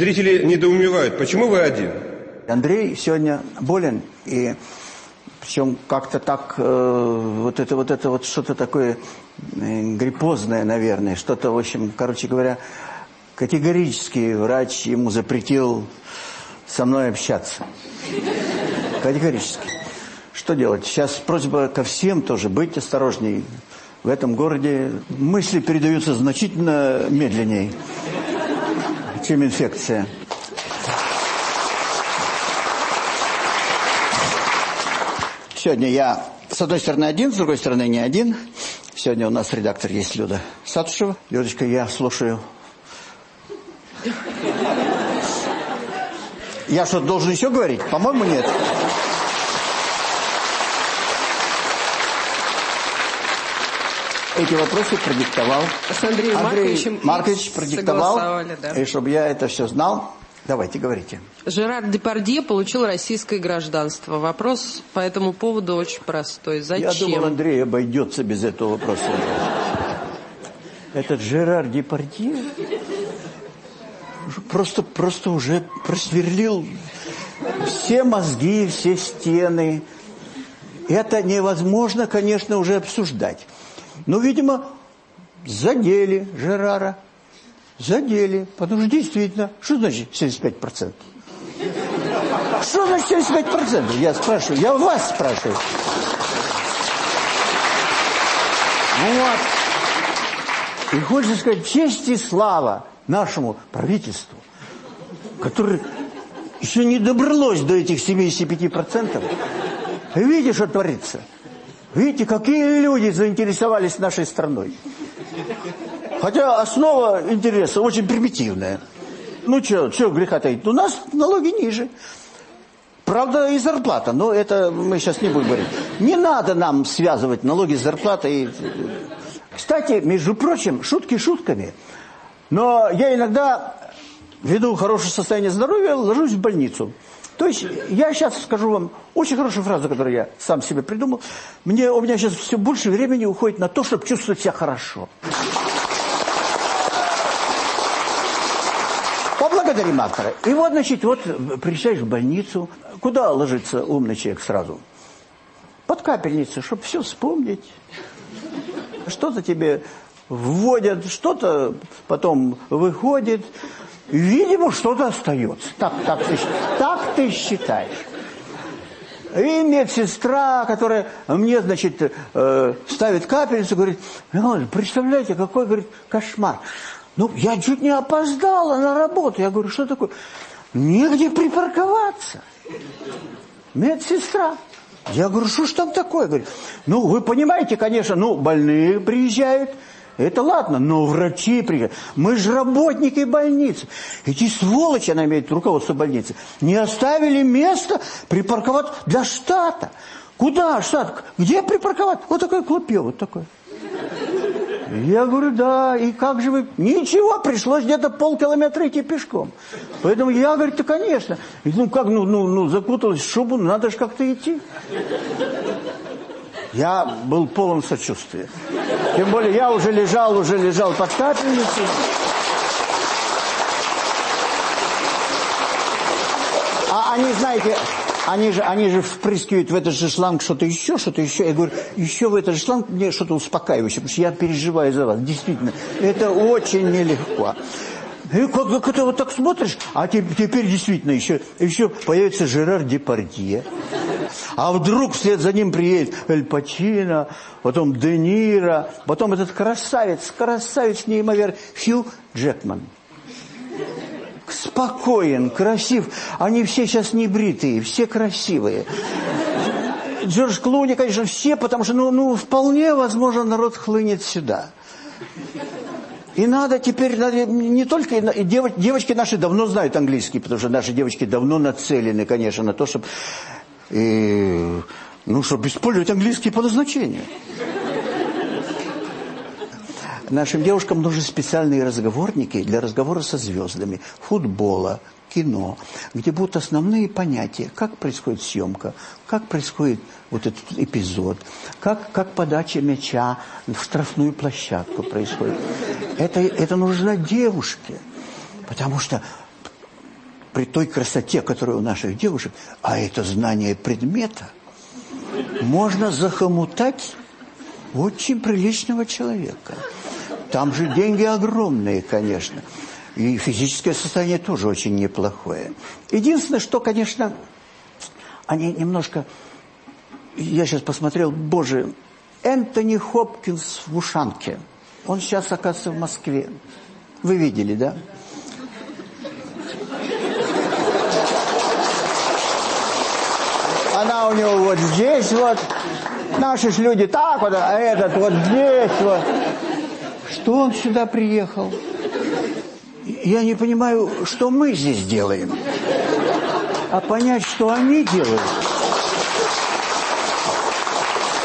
Зрители недоумевают. Почему вы один? Андрей сегодня болен, и причем как-то так, э, вот это вот это вот что-то такое э, гриппозное, наверное, что-то, в общем, короче говоря, категорически врач ему запретил со мной общаться. Категорически. Что делать? Сейчас просьба ко всем тоже быть осторожней. В этом городе мысли передаются значительно медленнее, чем инфекция. Сегодня я, с одной стороны, один, с другой стороны, не один. Сегодня у нас редактор есть Люда Сатушева. Людочка, я слушаю. Я что, должен еще говорить? По-моему, нет. Эти вопросы продиктовал С Андреем Андрей Марковичем Маркович продиктовал, да. и чтобы я это все знал. Давайте, говорите. Жерар Депардье получил российское гражданство. Вопрос по этому поводу очень простой. Зачем? Я думал, Андрей обойдется без этого вопроса. Этот Жерар Депардье просто, просто уже просверлил все мозги, все стены. Это невозможно, конечно, уже обсуждать. Но, видимо, задели Жерара. Задели. Потому что действительно, что значит 75%? Что значит 75%? Я спрашиваю, я вас спрашиваю. Вот. И хочется сказать, честь и слава нашему правительству, которое еще не добралось до этих 75%. Видите, что творится? Видите, какие люди заинтересовались нашей страной. Хотя основа интереса очень примитивная. Ну, что, что греха таить? У нас налоги ниже. Правда, и зарплата, но это мы сейчас не будем говорить. Не надо нам связывать налоги с зарплатой. Кстати, между прочим, шутки шутками, но я иногда, ввиду хорошего состояния здоровья, ложусь в больницу. То есть, я сейчас скажу вам очень хорошую фразу, которую я сам себе придумал. Мне, у меня сейчас все больше времени уходит на то, чтобы чувствовать себя хорошо. Поблагодарим автора. И вот, значит, вот приезжаешь в больницу. Куда ложится умный человек сразу? Под капельницу, чтобы все вспомнить. Что-то тебе вводят, что-то потом выходит. Видимо, что-то остается. Так, так, ты, так ты считаешь. И медсестра, которая мне, значит, э, ставит капельницу, говорит, представляете, какой, говорит, кошмар. Ну, я чуть не опоздала на работу. Я говорю, что такое? Негде припарковаться. Медсестра. Я говорю, что ж там такое? Говорит, ну, вы понимаете, конечно, ну, больные приезжают, это ладно, но врачи приезжают. Мы же работники больницы. Эти сволочи, она имеет руководство больницы, не оставили место припарковать для штата. Куда штат? Где припарковать? Вот такой клопье, вот такой. Я говорю, да, и как же вы... Ничего, пришлось где-то полкилометра идти пешком. Поэтому я говорю, да, конечно. И, ну, как, ну, ну, ну, закуталась в шубу, надо же как-то идти. Я был полон сочувствия. Тем более, я уже лежал, уже лежал под капельницей. А они, знаете, они же, они же впрыскивают в этот же шланг что-то еще, что-то еще. Я говорю, еще в этот же шланг мне что-то успокаивающее, потому что я переживаю за вас. Действительно, это очень нелегко. И как, как это вот так смотришь, а теперь действительно еще, еще появится Жерар Депардье. А вдруг вслед за ним приедет Эль Пачино, потом Де Ниро, потом этот красавец, красавец неимоверный, Хью Джекман. Спокоен, красив. Они все сейчас не бритые, все красивые. Джордж Клуни, конечно, все, потому что, ну, ну вполне возможно, народ хлынет сюда. И надо теперь, надо, не только, дев, девочки наши давно знают английский, потому что наши девочки давно нацелены, конечно, на то, чтобы, и, ну, чтобы использовать английский по назначению. Нашим девушкам нужны специальные разговорники для разговора со звездами, футбола, кино, где будут основные понятия, как происходит съемка, как происходит вот этот эпизод, как, как подача мяча в штрафную площадку происходит. Это, это нужно девушке, потому что при той красоте, которая у наших девушек, а это знание предмета, можно захомутать очень приличного человека. Там же деньги огромные, конечно. И физическое состояние тоже очень неплохое. Единственное, что, конечно, они немножко... Я сейчас посмотрел, боже, Энтони Хопкинс в ушанке. Он сейчас, оказывается, в Москве. Вы видели, да? Она у него вот здесь вот. Наши ж люди так вот, а этот вот здесь вот. Что он сюда приехал? Я не понимаю, что мы здесь делаем. А понять, что они делают.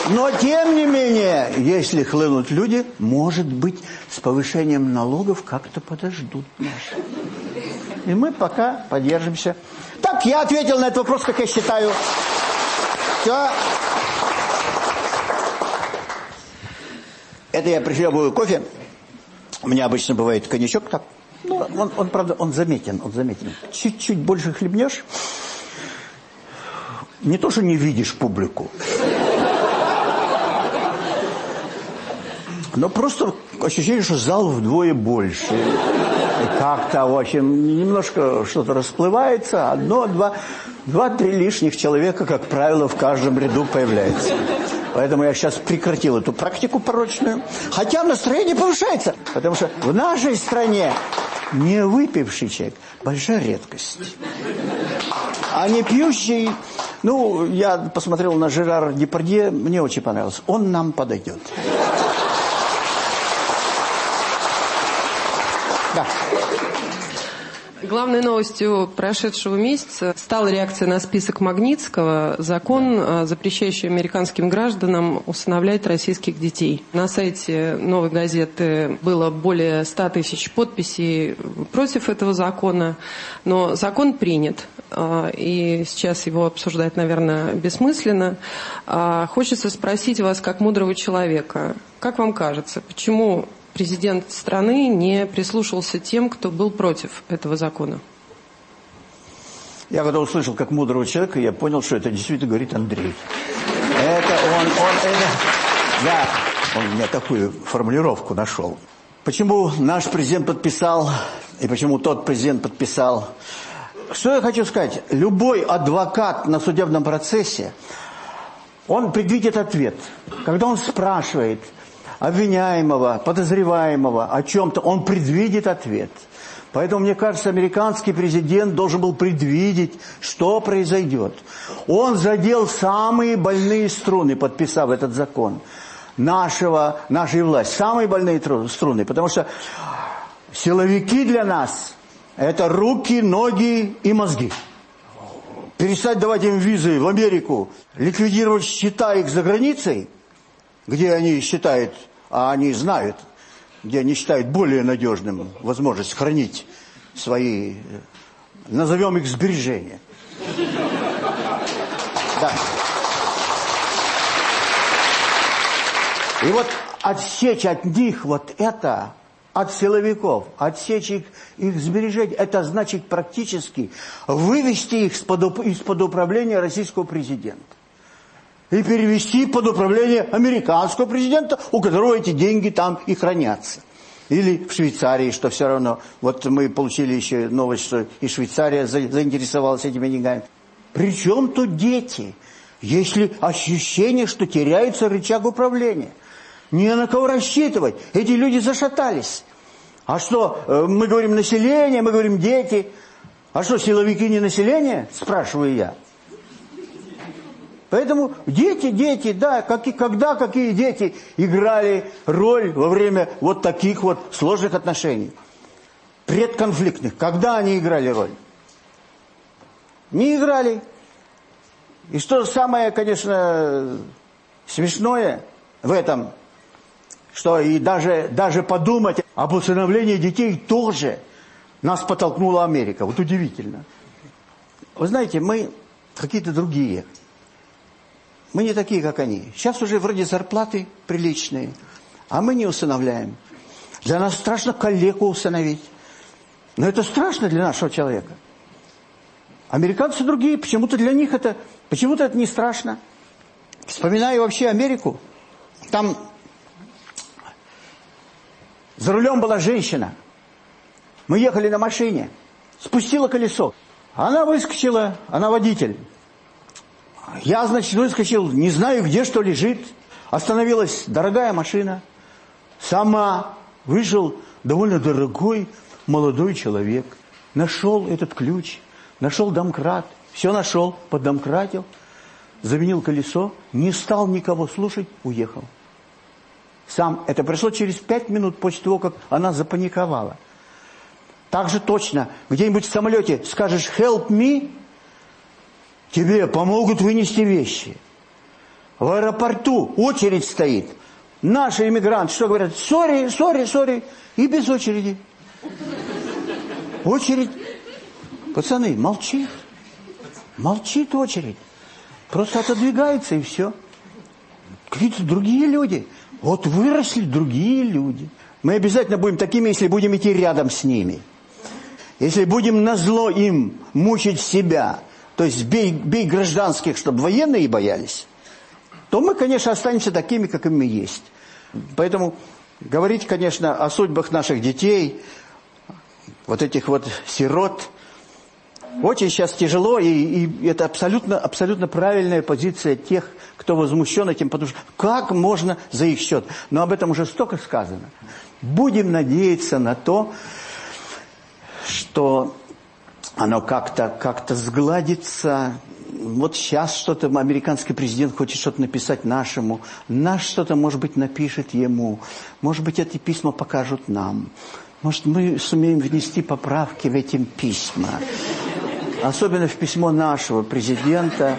Но, тем не менее, если хлынут люди, может быть, с повышением налогов как-то подождут нас. И мы пока поддержимся. Так, я ответил на этот вопрос, как я считаю. Все. Это я прихлебываю кофе. У меня обычно бывает коньячок так. Ну, он, он, правда, он заметен, он заметен. Чуть-чуть больше хлебнешь, не то, что не видишь публику, но просто ощущение, что зал вдвое больше. Как-то очень немножко что-то расплывается. Одно, два, два-три лишних человека, как правило, в каждом ряду появляется. Поэтому я сейчас прекратил эту практику порочную. Хотя настроение повышается. Потому что в нашей стране не выпивший человек – большая редкость. А не пьющий, ну, я посмотрел на Жерар Депардье, мне очень понравилось. Он нам подойдет. Главной новостью прошедшего месяца стала реакция на список Магнитского, закон, а, запрещающий американским гражданам усыновлять российских детей. На сайте «Новой газеты» было более 100 тысяч подписей против этого закона, но закон принят, а, и сейчас его обсуждать, наверное, бессмысленно. А, хочется спросить вас, как мудрого человека, как вам кажется, почему президент страны не прислушался тем, кто был против этого закона? Я когда услышал как мудрого человека, я понял, что это действительно говорит Андрей. Это он, он, это, да, он у меня такую формулировку нашел. Почему наш президент подписал, и почему тот президент подписал. Что я хочу сказать? Любой адвокат на судебном процессе, он предвидит ответ. Когда он спрашивает, обвиняемого, подозреваемого о чем-то, он предвидит ответ. Поэтому, мне кажется, американский президент должен был предвидеть, что произойдет. Он задел самые больные струны, подписав этот закон нашего, нашей власти. Самые больные струны, потому что силовики для нас – это руки, ноги и мозги. Перестать давать им визы в Америку, ликвидировать счета их за границей, где они считают а они знают, где они считают более надежным возможность хранить свои, назовем их сбережения. Да. И вот отсечь от них вот это, от силовиков, отсечь их, их сбережения, это значит практически вывести их из-под управления российского президента и перевести под управление американского президента, у которого эти деньги там и хранятся. Или в Швейцарии, что все равно. Вот мы получили еще новость, что и Швейцария заинтересовалась этими деньгами. Причем тут дети? Если ощущение, что теряется рычаг управления. Не на кого рассчитывать. Эти люди зашатались. А что, э, мы говорим население, мы говорим дети. А что, силовики не население? Спрашиваю я. Поэтому дети, дети, да, как и когда какие дети играли роль во время вот таких вот сложных отношений. Предконфликтных. Когда они играли роль? Не играли. И что самое, конечно, смешное в этом, что и даже, даже подумать об усыновлении детей тоже нас подтолкнула Америка. Вот удивительно. Вы знаете, мы какие-то другие. Мы не такие, как они. Сейчас уже вроде зарплаты приличные, а мы не усыновляем. Для нас страшно коллегу усыновить. Но это страшно для нашего человека. Американцы другие, почему-то для них это, почему-то это не страшно. Вспоминаю вообще Америку. Там за рулем была женщина. Мы ехали на машине. Спустила колесо. Она выскочила, она водитель. Я, значит, выскочил, не знаю, где что лежит. Остановилась дорогая машина. Сама вышел довольно дорогой молодой человек. Нашел этот ключ, нашел домкрат. Все нашел, подомкратил, заменил колесо, не стал никого слушать, уехал. Сам. Это пришло через пять минут после того, как она запаниковала. Так же точно. Где-нибудь в самолете скажешь «help me», тебе помогут вынести вещи. В аэропорту очередь стоит. Наши иммигранты что говорят? Sorry, sorry, sorry. И без очереди. Очередь. Пацаны, молчит. Молчит очередь. Просто отодвигается и все. Какие-то другие люди. Вот выросли другие люди. Мы обязательно будем такими, если будем идти рядом с ними. Если будем назло им мучить себя, то есть бей, бей гражданских, чтобы военные боялись, то мы, конечно, останемся такими, как и мы есть. Поэтому говорить, конечно, о судьбах наших детей, вот этих вот сирот, очень сейчас тяжело, и, и это абсолютно, абсолютно правильная позиция тех, кто возмущен этим, потому что как можно за их счет? Но об этом уже столько сказано. Будем надеяться на то, что оно как-то как, -то, сгладится. Вот сейчас что-то американский президент хочет что-то написать нашему. Наш что-то, может быть, напишет ему. Может быть, эти письма покажут нам. Может, мы сумеем внести поправки в эти письма. Особенно в письмо нашего президента.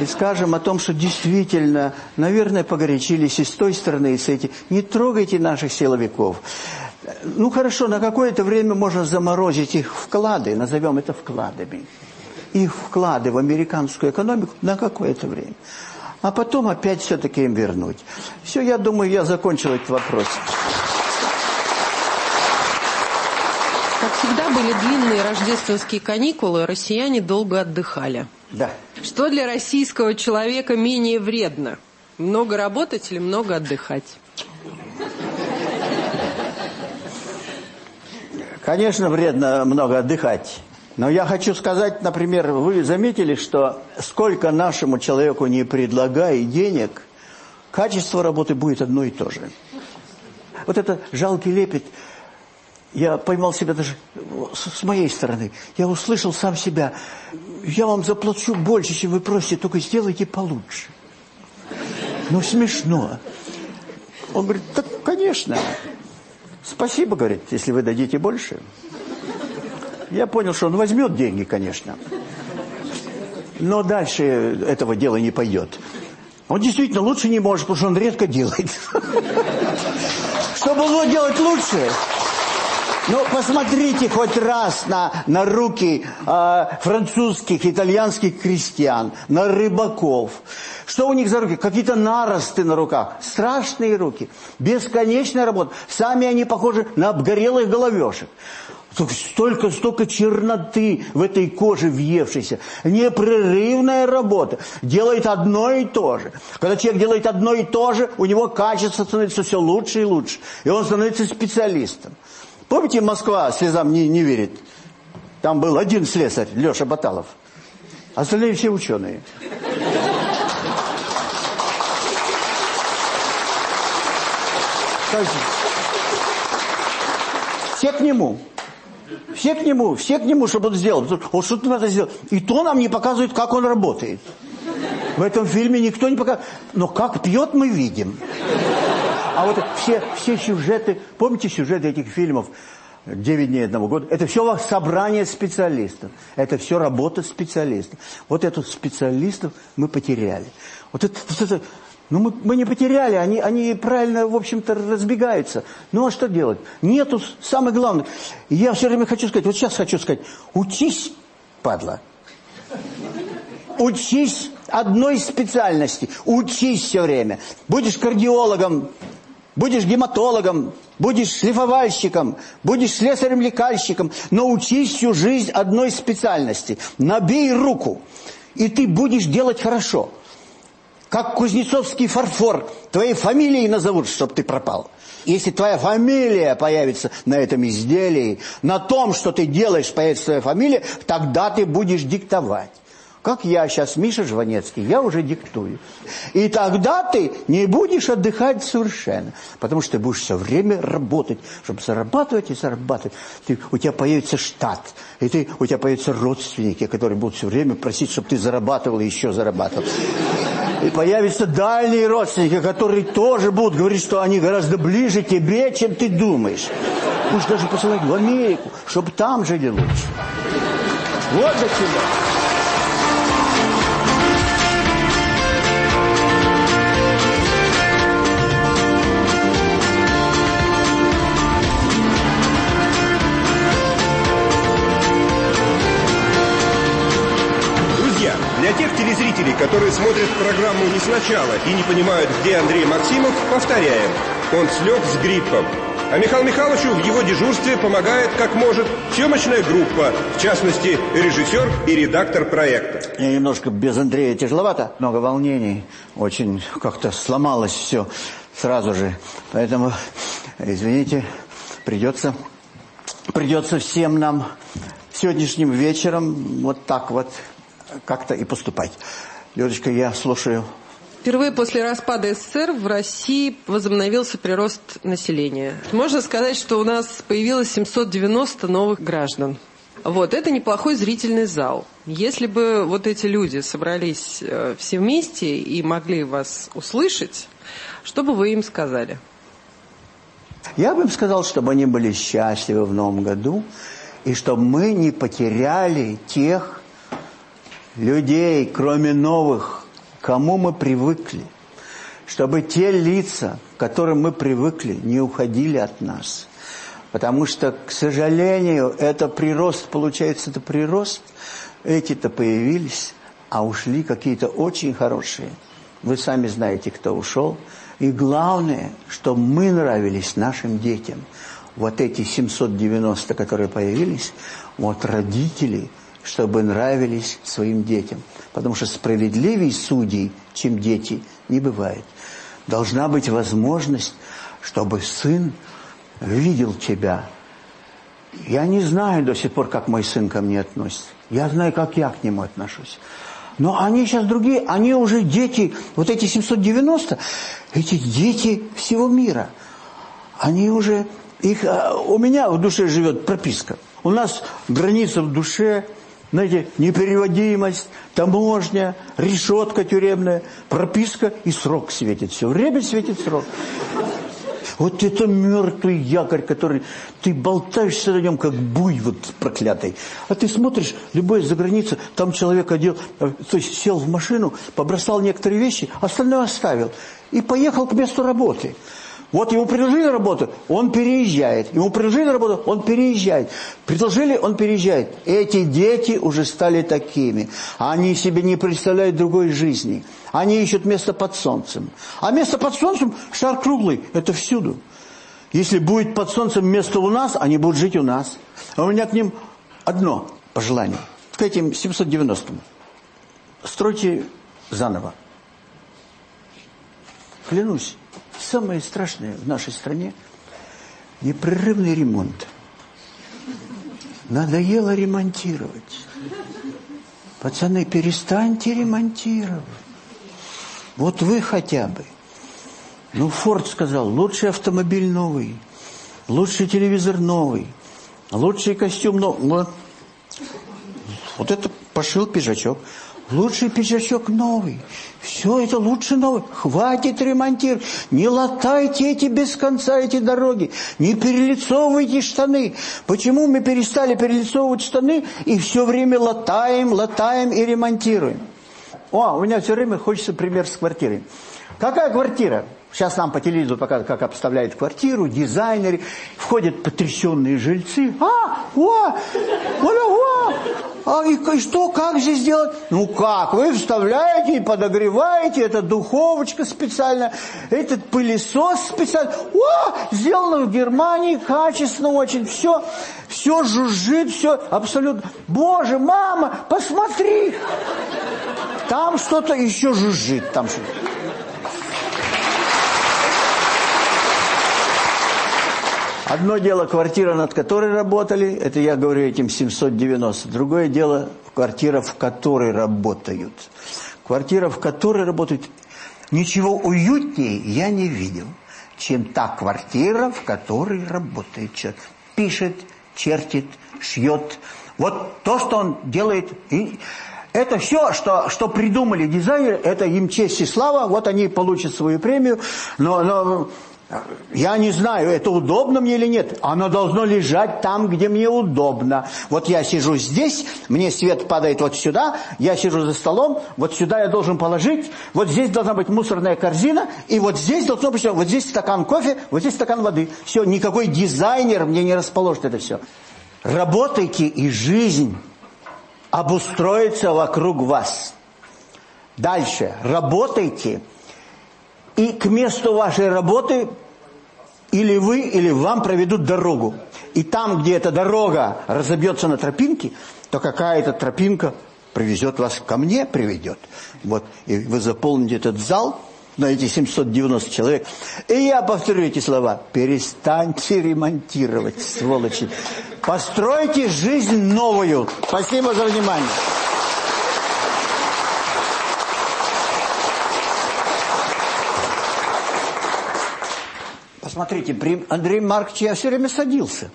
И скажем о том, что действительно, наверное, погорячились и с той стороны, и с этой. Не трогайте наших силовиков. Ну хорошо, на какое-то время можно заморозить их вклады, назовем это вкладами. Их вклады в американскую экономику на какое-то время. А потом опять все-таки им вернуть. Все, я думаю, я закончил этот вопрос. Как всегда были длинные рождественские каникулы, россияне долго отдыхали. Да. Что для российского человека менее вредно? Много работать или много отдыхать? Конечно, вредно много отдыхать. Но я хочу сказать, например, вы заметили, что сколько нашему человеку не предлагай денег, качество работы будет одно и то же. Вот это жалкий лепет, я поймал себя даже с моей стороны. Я услышал сам себя, я вам заплачу больше, чем вы просите, только сделайте получше. Ну, смешно. Он говорит, так, конечно. Спасибо, говорит, если вы дадите больше. Я понял, что он возьмет деньги, конечно. Но дальше этого дела не пойдет. Он действительно лучше не может, потому что он редко делает. Чтобы было делать лучше, ну, посмотрите хоть раз на, на руки э, французских, итальянских крестьян, на рыбаков. Что у них за руки? Какие-то наросты на руках. Страшные руки. Бесконечная работа. Сами они похожи на обгорелых головешек. Столько, столько черноты в этой коже въевшейся. Непрерывная работа. Делает одно и то же. Когда человек делает одно и то же, у него качество становится все лучше и лучше. И он становится специалистом. Помните, Москва слезам не, не верит? Там был один слесарь, Леша Баталов. Остальные все ученые. Все к нему. Все к нему, все к нему, чтобы он сделал. Вот что-то надо сделать. И то нам не показывают, как он работает. В этом фильме никто не показывает. Но как пьет, мы видим. А вот все, все сюжеты, помните сюжеты этих фильмов «Девять дней одного года»? Это все собрание специалистов. Это все работа специалистов. Вот этих специалистов мы потеряли. Вот это, вот это Ну, мы, мы не потеряли, они, они правильно, в общем-то, разбегаются. Ну, а что делать? Нету, самое главное. Я все время хочу сказать, вот сейчас хочу сказать, учись, падла. Учись одной специальности, учись все время. Будешь кардиологом, будешь гематологом, будешь шлифовальщиком, будешь слесарем-лекальщиком, но учись всю жизнь одной специальности. Набей руку, и ты будешь делать хорошо как кузнецовский фарфор, твоей фамилией назовут, чтобы ты пропал. Если твоя фамилия появится на этом изделии, на том, что ты делаешь, появится твоя фамилия, тогда ты будешь диктовать. Как я сейчас, Миша Жванецкий, я уже диктую. И тогда ты не будешь отдыхать совершенно. Потому что ты будешь все время работать, чтобы зарабатывать и зарабатывать. Ты, у тебя появится штат, и ты, у тебя появятся родственники, которые будут все время просить, чтобы ты зарабатывал и еще зарабатывал. И появятся дальние родственники, которые тоже будут говорить, что они гораздо ближе тебе, чем ты думаешь. Пусть даже посылать в Америку, чтобы там жили лучше. Вот зачем. Для тех телезрителей, которые смотрят программу не сначала и не понимают, где Андрей Максимов, повторяем. Он слег с гриппом. А Михаилу Михайловичу в его дежурстве помогает, как может, съемочная группа, в частности, режиссер и редактор проекта. Мне немножко без Андрея тяжеловато, много волнений, очень как-то сломалось все сразу же. Поэтому, извините, придется, придется всем нам сегодняшним вечером вот так вот как-то и поступать. Людочка, я слушаю. Впервые после распада СССР в России возобновился прирост населения. Можно сказать, что у нас появилось 790 новых граждан. Вот, это неплохой зрительный зал. Если бы вот эти люди собрались э, все вместе и могли вас услышать, что бы вы им сказали? Я бы им сказал, чтобы они были счастливы в новом году, и чтобы мы не потеряли тех людей, кроме новых, кому мы привыкли, чтобы те лица, к которым мы привыкли, не уходили от нас. Потому что, к сожалению, это прирост, получается, это прирост. Эти-то появились, а ушли какие-то очень хорошие. Вы сами знаете, кто ушел. И главное, что мы нравились нашим детям. Вот эти 790, которые появились, вот родители – чтобы нравились своим детям. Потому что справедливей судей, чем дети, не бывает. Должна быть возможность, чтобы сын видел тебя. Я не знаю до сих пор, как мой сын ко мне относится. Я знаю, как я к нему отношусь. Но они сейчас другие, они уже дети, вот эти 790, эти дети всего мира. Они уже, их, а, у меня в душе живет прописка. У нас граница в душе, знаете, непереводимость, таможня, решетка тюремная, прописка и срок светит. Все время светит срок. Вот это мертвый якорь, который ты болтаешься на нем, как буй вот проклятый. А ты смотришь, любой за границей, там человек одел, э, то есть сел в машину, побросал некоторые вещи, остальное оставил. И поехал к месту работы. Вот ему предложили работу, он переезжает. Ему предложили работу, он переезжает. Предложили, он переезжает. Эти дети уже стали такими. Они себе не представляют другой жизни. Они ищут место под солнцем. А место под солнцем, шар круглый, это всюду. Если будет под солнцем место у нас, они будут жить у нас. А у меня к ним одно пожелание. К этим 790-м. Стройте заново. Клянусь самое страшное в нашей стране – непрерывный ремонт. Надоело ремонтировать. Пацаны, перестаньте ремонтировать. Вот вы хотя бы. Ну, Форд сказал, лучший автомобиль новый, лучший телевизор новый, лучший костюм новый. Вот, это пошил пиджачок. Лучший пиджачок новый. Все это лучше новый. Хватит ремонтировать. Не латайте эти без конца эти дороги. Не перелицовывайте штаны. Почему мы перестали перелицовывать штаны и все время латаем, латаем и ремонтируем? О, у меня все время хочется пример с квартирой. Какая квартира? Сейчас нам по телевизору показывают, как обставляют квартиру, дизайнеры. Входят потрясенные жильцы. А, о, о, о, а и, и что, как же сделать? Ну как, вы вставляете и подогреваете, это духовочка специально, этот пылесос специально. О, сделано в Германии, качественно очень, все, все жужжит, все абсолютно. Боже, мама, посмотри, там что-то еще жужжит, там что-то. Одно дело квартира, над которой работали, это я говорю этим 790. Другое дело квартира, в которой работают. Квартира, в которой работают, ничего уютнее я не видел, чем та квартира, в которой работает человек. Пишет, чертит, шьет. Вот то, что он делает... И это все, что, что придумали дизайнеры, это им честь и слава, вот они получат свою премию, но, но я не знаю, это удобно мне или нет. Оно должно лежать там, где мне удобно. Вот я сижу здесь, мне свет падает вот сюда, я сижу за столом, вот сюда я должен положить, вот здесь должна быть мусорная корзина, и вот здесь должно быть, вот здесь стакан кофе, вот здесь стакан воды. Все, никакой дизайнер мне не расположит это все. Работайте, и жизнь обустроится вокруг вас. Дальше. Работайте, и к месту вашей работы или вы, или вам проведут дорогу. И там, где эта дорога разобьется на тропинке, то какая-то тропинка привезет вас ко мне, приведет. Вот, и вы заполните этот зал на эти 790 человек. И я повторю эти слова. Перестаньте ремонтировать, сволочи. Постройте жизнь новую. Спасибо за внимание. Посмотрите, при Андрея Марковиче я все время садился.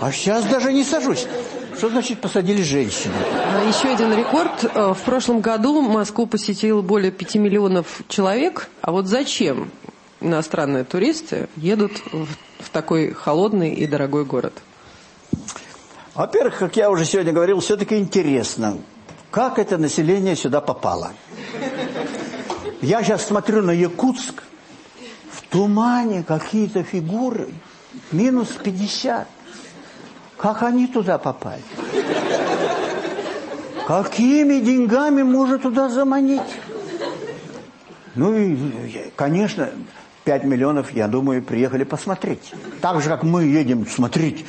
А сейчас даже не сажусь. Что значит посадили женщину? А, еще один рекорд. Э, в прошлом году Москву посетил более 5 миллионов человек. А вот зачем иностранные туристы едут в такой холодный и дорогой город? Во-первых, как я уже сегодня говорил, все-таки интересно, как это население сюда попало. Я сейчас смотрю на Якутск, тумане какие-то фигуры, минус 50. Как они туда попали? Какими деньгами можно туда заманить? Ну и, конечно, 5 миллионов, я думаю, приехали посмотреть. Так же, как мы едем смотреть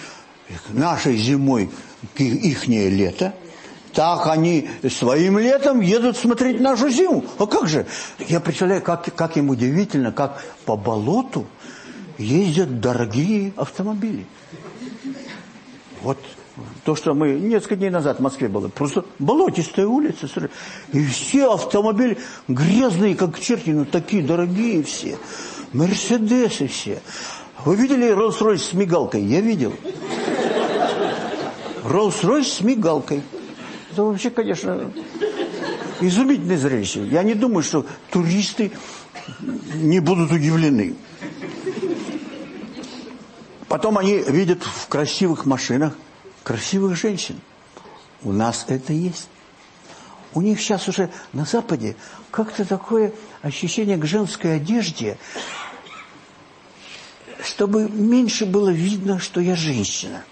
нашей зимой ихнее лето – так они своим летом едут смотреть нашу зиму. А как же? Я представляю, как, как им удивительно, как по болоту ездят дорогие автомобили. Вот то, что мы несколько дней назад в Москве было. Просто болотистая улица. И все автомобили грязные, как черти, но такие дорогие все. Мерседесы все. Вы видели Роллс-Ройс с мигалкой? Я видел. Роллс-Ройс с мигалкой. Это вообще, конечно, изумительное зрелище. Я не думаю, что туристы не будут удивлены. Потом они видят в красивых машинах красивых женщин. У нас это есть. У них сейчас уже на Западе как-то такое ощущение к женской одежде, чтобы меньше было видно, что я женщина.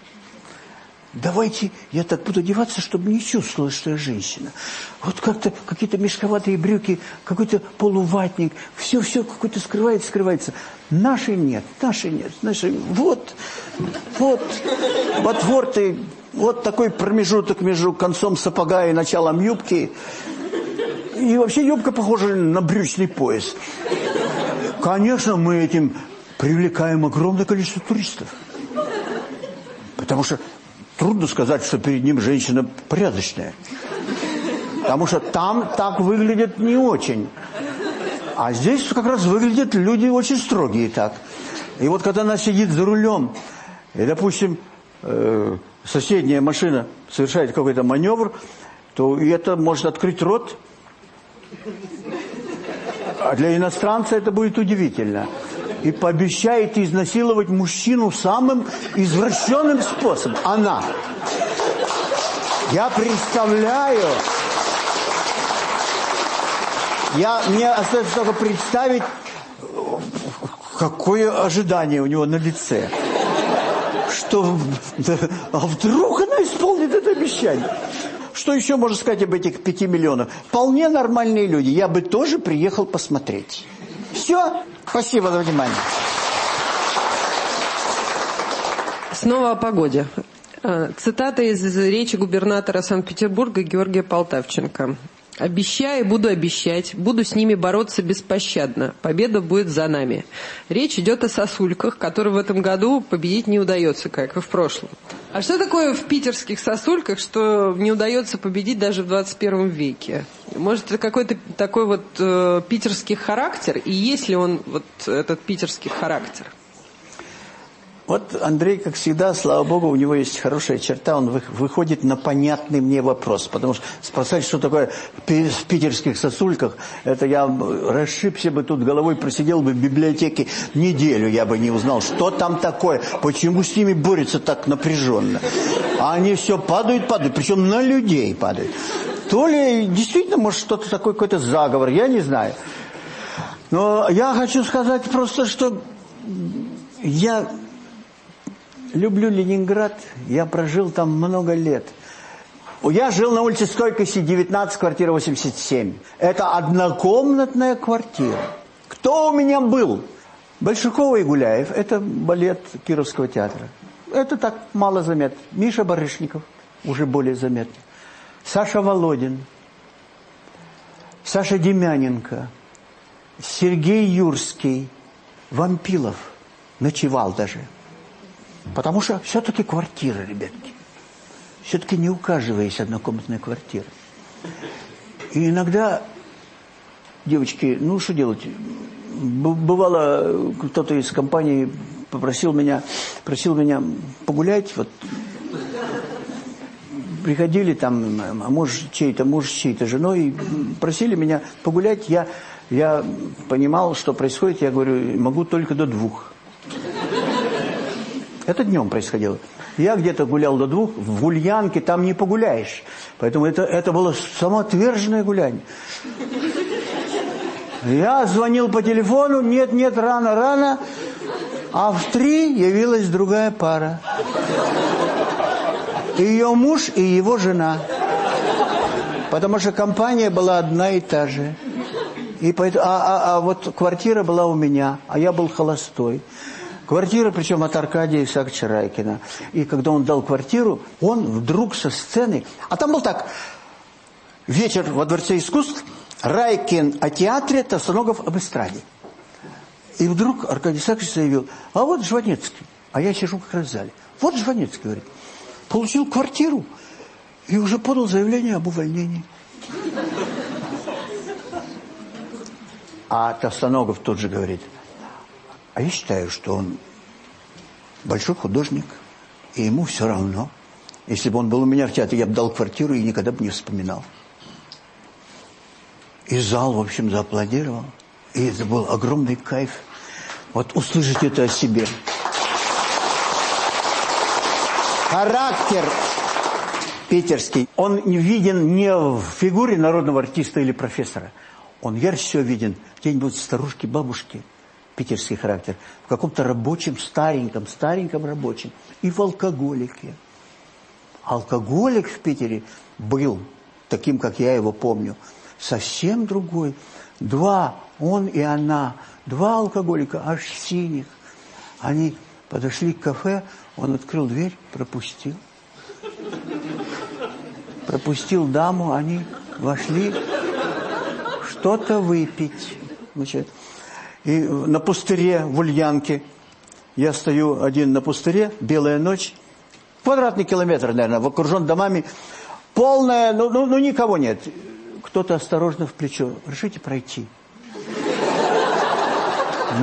Давайте я так буду одеваться, чтобы не чувствовала, что я женщина. Вот как-то какие-то мешковатые брюки, какой-то полуватник, все-все какое-то скрывается, скрывается. Наши нет, наши нет, наши... Вот, вот, подворты, вот такой промежуток между концом сапога и началом юбки. И вообще юбка похожа на брючный пояс. Конечно, мы этим привлекаем огромное количество туристов. Потому что трудно сказать, что перед ним женщина порядочная. Потому что там так выглядит не очень. А здесь как раз выглядят люди очень строгие так. И вот когда она сидит за рулем, и, допустим, э, соседняя машина совершает какой-то маневр, то это может открыть рот. А для иностранца это будет удивительно и пообещает изнасиловать мужчину самым извращенным способом. Она. Я представляю... Я, мне остается только представить, какое ожидание у него на лице. Что, да, а вдруг она исполнит это обещание? Что еще можно сказать об этих пяти миллионах? Вполне нормальные люди. Я бы тоже приехал посмотреть. Все. Спасибо за внимание. Снова о погоде. Э, цитата из речи губернатора Санкт-Петербурга Георгия Полтавченко. Обещаю, буду обещать, буду с ними бороться беспощадно. Победа будет за нами. Речь идет о сосульках, которые в этом году победить не удается, как и в прошлом. А что такое в питерских сосульках, что не удается победить даже в 21 веке? Может, это какой-то такой вот э, питерский характер? И есть ли он вот этот питерский характер? Вот Андрей, как всегда, слава богу, у него есть хорошая черта, он выходит на понятный мне вопрос. Потому что спросать, что такое в питерских сосульках, это я расшибся бы тут головой, просидел бы в библиотеке неделю, я бы не узнал, что там такое, почему с ними борются так напряженно. А они все падают, падают, причем на людей падают. То ли действительно, может, что-то такое, какой-то заговор, я не знаю. Но я хочу сказать просто, что я люблю Ленинград, я прожил там много лет. Я жил на улице Стойкости, 19, квартира 87. Это однокомнатная квартира. Кто у меня был? Большакова и Гуляев. Это балет Кировского театра. Это так мало заметно. Миша Барышников, уже более заметно. Саша Володин. Саша Демяненко. Сергей Юрский. Вампилов. Ночевал даже. Потому что все-таки квартира, ребятки. Все-таки не у каждого есть однокомнатная квартира. И иногда, девочки, ну что делать? Бывало, кто-то из компании попросил меня, просил меня погулять, вот приходили там, а муж чей-то, муж чьей-то женой, просили меня погулять, я, я понимал, что происходит, я говорю, могу только до двух. Это днем происходило. Я где-то гулял до двух, в Гульянке там не погуляешь. Поэтому это, это было самоотверженное гуляние. Я звонил по телефону, нет, нет, рано, рано. А в три явилась другая пара. Ее муж и его жена. Потому что компания была одна и та же. И поэтому, а, а, а вот квартира была у меня, а я был холостой. Квартира, причем от Аркадия Исааковича Райкина. И когда он дал квартиру, он вдруг со сцены... А там был так, вечер во Дворце искусств, Райкин о театре, Товстоногов об эстраде. И вдруг Аркадий Исаакович заявил, а вот Жванецкий. А я сижу как раз в зале. Вот Жванецкий, говорит, получил квартиру и уже подал заявление об увольнении. А Товстоногов тут же говорит – а я считаю, что он большой художник, и ему все равно. Если бы он был у меня в театре, я бы дал квартиру и никогда бы не вспоминал. И зал, в общем, зааплодировал. И это был огромный кайф. Вот услышать это о себе. Характер питерский, он виден не в фигуре народного артиста или профессора. Он ярче всего виден где-нибудь старушки, бабушки – питерский характер, в каком-то рабочем, стареньком, стареньком рабочем и в алкоголике. Алкоголик в Питере был, таким, как я его помню, совсем другой. Два, он и она, два алкоголика, аж синих. Они подошли к кафе, он открыл дверь, пропустил. Пропустил даму, они вошли что-то выпить. Значит, и на пустыре в Ульянке. Я стою один на пустыре, белая ночь. Квадратный километр, наверное, окружен домами. Полная, ну, ну, ну никого нет. Кто-то осторожно в плечо. Решите пройти.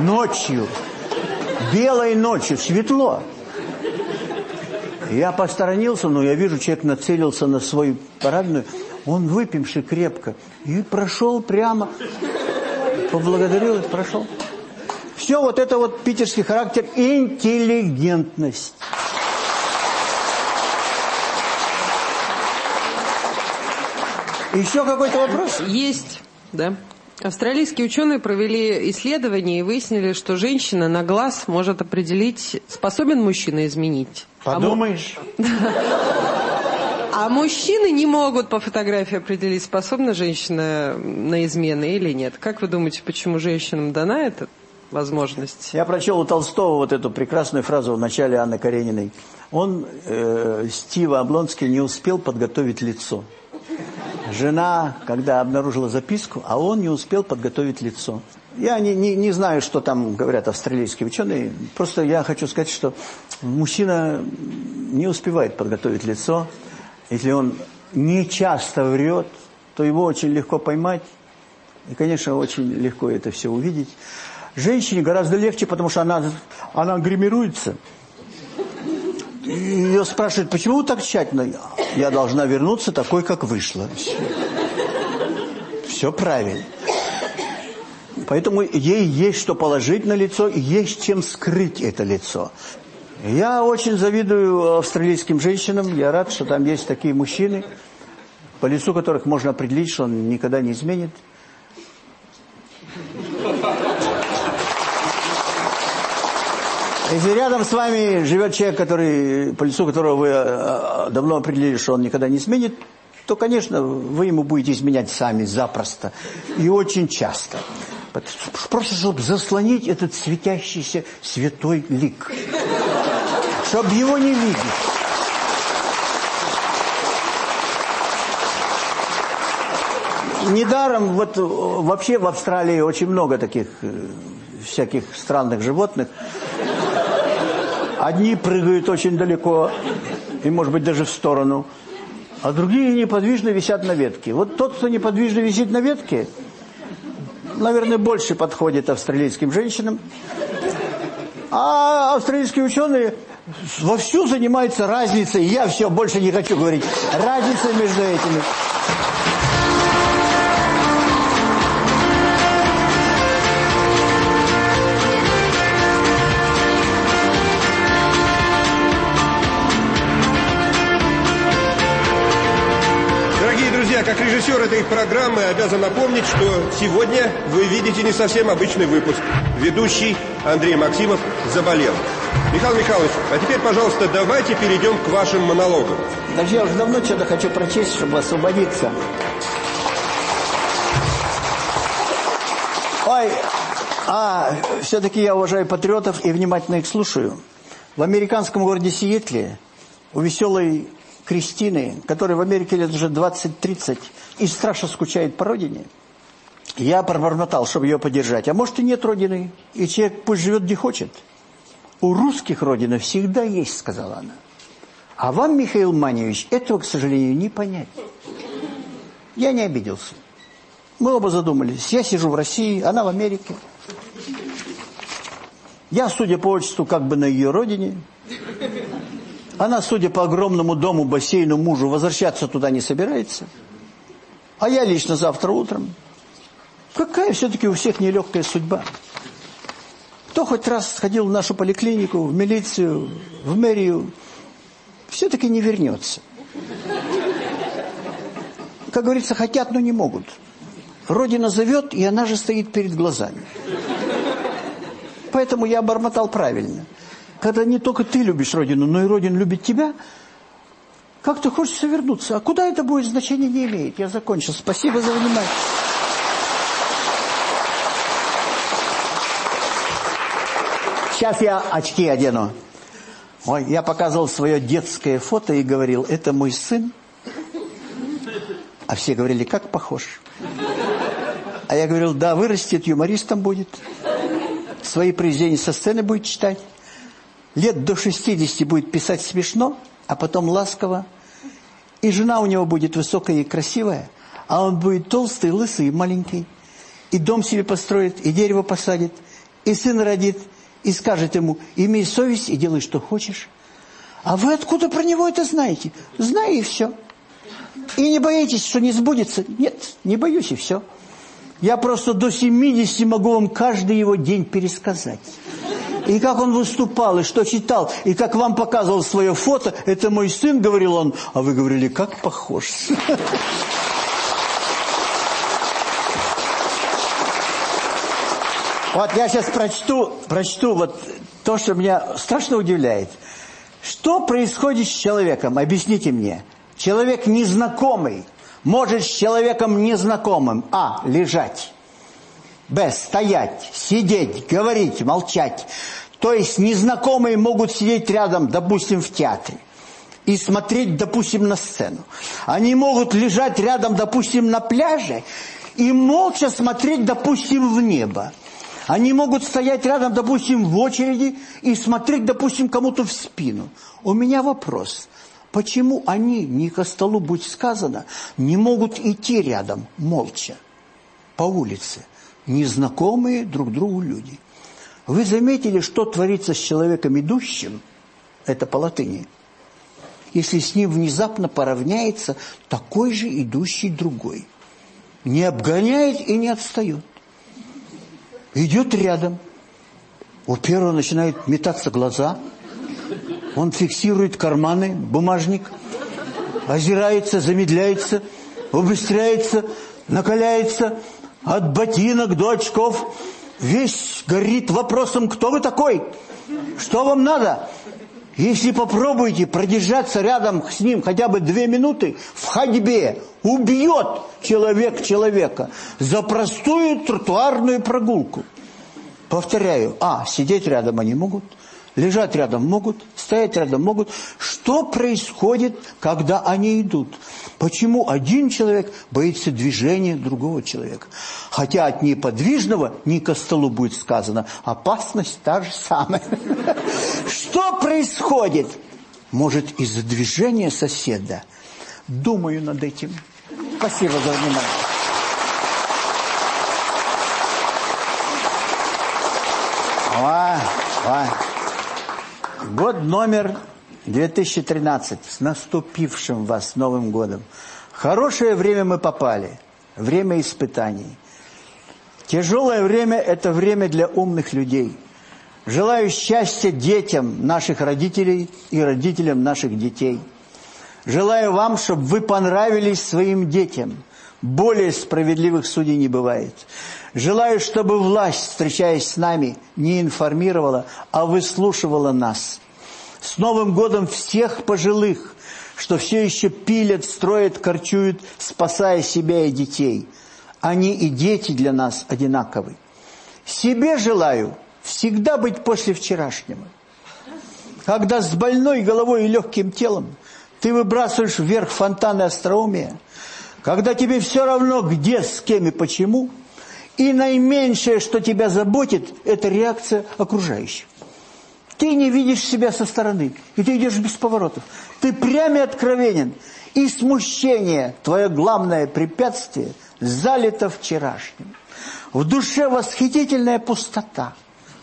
Ночью. Белой ночью. Светло. Я посторонился, но я вижу, человек нацелился на свою парадную. Он выпивший крепко. И прошел прямо поблагодарил и прошел. Все вот это вот питерский характер, интеллигентность. Еще какой-то вопрос? Есть, да. Австралийские ученые провели исследование и выяснили, что женщина на глаз может определить, способен мужчина изменить. Подумаешь? А мужчины не могут по фотографии определить, способна женщина на измены или нет. Как вы думаете, почему женщинам дана эта возможность? Я прочел у Толстого вот эту прекрасную фразу в начале Анны Карениной. Он, э, Стива Облонский, не успел подготовить лицо. Жена, когда обнаружила записку, а он не успел подготовить лицо. Я не, не, не знаю, что там говорят австралийские ученые. Просто я хочу сказать, что мужчина не успевает подготовить лицо. Если он не часто врет, то его очень легко поймать. И, конечно, очень легко это все увидеть. Женщине гораздо легче, потому что она, она гримируется. Ее спрашивают, почему так тщательно? Я должна вернуться такой, как вышла. Все, Все правильно. Поэтому ей есть что положить на лицо, и есть чем скрыть это лицо. Я очень завидую австралийским женщинам. Я рад, что там есть такие мужчины, по лицу которых можно определить, что он никогда не изменит. Если рядом с вами живет человек, который, по лицу которого вы э, давно определили, что он никогда не изменит, то, конечно, вы ему будете изменять сами запросто и очень часто. Просто, чтобы заслонить этот светящийся святой лик. Чтобы его не видеть. Недаром, вот вообще в Австралии очень много таких э, всяких странных животных. Одни прыгают очень далеко, и, может быть, даже в сторону, а другие неподвижно висят на ветке. Вот тот, кто неподвижно висит на ветке, наверное, больше подходит австралийским женщинам. А австралийские ученые вовсю занимаются разницей, я все, больше не хочу говорить, разницей между этими. как режиссер этой программы обязан напомнить, что сегодня вы видите не совсем обычный выпуск. Ведущий Андрей Максимов заболел. Михаил Михайлович, а теперь, пожалуйста, давайте перейдем к вашим монологам. Даже я уже давно что-то хочу прочесть, чтобы освободиться. Ой, а все-таки я уважаю патриотов и внимательно их слушаю. В американском городе Сиэтле у веселой Кристины, которая в Америке лет уже 20-30 и страшно скучает по родине, я пробормотал, чтобы ее поддержать. А может и нет родины, и человек пусть живет где хочет. У русских родина всегда есть, сказала она. А вам, Михаил Маневич, этого, к сожалению, не понять. Я не обиделся. Мы оба задумались. Я сижу в России, она в Америке. Я, судя по отчеству, как бы на ее родине. Она, судя по огромному дому, бассейну, мужу, возвращаться туда не собирается. А я лично завтра утром. Какая все-таки у всех нелегкая судьба. Кто хоть раз сходил в нашу поликлинику, в милицию, в мэрию, все-таки не вернется. Как говорится, хотят, но не могут. Родина зовет, и она же стоит перед глазами. Поэтому я бормотал правильно когда не только ты любишь Родину, но и Родина любит тебя, как ты хочется вернуться. А куда это будет, значения не имеет. Я закончил. Спасибо за внимание. Сейчас я очки одену. Ой, я показывал свое детское фото и говорил, это мой сын. А все говорили, как похож. А я говорил, да, вырастет, юмористом будет. Свои произведения со сцены будет читать лет до 60 будет писать смешно, а потом ласково. И жена у него будет высокая и красивая, а он будет толстый, лысый и маленький. И дом себе построит, и дерево посадит, и сына родит, и скажет ему, имей совесть и делай, что хочешь. А вы откуда про него это знаете? Знаю и все. И не боитесь, что не сбудется? Нет, не боюсь и все. Я просто до 70 могу вам каждый его день пересказать и как он выступал, и что читал, и как вам показывал свое фото, это мой сын, говорил он, а вы говорили, как похож. Вот я сейчас прочту, прочту вот то, что меня страшно удивляет. Что происходит с человеком? Объясните мне. Человек незнакомый может с человеком незнакомым А. Лежать. Б. Стоять, сидеть, говорить, молчать. То есть незнакомые могут сидеть рядом, допустим, в театре и смотреть, допустим, на сцену. Они могут лежать рядом, допустим, на пляже и молча смотреть, допустим, в небо. Они могут стоять рядом, допустим, в очереди и смотреть, допустим, кому-то в спину. У меня вопрос. Почему они, не ко столу, будь сказано, не могут идти рядом, молча, по улице, незнакомые друг другу люди? Вы заметили, что творится с человеком идущим? Это по латыни. Если с ним внезапно поравняется такой же идущий другой. Не обгоняет и не отстает идет рядом. У первого начинают метаться глаза. Он фиксирует карманы, бумажник, озирается, замедляется, убыстряется, накаляется от ботинок до очков. Весь горит вопросом, кто вы такой? Что вам надо? Если попробуете продержаться рядом с ним хотя бы две минуты в ходьбе, убьет человек человека за простую тротуарную прогулку. Повторяю, а, сидеть рядом они могут, лежать рядом могут, стоять рядом могут. Что происходит, когда они идут? Почему один человек боится движения другого человека? Хотя от неподвижного не ко столу будет сказано, опасность та же самая. Что происходит? Может, из-за движения соседа? Думаю над этим. Спасибо за внимание. О, о. Год номер 2013. С наступившим вас Новым годом. Хорошее время мы попали. Время испытаний. Тяжелое время – это время для умных людей. Желаю счастья детям наших родителей и родителям наших детей. Желаю вам, чтобы вы понравились своим детям. Более справедливых судей не бывает. Желаю, чтобы власть, встречаясь с нами, не информировала, а выслушивала нас. С Новым годом всех пожилых, что все еще пилят, строят, корчуют, спасая себя и детей. Они и дети для нас одинаковы. Себе желаю всегда быть после вчерашнего. Когда с больной головой и легким телом ты выбрасываешь вверх фонтаны остроумия, когда тебе все равно где, с кем и почему – и наименьшее, что тебя заботит, это реакция окружающих. Ты не видишь себя со стороны, и ты идешь без поворотов. Ты прямо откровенен. И смущение, твое главное препятствие, залито вчерашним. В душе восхитительная пустота.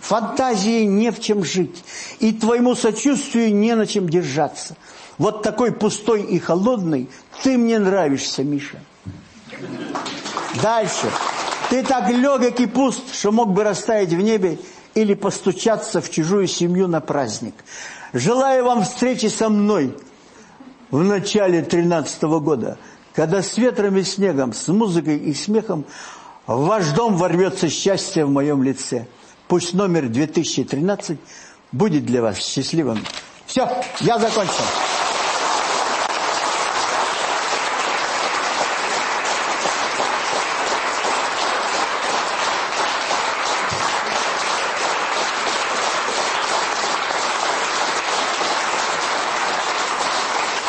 Фантазии не в чем жить. И твоему сочувствию не на чем держаться. Вот такой пустой и холодный ты мне нравишься, Миша. Дальше. Ты так легок и пуст, что мог бы растаять в небе или постучаться в чужую семью на праздник. Желаю вам встречи со мной в начале 13 -го года, когда с ветром и снегом, с музыкой и смехом в ваш дом ворвется счастье в моем лице. Пусть номер 2013 будет для вас счастливым. Все, я закончил.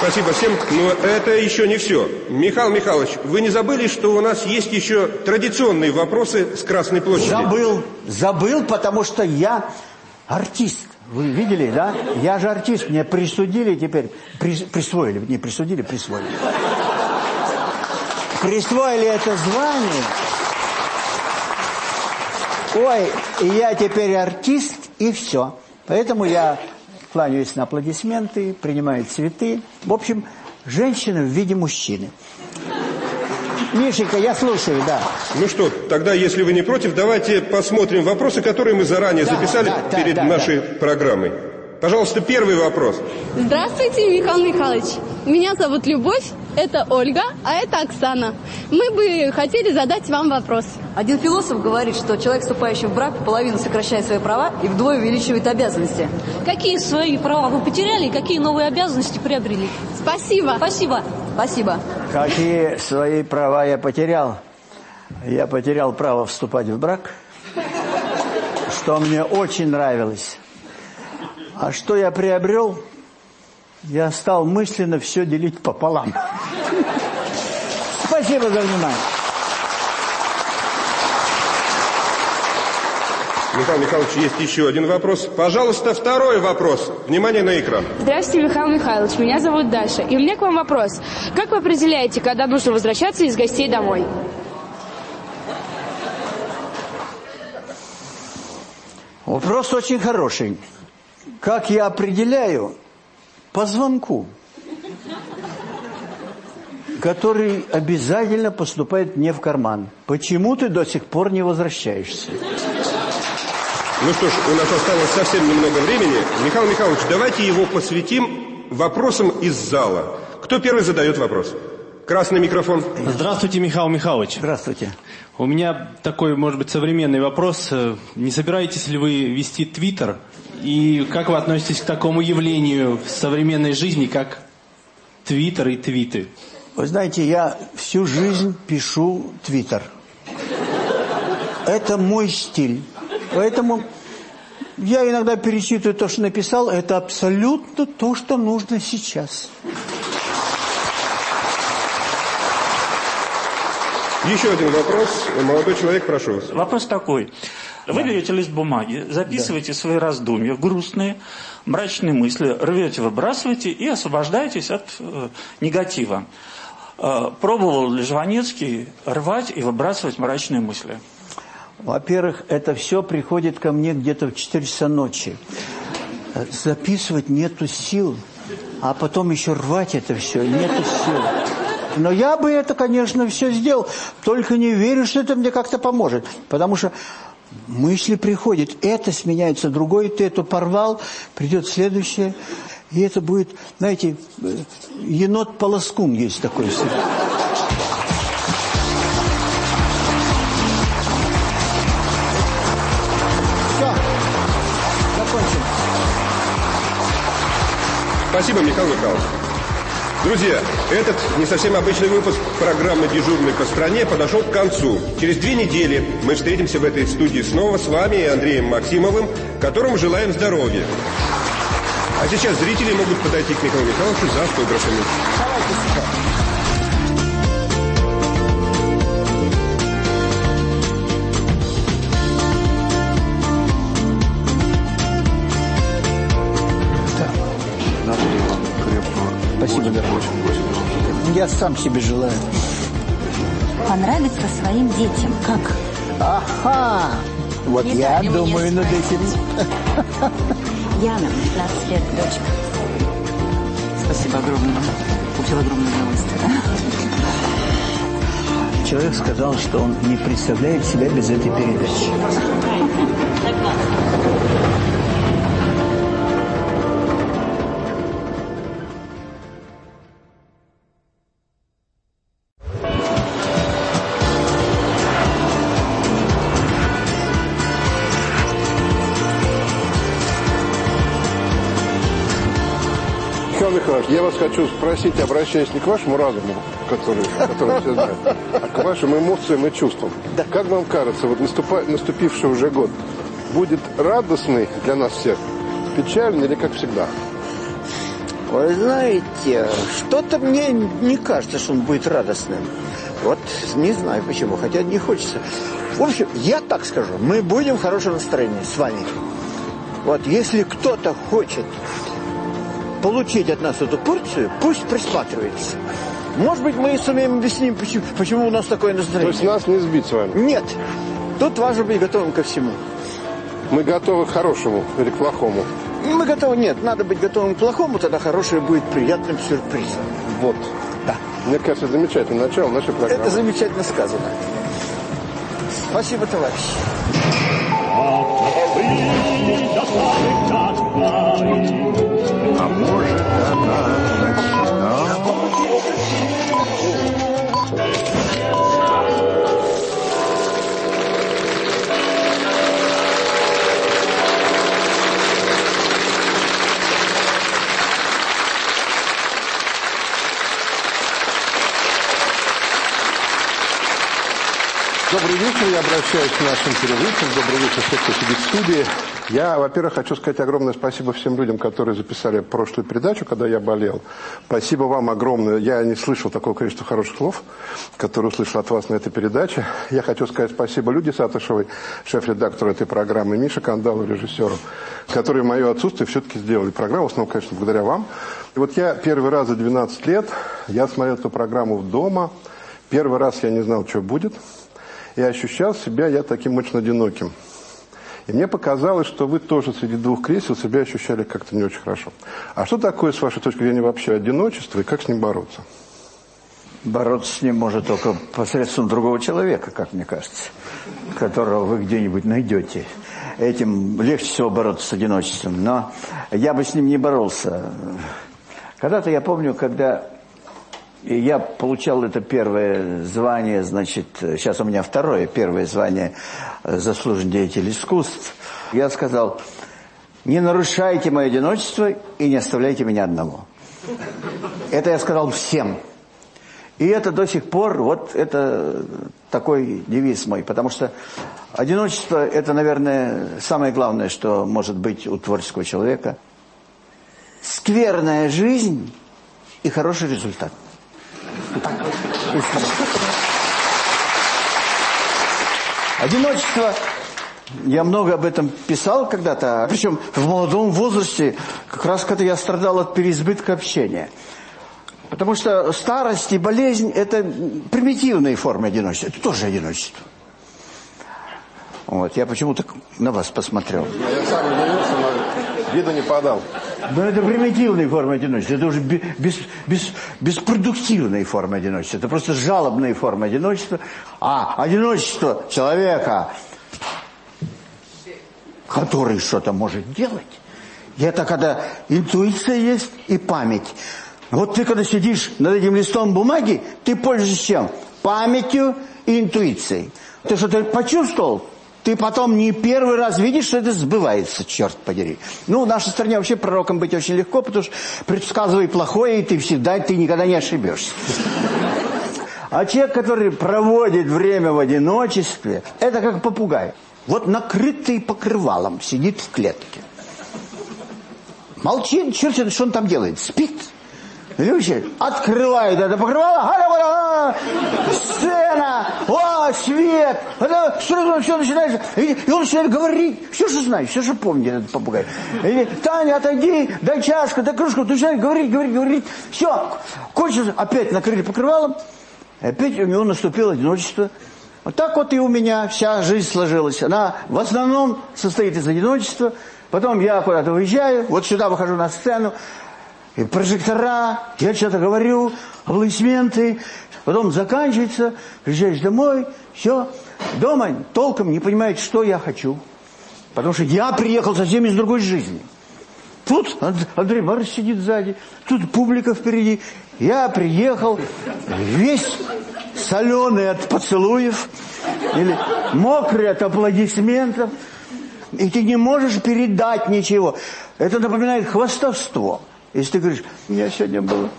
Спасибо всем, но это еще не все. Михаил Михайлович, вы не забыли, что у нас есть еще традиционные вопросы с Красной площади? Забыл, забыл, потому что я артист. Вы видели, да? Я же артист, мне присудили теперь, при, присвоили, не присудили, присвоили. Присвоили это звание. Ой, я теперь артист, и все. Поэтому я кланяюсь на аплодисменты, принимаю цветы. В общем, женщина в виде мужчины. Мишенька, я слушаю, да. Ну что, тогда, если вы не против, давайте посмотрим вопросы, которые мы заранее да, записали да, да, перед да, нашей да. программой. Пожалуйста, первый вопрос. Здравствуйте, Михаил Михайлович. Меня зовут Любовь, это Ольга, а это Оксана. Мы бы хотели задать вам вопрос. Один философ говорит, что человек, вступающий в брак, половину сокращает свои права и вдвое увеличивает обязанности. Какие свои права вы потеряли и какие новые обязанности приобрели? Спасибо. Спасибо. Спасибо. Какие свои права я потерял? Я потерял право вступать в брак, что мне очень нравилось. А что я приобрел? Я стал мысленно все делить пополам. Спасибо за внимание. Михаил Михайлович, есть еще один вопрос. Пожалуйста, второй вопрос. Внимание на экран. Здравствуйте, Михаил Михайлович. Меня зовут Даша. И у меня к вам вопрос. Как вы определяете, когда нужно возвращаться из гостей домой? Вопрос очень хороший. Как я определяю? По звонку. Который обязательно поступает мне в карман. Почему ты до сих пор не возвращаешься? Ну что ж, у нас осталось совсем немного времени. Михаил Михайлович, давайте его посвятим вопросам из зала. Кто первый задает вопрос? Красный микрофон. Здравствуйте, Михаил Михайлович. Здравствуйте. У меня такой, может быть, современный вопрос. Не собираетесь ли вы вести Твиттер? И как вы относитесь к такому явлению в современной жизни, как Твиттер и твиты? Вы знаете, я всю жизнь пишу Твиттер. Это мой стиль. Поэтому я иногда перечитываю то, что написал. Это абсолютно то, что нужно сейчас. Еще один вопрос. Молодой человек, прошу вас. Вопрос такой. Вы берете лист бумаги, записываете свои раздумья, грустные, мрачные мысли, рвете, выбрасываете и освобождаетесь от э, негатива. Э, пробовал ли Жванецкий рвать и выбрасывать мрачные мысли? Во-первых, это все приходит ко мне где-то в 4 часа ночи. Записывать нету сил, а потом еще рвать это все, нету сил. Но я бы это, конечно, все сделал, только не верю, что это мне как-то поможет. Потому что мысли приходят, это сменяется, другой ты эту порвал, придет следующее, и это будет, знаете, енот-полоскун есть такой. Спасибо, Михаил Михайлович. Друзья, этот не совсем обычный выпуск программы «Дежурный по стране» подошел к концу. Через две недели мы встретимся в этой студии снова с вами и Андреем Максимовым, которому желаем здоровья. А сейчас зрители могут подойти к Михаилу Михайловичу за автографами. Спасибо, сам себе желаю. Понравится своим детям. Как? Ага! Вот Не я думаю над этим. Яна, 15 лет, дочка. Спасибо огромное. Получил огромное удовольствие. Человек сказал, что он не представляет себя без этой передачи. Я вас хочу спросить, обращаясь не к вашему разуму, который, который все знает, а к вашим эмоциям и чувствам. Как вам кажется, вот наступа- наступивший уже год будет радостный для нас всех, печальный или как всегда? Вы знаете, что-то мне не кажется, что он будет радостным. Вот не знаю почему, хотя не хочется. В общем, я так скажу, мы будем в хорошем настроении с вами. Вот если кто-то хочет получить от нас эту порцию, пусть присматривается. Может быть, мы и сумеем объяснить, почему, почему у нас такое То настроение. есть нас не сбить с вами? Нет, тут важно быть готовым ко всему. Мы готовы к хорошему или к плохому? Мы готовы, нет, надо быть готовым к плохому, тогда хорошее будет приятным сюрпризом. Вот. Да. Мне кажется, замечательное начало нашей программы. Это замечательно сказано. Спасибо, товарищи. А может она навсегда. Добрый вечер, я обращаюсь к нашим телезрителям. Добрый вечер всем, кто сидит в студии. Я, во-первых, хочу сказать огромное спасибо всем людям, которые записали прошлую передачу, когда я болел. Спасибо вам огромное. Я не слышал такого количества хороших слов, которые услышал от вас на этой передаче. Я хочу сказать спасибо Люде Сатышевой, шеф-редактору этой программы, Мише Кандалу, режиссеру, которые в мое отсутствие все-таки сделали программу, в основном, конечно, благодаря вам. И вот я первый раз за 12 лет, я смотрел эту программу дома. Первый раз я не знал, что будет и ощущал себя я таким очень одиноким. И мне показалось, что вы тоже среди двух кресел себя ощущали как-то не очень хорошо. А что такое, с вашей точки зрения, вообще одиночество и как с ним бороться? Бороться с ним может только посредством другого человека, как мне кажется, которого вы где-нибудь найдете. Этим легче всего бороться с одиночеством. Но я бы с ним не боролся. Когда-то я помню, когда и я получал это первое звание, значит, сейчас у меня второе, первое звание заслуженный деятель искусств. Я сказал, не нарушайте мое одиночество и не оставляйте меня одного. Это я сказал всем. И это до сих пор, вот это такой девиз мой, потому что одиночество, это, наверное, самое главное, что может быть у творческого человека. Скверная жизнь и хороший результат. Одиночество. Я много об этом писал когда-то, причем в молодом возрасте, как раз когда я страдал от переизбытка общения. Потому что старость и болезнь – это примитивные формы одиночества. Это тоже одиночество. Вот, я почему-то на вас посмотрел. Я сам удивился, но виду не подал. Но это примитивная форма одиночества. Это уже без, без, беспродуктивная форма одиночества. Это просто жалобная форма одиночества. А одиночество человека, который что-то может делать, это когда интуиция есть и память. Вот ты когда сидишь над этим листом бумаги, ты пользуешься чем? Памятью и интуицией. Ты что-то почувствовал? Ты потом не первый раз видишь, что это сбывается, черт подери. Ну, в нашей стране вообще пророком быть очень легко, потому что предсказывай плохое, и ты всегда, ты никогда не ошибешься. А человек, который проводит время в одиночестве, это как попугай. Вот накрытый покрывалом сидит в клетке. Молчит, черт, что он там делает? Спит. Люди открывают это покрывало, сцена, о, свет, это сразу все начинается, и, и он начинает говорить, все, что знает, все, что помнит этот попугай. И, Таня, отойди, дай чашку, дай кружку, ты начинает говорить, говорить, говорить, все, кончится, опять накрыли покрывалом, опять у него наступило одиночество. Вот так вот и у меня вся жизнь сложилась. Она в основном состоит из одиночества, потом я куда-то выезжаю, вот сюда выхожу на сцену, и прожектора, я что-то говорю, аплодисменты, потом заканчивается, приезжаешь домой, все, дома толком не понимаете, что я хочу. Потому что я приехал совсем из другой жизни. Тут Андрей Марс сидит сзади, тут публика впереди. Я приехал весь соленый от поцелуев или мокрый от аплодисментов. И ты не можешь передать ничего. Это напоминает хвастовство. Если ты говоришь, у меня сегодня было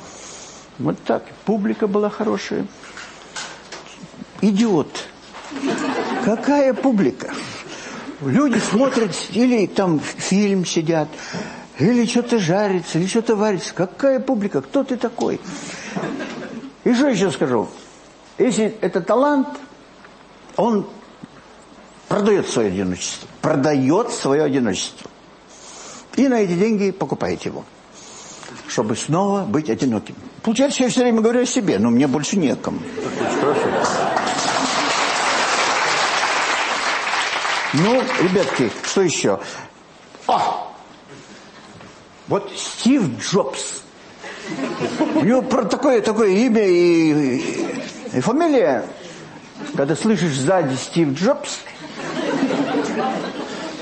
вот так, публика была хорошая. Идиот. Какая публика? Люди смотрят, или там фильм сидят, или что-то жарится, или что-то варится. Какая публика? Кто ты такой? И что еще скажу? Если это талант, он продает свое одиночество. Продает свое одиночество. И на эти деньги покупает его чтобы снова быть одиноким. Получается, я все время говорю о себе, но мне больше некому. Ну, ребятки, что еще? А! Вот Стив Джобс. У него такое, такое имя и, и, фамилия. Когда слышишь сзади Стив Джобс,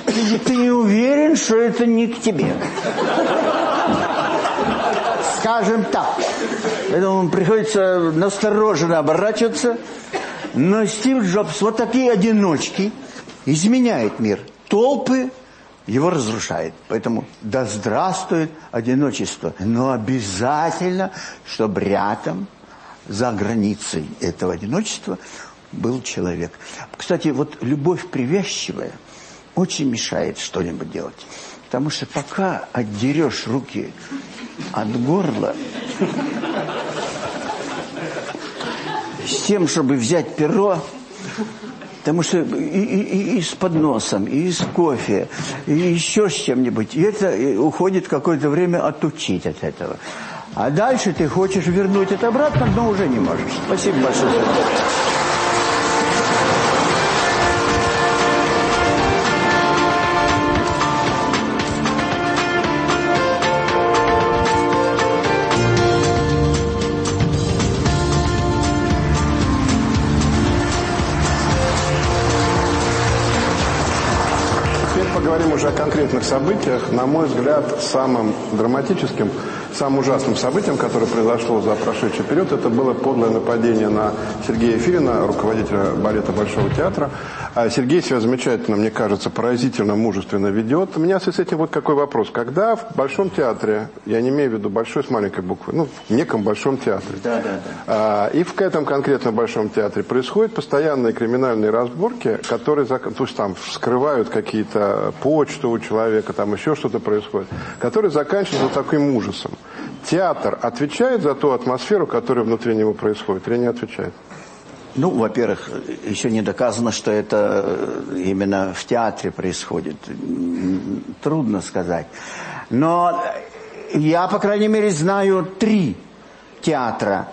Значит, ты не уверен, что это не к тебе. Скажем так. Поэтому приходится настороженно оборачиваться. Но Стив Джобс, вот такие одиночки, изменяет мир. Толпы его разрушает. Поэтому да здравствует одиночество. Но обязательно, чтобы рядом, за границей этого одиночества, был человек. Кстати, вот любовь привязчивая очень мешает что-нибудь делать. Потому что пока отдерешь руки от горла, с тем, чтобы взять перо, потому что и, и, и с подносом, и с кофе, и еще с чем-нибудь, и это уходит какое-то время отучить от этого. А дальше ты хочешь вернуть это обратно, но уже не можешь. Спасибо большое. Уже о конкретных событиях. На мой взгляд, самым драматическим Самым ужасным событием, которое произошло за прошедший период, это было подлое нападение на Сергея Филина, руководителя балета Большого театра. А Сергей себя замечательно, мне кажется, поразительно, мужественно ведет. У меня с этим вот какой вопрос. Когда в Большом театре, я не имею в виду большой с маленькой буквы, ну, в неком Большом театре, да, да, да. А, и в этом конкретно Большом театре происходят постоянные криминальные разборки, которые, то есть там вскрывают какие-то почту у человека, там еще что-то происходит, которые заканчиваются таким ужасом. Театр отвечает за ту атмосферу, которая внутри него происходит, или не отвечает? Ну, во-первых, еще не доказано, что это э, именно в театре происходит. Трудно сказать. Но я, по крайней мере, знаю три театра.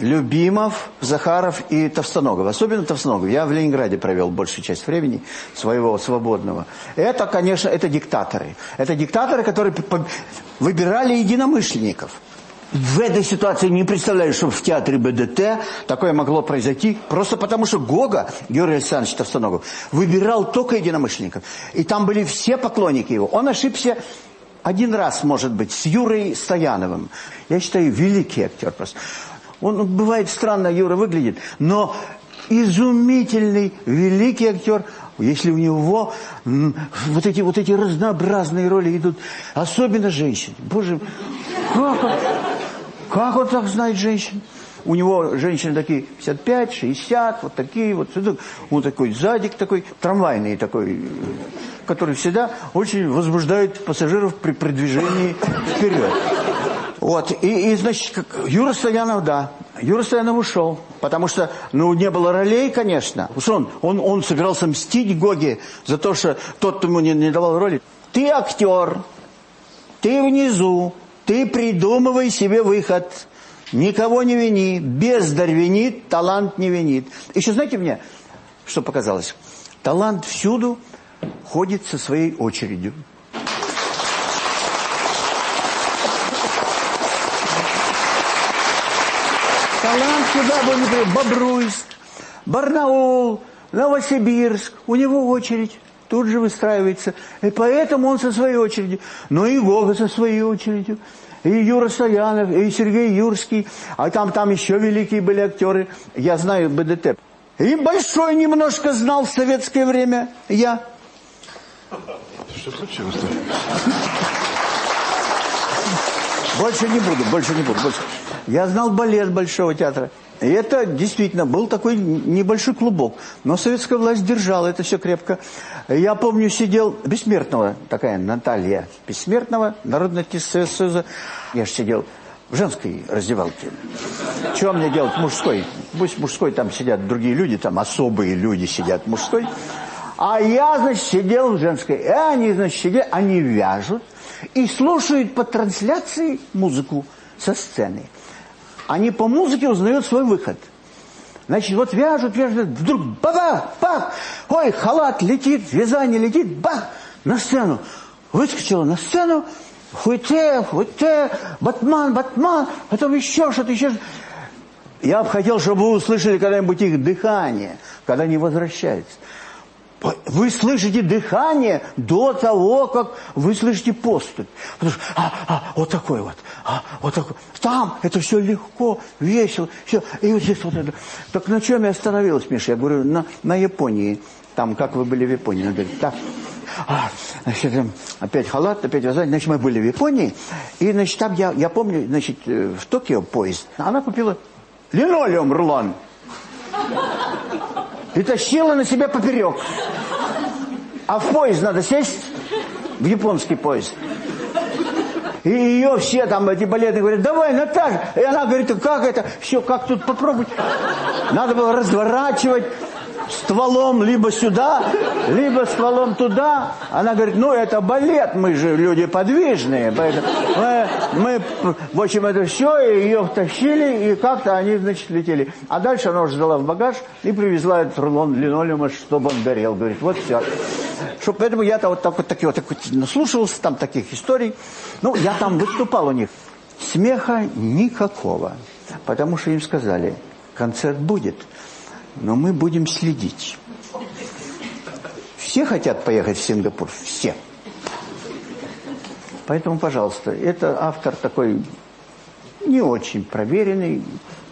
Любимов, Захаров и Товстоногов. Особенно Товстоногов. Я в Ленинграде провел большую часть времени своего свободного. Это, конечно, это диктаторы. Это диктаторы, которые выбирали единомышленников. В этой ситуации не представляю, чтобы в театре БДТ такое могло произойти. Просто потому, что Гога, Георгий Александрович Товстоногов, выбирал только единомышленников. И там были все поклонники его. Он ошибся один раз, может быть, с Юрой Стояновым. Я считаю, великий актер просто. Он, бывает странно, Юра выглядит, но изумительный, великий актер, если у него вот эти, вот эти разнообразные роли идут, особенно женщины. Боже, как он, как он так знает женщин? У него женщины такие 55, 60, вот такие вот. Он такой задик такой, трамвайный такой, который всегда очень возбуждает пассажиров при продвижении вперед. Вот, и, и значит, как, Юра Стоянов, да, Юра Стоянов ушел, потому что, ну, не было ролей, конечно. Он, он, он собирался мстить Гоге за то, что тот ему не, не давал роли. Ты актер, ты внизу, ты придумывай себе выход. Никого не вини, бездарь винит, талант не винит. Еще знаете мне, что показалось? Талант всюду ходит со своей очередью. Талант сюда был, например, Бобруйск, Барнаул, Новосибирск. У него очередь тут же выстраивается. И поэтому он со своей очередью. Но и Гога со своей очередью. И Юра Стоянов, и Сергей Юрский. А там, там еще великие были актеры. Я знаю БДТ. И Большой немножко знал в советское время. Я. Что случилось Больше не буду, больше не буду. Больше. Я знал балет Большого театра. И это действительно был такой небольшой клубок. Но советская власть держала это все крепко. Я помню, сидел Бессмертного, такая Наталья Бессмертного, Народный артист Союза. Я же сидел в женской раздевалке. Что мне делать мужской? Пусть мужской там сидят другие люди, там особые люди сидят мужской. А я, значит, сидел в женской. И они, значит, сидят, они вяжут и слушают по трансляции музыку со сцены они по музыке узнают свой выход. Значит, вот вяжут, вяжут, вдруг баба, бах, ой, халат летит, вязание летит, бах, на сцену. Выскочила на сцену, хуйте, хуйте, батман, батман, потом еще что-то, еще. Я бы хотел, чтобы вы услышали когда-нибудь их дыхание, когда они возвращаются. Вы слышите дыхание до того, как вы слышите поступь. Потому что, а, а, вот такой вот, а, вот такой. Там это все легко, весело, все. И вот здесь вот это. Так на чем я остановилась, Миша? Я говорю, на, на Японии. Там, как вы были в Японии. Она говорит, так. А, значит, эм, опять халат, опять вязать. Значит, мы были в Японии. И, значит, там я, я помню, значит, э, в Токио поезд. Она купила линолеум рулон и тащила на себя поперек. А в поезд надо сесть, в японский поезд. И ее все там, эти балетные, говорят, давай, Наташа. И она говорит, как это? Все, как тут попробовать? Надо было разворачивать стволом либо сюда, либо стволом туда. Она говорит, ну это балет, мы же люди подвижные. Поэтому мы, мы в общем, это все, и ее втащили, и как-то они, значит, летели. А дальше она уже взяла в багаж и привезла этот рулон линолеума, чтобы он горел. Говорит, вот все. Что, поэтому я-то вот так вот, такие, вот так вот наслушался там таких историй. Ну, я там выступал у них. Смеха никакого. Потому что им сказали, концерт будет но мы будем следить. Все хотят поехать в Сингапур? Все. Поэтому, пожалуйста, это автор такой не очень проверенный,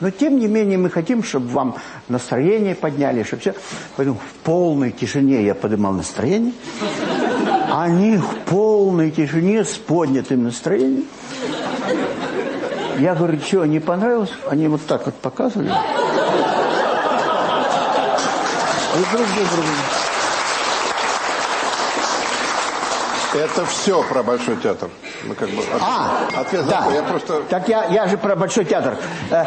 но тем не менее мы хотим, чтобы вам настроение подняли, чтобы все. Поэтому в полной тишине я поднимал настроение. Они в полной тишине с поднятым настроением. Я говорю, что, не понравилось? Они вот так вот показывали. И друг за другом. Это все про Большой театр. Мы как бы ответ, а, ответ да. такой. Я просто... Так я, я же про Большой театр. Э,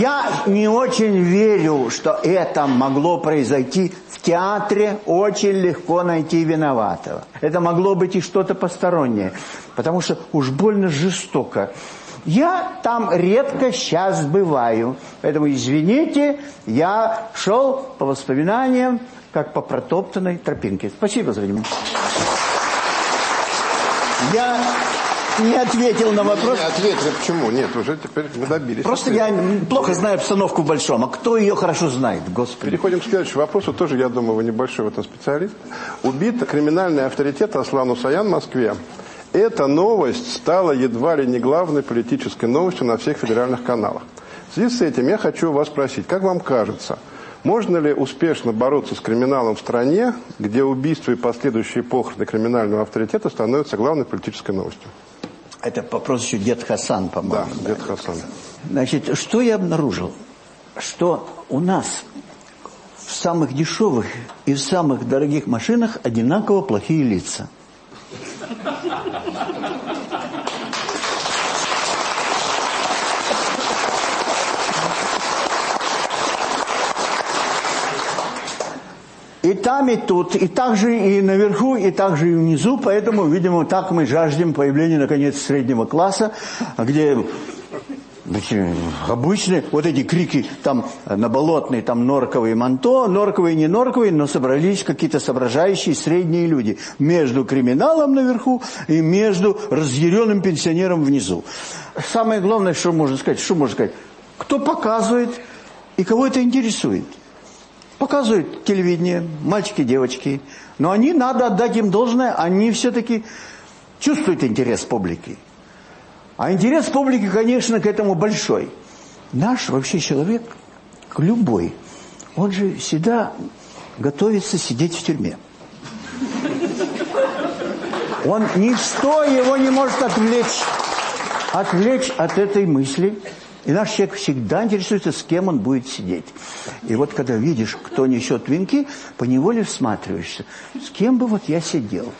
я не очень верю, что это могло произойти в театре. Очень легко найти виноватого. Это могло быть и что-то постороннее. Потому что уж больно жестоко я там редко сейчас бываю. Поэтому, извините, я шел по воспоминаниям, как по протоптанной тропинке. Спасибо за внимание. Я не ответил на вопрос. Не ответили, почему? Нет, уже теперь мы добились. Просто ответа. я плохо знаю обстановку в Большом. А кто ее хорошо знает, господи? Переходим к следующему вопросу. Тоже, я думаю, вы небольшой в этом специалист. Убит криминальный авторитет Аслан Усаян в Москве. Эта новость стала едва ли не главной политической новостью на всех федеральных каналах. В связи с этим я хочу вас спросить, как вам кажется, можно ли успешно бороться с криминалом в стране, где убийство и последующие похороны криминального авторитета становятся главной политической новостью? Это вопрос еще Дед Хасан, по-моему. Да, Дед Хасан. Значит, что я обнаружил? Что у нас в самых дешевых и в самых дорогих машинах одинаково плохие лица. И там, и тут, и так же и наверху, и так же и внизу. Поэтому, видимо, так мы жаждем появления, наконец, среднего класса, где обычные вот эти крики там на болотные, там норковые манто, норковые, не норковые, но собрались какие-то соображающие средние люди между криминалом наверху и между разъяренным пенсионером внизу. Самое главное, что можно сказать, что можно сказать, кто показывает и кого это интересует. Показывают телевидение, мальчики, девочки, но они, надо отдать им должное, они все-таки чувствуют интерес публики. А интерес публики, конечно, к этому большой. Наш вообще человек, любой, он же всегда готовится сидеть в тюрьме. Он ничто его не может отвлечь, отвлечь от этой мысли. И наш человек всегда интересуется, с кем он будет сидеть. И вот когда видишь, кто несет венки, поневоле всматриваешься. С кем бы вот я сидел?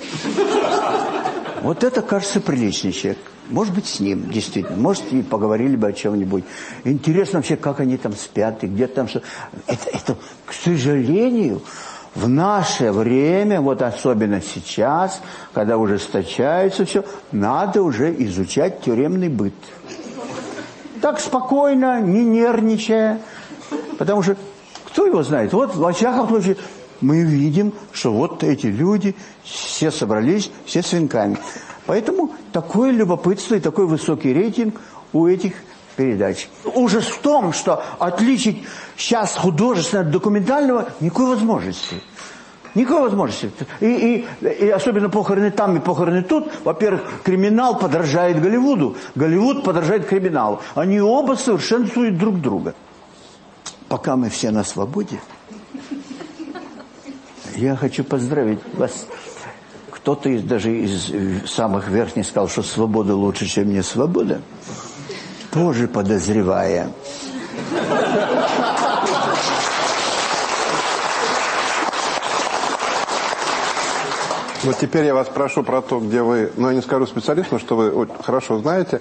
Вот это, кажется, приличный человек. Может быть, с ним, действительно. Может, и поговорили бы о чем-нибудь. Интересно вообще, как они там спят, и где там что. Это, это, к сожалению, в наше время, вот особенно сейчас, когда ужесточается все, надо уже изучать тюремный быт. Так спокойно, не нервничая. Потому что, кто его знает? Вот, во всяком случае, мы видим, что вот эти люди все собрались, все с венками. Поэтому такое любопытство и такой высокий рейтинг у этих передач. Ужас в том, что отличить сейчас художественное от документального никакой возможности. Никакой возможности. И, и, и особенно похороны там и похороны тут. Во-первых, криминал подражает Голливуду. Голливуд подражает криминалу. Они оба совершенствуют друг друга. Пока мы все на свободе, я хочу поздравить вас. Кто-то из, даже из самых верхних сказал, что свобода лучше, чем не свобода. Тоже подозревая. Вот теперь я вас прошу про то, где вы, ну я не скажу специалист, но что вы хорошо знаете.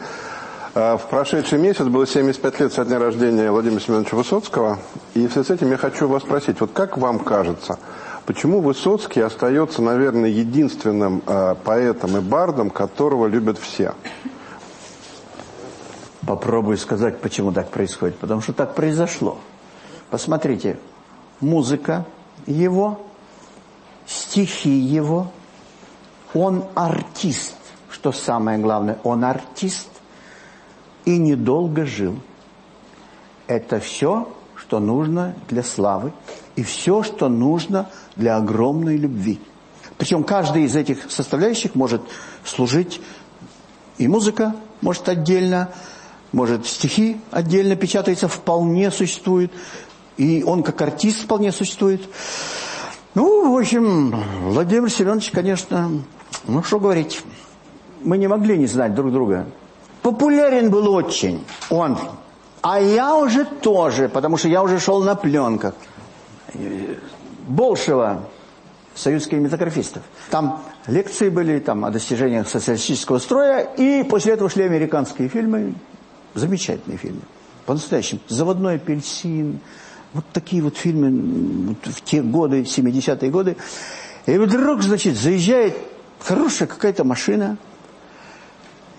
А, в прошедший месяц было 75 лет со дня рождения Владимира Семеновича Высоцкого. И в связи с этим я хочу вас спросить, вот как вам кажется, почему Высоцкий остается, наверное, единственным э, поэтом и бардом, которого любят все? Попробую сказать, почему так происходит. Потому что так произошло. Посмотрите, музыка его, стихи его – он артист, что самое главное, он артист и недолго жил. Это все, что нужно для славы и все, что нужно для огромной любви. Причем каждый из этих составляющих может служить, и музыка может отдельно, может стихи отдельно печатаются, вполне существует, и он как артист вполне существует. Ну, в общем, Владимир Семенович, конечно, ну, что говорить, мы не могли не знать друг друга. Популярен был очень он, а я уже тоже, потому что я уже шел на пленках. Болшева, Союз кинематографистов. Там лекции были там, о достижениях социалистического строя, и после этого шли американские фильмы, замечательные фильмы, по-настоящему. «Заводной апельсин», вот такие вот фильмы в те годы, 70-е годы. И вдруг, значит, заезжает хорошая какая-то машина.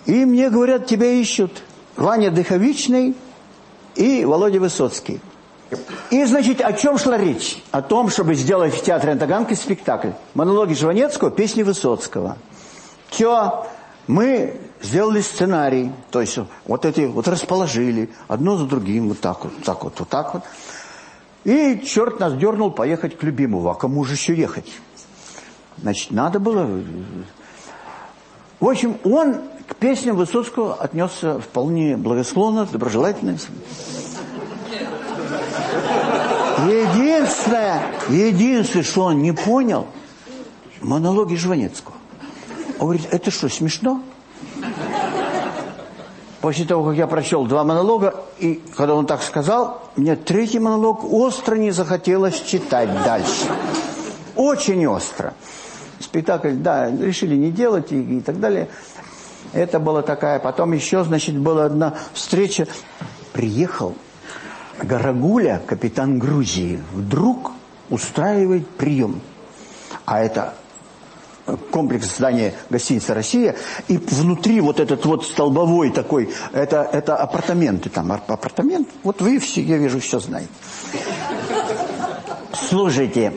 И мне говорят, тебя ищут Ваня Дыховичный и Володя Высоцкий. И, значит, о чем шла речь? О том, чтобы сделать в театре Антаганки спектакль. Монологи Жванецкого, песни Высоцкого. Все, мы сделали сценарий, то есть вот эти вот расположили, одно за другим, вот так вот, так вот, вот так вот. И черт нас дернул поехать к любимому. А кому же еще ехать? Значит, надо было... В общем, он к песням Высоцкого отнесся вполне благосклонно, доброжелательно. Единственное, единственное, что он не понял, монологи Жванецкого. Он говорит, это что, смешно? После того, как я прочел два монолога, и когда он так сказал, мне третий монолог остро не захотелось читать дальше. Очень остро спектакль, да, решили не делать и, и так далее. Это была такая. Потом еще, значит, была одна встреча. Приехал Гарагуля, капитан Грузии, вдруг устраивает прием. А это комплекс здания гостиницы «Россия», и внутри вот этот вот столбовой такой, это, это апартаменты там, апартамент, вот вы все, я вижу, все знаете. Слушайте,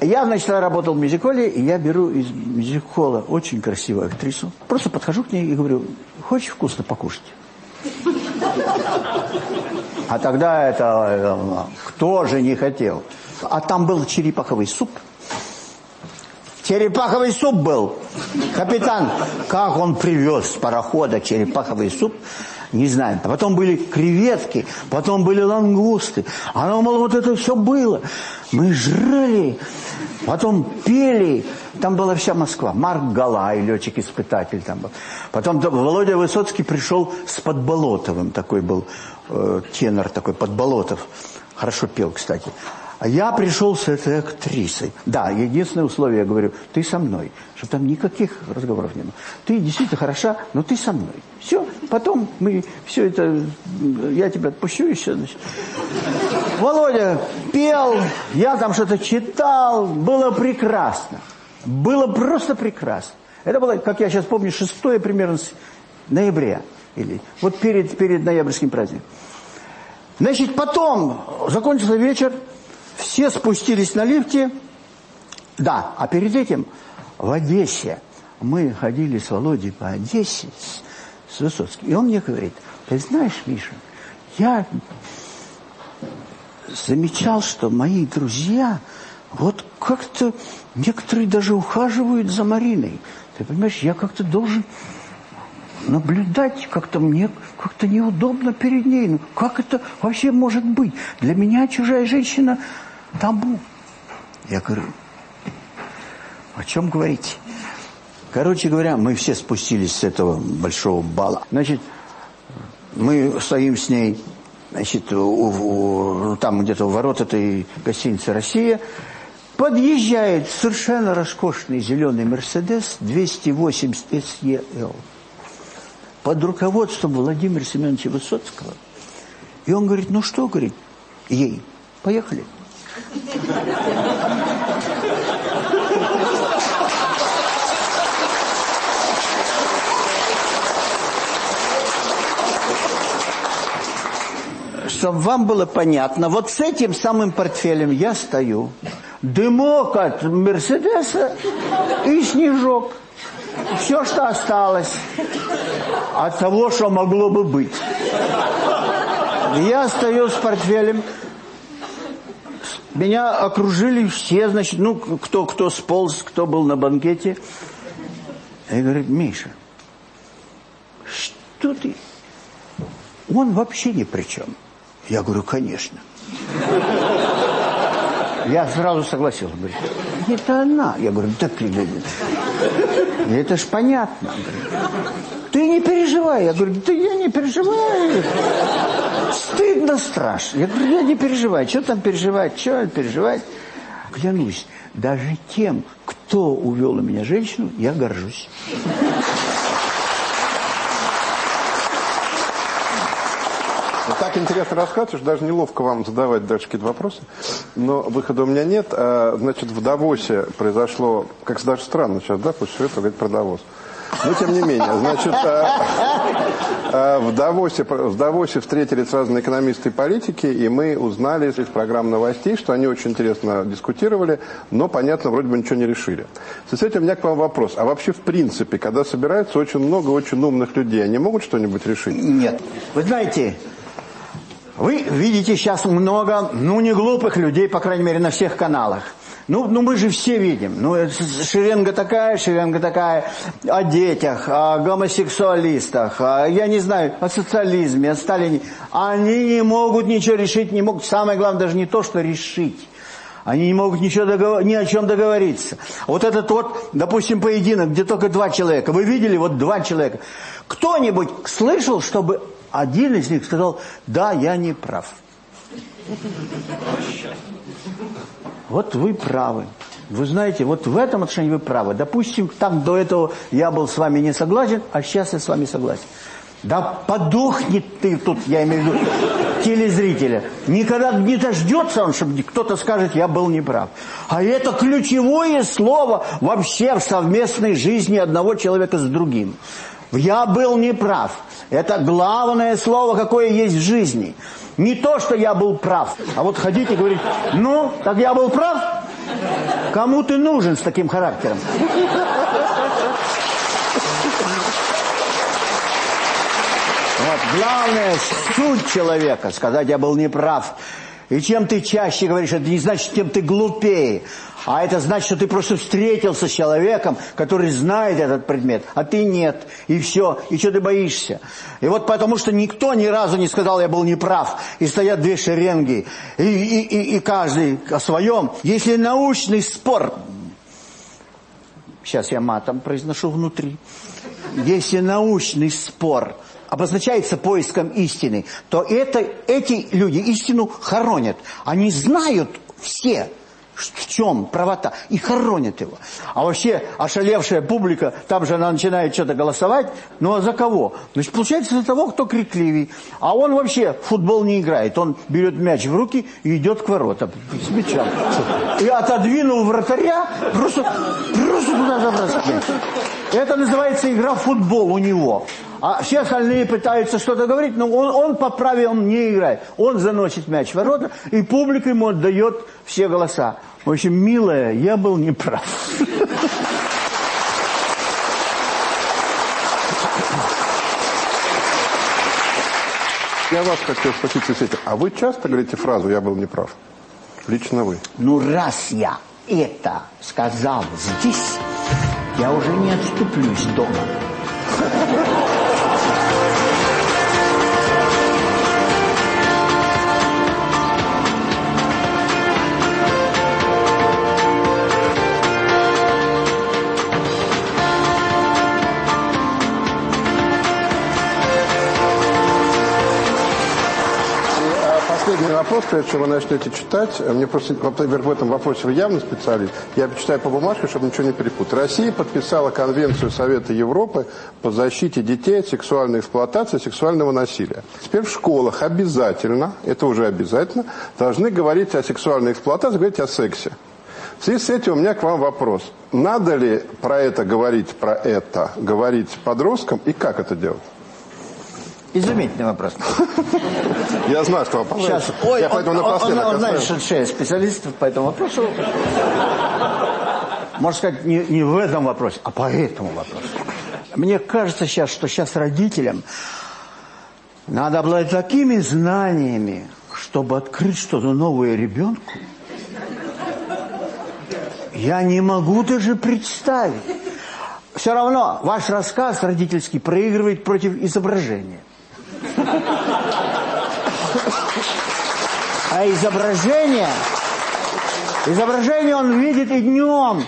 я, значит, работал в мюзиколе, и я беру из мюзикола очень красивую актрису. Просто подхожу к ней и говорю, хочешь вкусно покушать? А тогда это э, кто же не хотел? А там был черепаховый суп. Черепаховый суп был. Капитан, как он привез с парохода черепаховый суп, не знаю. Потом были креветки, потом были лангусты. Ну, мол, вот это все было. Мы жрали. Потом пели, там была вся Москва. Марк Галай, летчик-испытатель там был. Потом Володя Высоцкий пришел с Подболотовым, такой был э, тенор такой, Подболотов. Хорошо пел, кстати. А я пришел с этой актрисой. Да, единственное условие, я говорю, ты со мной. Чтобы там никаких разговоров не было. Ты действительно хороша, но ты со мной. Все, потом мы все это, я тебя отпущу еще. Володя пел, я там что-то читал, было прекрасно. Было просто прекрасно. Это было, как я сейчас помню, 6 примерно ноября. Или, вот перед, перед ноябрьским праздником. Значит, потом закончился вечер, все спустились на лифте. Да, а перед этим в Одессе мы ходили с Володей по Одессе, с, с Высоцким. И он мне говорит, ты знаешь, Миша, я замечал, что мои друзья Вот как-то некоторые даже ухаживают за Мариной. Ты понимаешь, я как-то должен наблюдать, как-то мне как-то неудобно перед ней. Ну, как это вообще может быть? Для меня чужая женщина табу. Я говорю, о чем говорить? Короче говоря, мы все спустились с этого большого бала. Значит, мы стоим с ней, значит, у, у, там где-то у ворот этой гостиницы «Россия». Подъезжает совершенно роскошный зеленый «Мерседес» 280 SEL под руководством Владимира Семеновича Высоцкого. И он говорит, ну что, говорит, ей, поехали. Чтобы вам было понятно, вот с этим самым портфелем я стою. Дымок от Мерседеса и снежок. Все, что осталось от того, что могло бы быть. Я стою с портфелем. Меня окружили все, значит, ну, кто, кто сполз, кто был на банкете. И говорит, Миша, что ты? Он вообще ни при чем. Я говорю, конечно. Я сразу согласился. Говорит, это она. Я говорю, да это ж понятно. Ты не переживай. Я говорю, да я не переживаю. Стыдно, страшно. Я говорю, я не переживаю. Что там переживать? Что переживать? Клянусь, даже тем, кто увел у меня женщину, я горжусь. Так интересно рассказываешь, даже неловко вам задавать дальше какие-то вопросы, но выхода у меня нет. А, значит, в Давосе произошло, как даже странно сейчас, да, после всего этого говорить про Давос. Но тем не менее, значит, а, а, в, Давосе, в Давосе встретились разные экономисты и политики, и мы узнали из программ новостей, что они очень интересно дискутировали, но, понятно, вроде бы ничего не решили. С этим у меня к вам вопрос. А вообще, в принципе, когда собирается очень много очень умных людей, они могут что-нибудь решить? Нет. Вы знаете, вы видите сейчас много, ну, не глупых людей, по крайней мере, на всех каналах. Ну, ну мы же все видим. Ну, шеренга такая, шеренга такая. О детях, о гомосексуалистах, о, я не знаю, о социализме, о Сталине. Они не могут ничего решить, не могут. Самое главное даже не то, что решить. Они не могут ничего договор... ни о чем договориться. Вот этот вот, допустим, поединок, где только два человека. Вы видели вот два человека. Кто-нибудь слышал, чтобы один из них сказал, да, я не прав. Вот вы правы. Вы знаете, вот в этом отношении вы правы. Допустим, там до этого я был с вами не согласен, а сейчас я с вами согласен. Да подохнет ты тут, я имею в виду, телезрителя. Никогда не дождется он, чтобы кто-то скажет, я был неправ. А это ключевое слово вообще в совместной жизни одного человека с другим. Я был неправ. Это главное слово, какое есть в жизни. Не то, что я был прав, а вот ходить и говорить, ну, так я был прав? Кому ты нужен с таким характером? Вот, главное, суть человека, сказать, я был неправ. И чем ты чаще говоришь, это не значит, тем ты глупее. А это значит, что ты просто встретился с человеком, который знает этот предмет, а ты нет. И все. И что ты боишься? И вот потому что никто ни разу не сказал, я был неправ. И стоят две шеренги. И, и, и, и каждый о своем. Если научный спор... Сейчас я матом произношу внутри. Если научный спор обозначается поиском истины, то это, эти люди истину хоронят. Они знают все в чем правота, и хоронят его. А вообще ошалевшая публика, там же она начинает что-то голосовать, ну а за кого? Значит, получается за того, кто крикливей. А он вообще в футбол не играет, он берет мяч в руки и идет к воротам с мячом. И отодвинул вратаря, просто, просто туда мяч. Это называется игра в футбол у него. А все остальные пытаются что-то говорить, но он, он по правилам не играет. Он заносит мяч в ворота, и публика ему отдает все голоса. В общем, милая, я был неправ. Я вас хотел спросить, Светик, а вы часто говорите фразу «я был неправ»? Лично вы. Ну, раз я это сказал здесь, я уже не отступлюсь дома. Вопрос, прежде чем вы начнете читать. Мне просто в этом вопросе вы явно специалист. Я читаю по бумажке, чтобы ничего не перепутать. Россия подписала Конвенцию Совета Европы по защите детей от сексуальной эксплуатации и сексуального насилия. Теперь в школах обязательно, это уже обязательно, должны говорить о сексуальной эксплуатации, говорить о сексе. В связи с этим у меня к вам вопрос. Надо ли про это говорить, про это говорить подросткам и как это делать? Изумительный вопрос. Я знаю, что вопрос. Сейчас. Я Ой, поэтому он, он, он, он знает, что шесть специалистов по этому вопросу. Можно сказать, не, не в этом вопросе, а по этому вопросу. Мне кажется сейчас, что сейчас родителям надо обладать такими знаниями, чтобы открыть что-то новое ребенку. Я не могу даже представить. Все равно ваш рассказ родительский проигрывает против изображения. А изображение, изображение он видит и днем.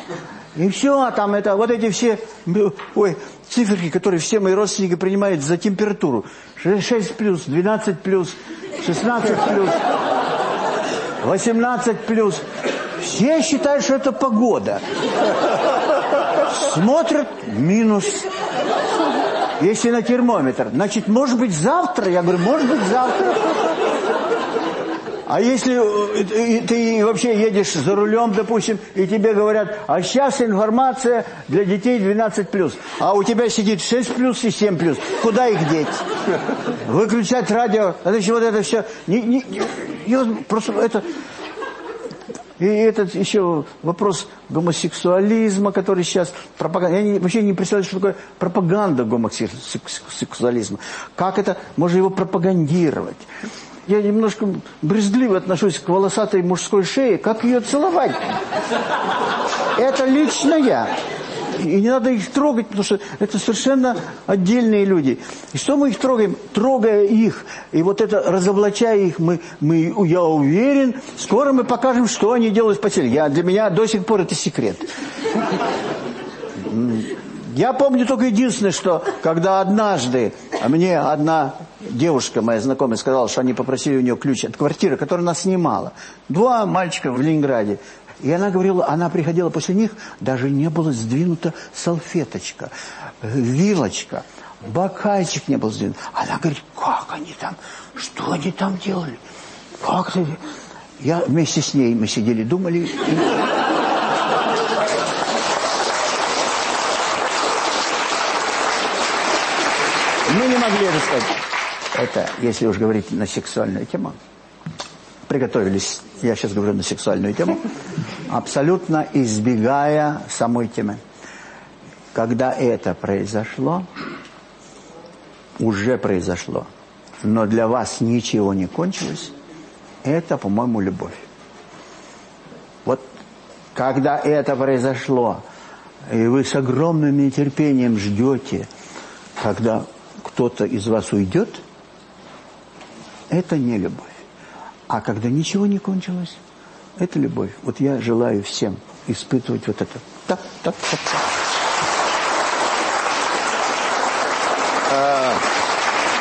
И все, там это, вот эти все, ой, циферки, которые все мои родственники принимают за температуру. 6 плюс, 12 плюс, 16 плюс, 18 плюс. Все считают, что это погода. Смотрят, минус. Если на термометр. Значит, может быть завтра? Я говорю, может быть завтра. А если э, ты вообще едешь за рулем, допустим, и тебе говорят, а сейчас информация для детей 12+, а у тебя сидит 6+, и 7+, куда их деть? Выключать радио, значит, вот это все, не, не, не, просто это... И этот еще вопрос гомосексуализма, который сейчас пропаганда. Я не, вообще не представляю, что такое пропаганда гомосексуализма. Как это можно его пропагандировать? Я немножко брезгливо отношусь к волосатой мужской шее. Как ее целовать? Это лично я. И не надо их трогать, потому что это совершенно отдельные люди. И что мы их трогаем? Трогая их, и вот это, разоблачая их, мы, мы, я уверен, скоро мы покажем, что они делают в постели. Я, для меня до сих пор это секрет. Я помню только единственное, что когда однажды мне одна девушка, моя знакомая, сказала, что они попросили у нее ключ от квартиры, которую она снимала. Два мальчика в Ленинграде. И она говорила, она приходила после них, даже не было сдвинута салфеточка, вилочка, бокальчик не был сдвинут. Она говорит, как они там, что они там делали? Как это? Я вместе с ней, мы сидели, думали. И... Мы не могли рассказать. Это, если уж говорить на сексуальную тему, приготовились, я сейчас говорю на сексуальную тему, абсолютно избегая самой темы. Когда это произошло, уже произошло, но для вас ничего не кончилось, это, по-моему, любовь. Вот когда это произошло, и вы с огромным нетерпением ждете, когда кто-то из вас уйдет, это не любовь. А когда ничего не кончилось, это любовь. Вот я желаю всем испытывать вот это. Так, так, так, так. А,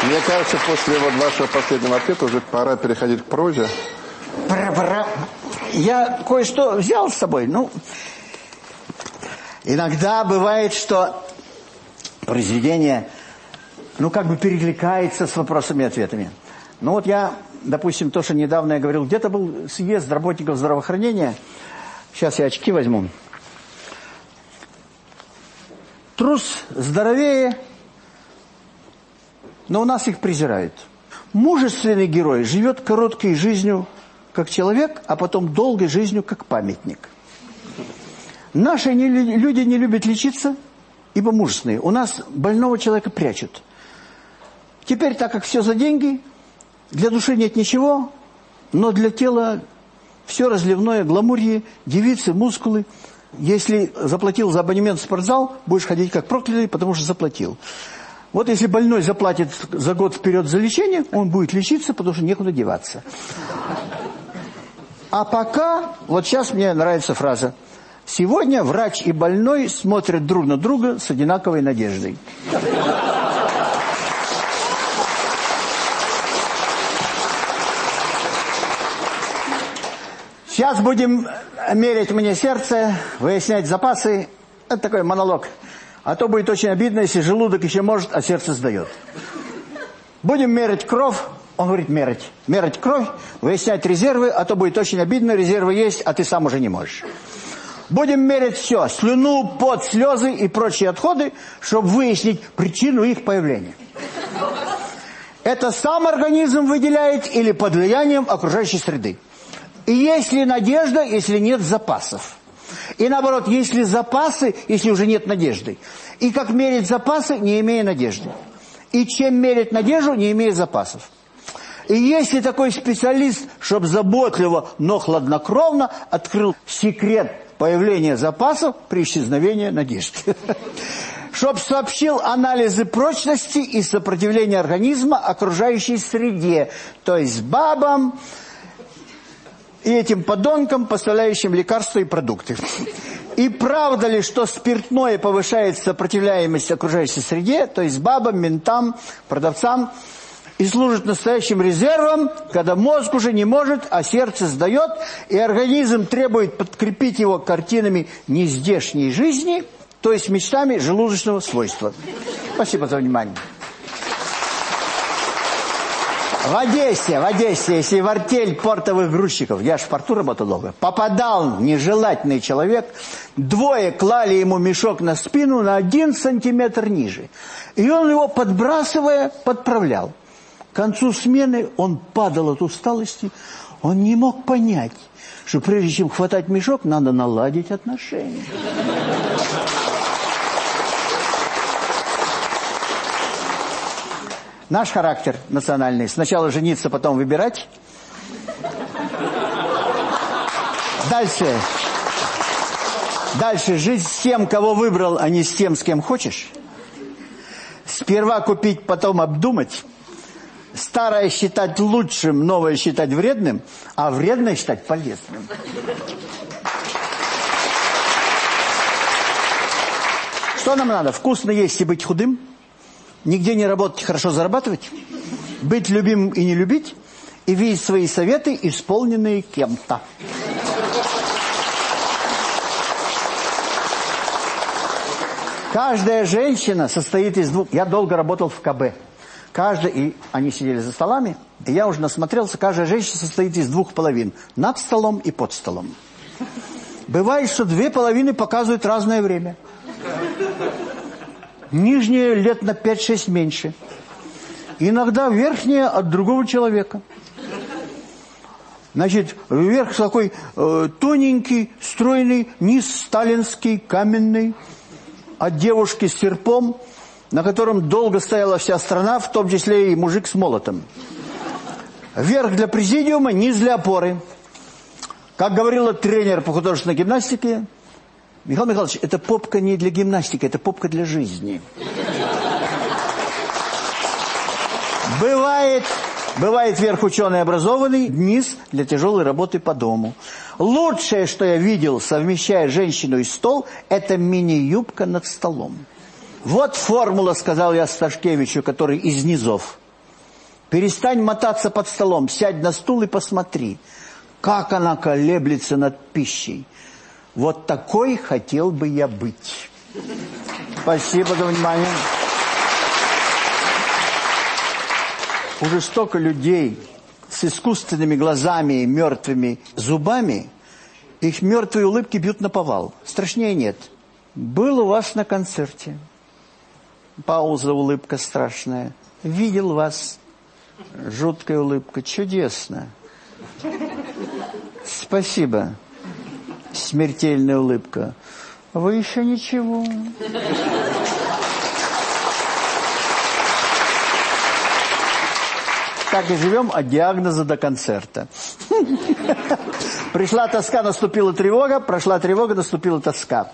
мне кажется, после вот вашего последнего ответа уже пора переходить к прозе. Пора. Я кое-что взял с собой. Ну, иногда бывает, что произведение, ну, как бы перекликается с вопросами и ответами. Ну, вот я, допустим, то, что недавно я говорил, где-то был съезд работников здравоохранения. Сейчас я очки возьму. Трус здоровее, но у нас их презирают. Мужественный герой живет короткой жизнью, как человек, а потом долгой жизнью, как памятник. Наши не, люди не любят лечиться, ибо мужественные. У нас больного человека прячут. Теперь, так как все за деньги, для души нет ничего, но для тела Все разливное, гламурье, девицы, мускулы. Если заплатил за абонемент в спортзал, будешь ходить как проклятый, потому что заплатил. Вот если больной заплатит за год вперед за лечение, он будет лечиться, потому что некуда деваться. А пока, вот сейчас мне нравится фраза, сегодня врач и больной смотрят друг на друга с одинаковой надеждой. Сейчас будем мерить мне сердце, выяснять запасы. Это такой монолог. А то будет очень обидно, если желудок еще может, а сердце сдает. Будем мерить кровь. Он говорит, мерить. Мерить кровь, выяснять резервы, а то будет очень обидно, резервы есть, а ты сам уже не можешь. Будем мерить все, слюну, пот, слезы и прочие отходы, чтобы выяснить причину их появления. Это сам организм выделяет или под влиянием окружающей среды. И есть ли надежда, если нет запасов? И наоборот, есть ли запасы, если уже нет надежды? И как мерить запасы, не имея надежды? И чем мерить надежду, не имея запасов? И если такой специалист, чтобы заботливо, но хладнокровно открыл секрет появления запасов при исчезновении надежды. Чтоб сообщил анализы прочности и сопротивления организма окружающей среде, то есть бабам, и этим подонкам, поставляющим лекарства и продукты. И правда ли, что спиртное повышает сопротивляемость окружающей среде, то есть бабам, ментам, продавцам, и служит настоящим резервом, когда мозг уже не может, а сердце сдает, и организм требует подкрепить его картинами нездешней жизни, то есть мечтами желудочного свойства. Спасибо за внимание. В Одессе, в Одессе, если в артель портовых грузчиков, я ж в порту работал долго, попадал нежелательный человек, двое клали ему мешок на спину на один сантиметр ниже. И он его, подбрасывая, подправлял. К концу смены он падал от усталости, он не мог понять, что прежде чем хватать мешок, надо наладить отношения. Наш характер национальный. Сначала жениться, потом выбирать. Дальше. Дальше жить с тем, кого выбрал, а не с тем, с кем хочешь. Сперва купить, потом обдумать. Старое считать лучшим, новое считать вредным, а вредное считать полезным. Что нам надо? Вкусно есть и быть худым? Нигде не работать, хорошо зарабатывать, быть любимым и не любить, и видеть свои советы, исполненные кем-то. Каждая женщина состоит из двух... Я долго работал в КБ. Каждая... И они сидели за столами, и я уже насмотрелся. Каждая женщина состоит из двух половин. Над столом и под столом. Бывает, что две половины показывают разное время. Нижняя лет на 5-6 меньше. Иногда верхняя от другого человека. Значит, верх такой э, тоненький, стройный, низ сталинский, каменный, от девушки с серпом, на котором долго стояла вся страна, в том числе и мужик с молотом. Верх для президиума, низ для опоры. Как говорила тренер по художественной гимнастике, Михаил Михайлович, это попка не для гимнастики, это попка для жизни. Бывает, бывает верх ученый образованный, низ для тяжелой работы по дому. Лучшее, что я видел, совмещая женщину и стол, это мини-юбка над столом. Вот формула, сказал я Сташкевичу, который из низов. Перестань мотаться под столом, сядь на стул и посмотри, как она колеблется над пищей. Вот такой хотел бы я быть. Спасибо за внимание. Уже столько людей с искусственными глазами и мертвыми зубами, их мертвые улыбки бьют на повал. Страшнее нет. Был у вас на концерте. Пауза, улыбка страшная. Видел вас. Жуткая улыбка. Чудесно. Спасибо смертельная улыбка. Вы еще ничего. так и живем от диагноза до концерта. Пришла тоска, наступила тревога, прошла тревога, наступила тоска.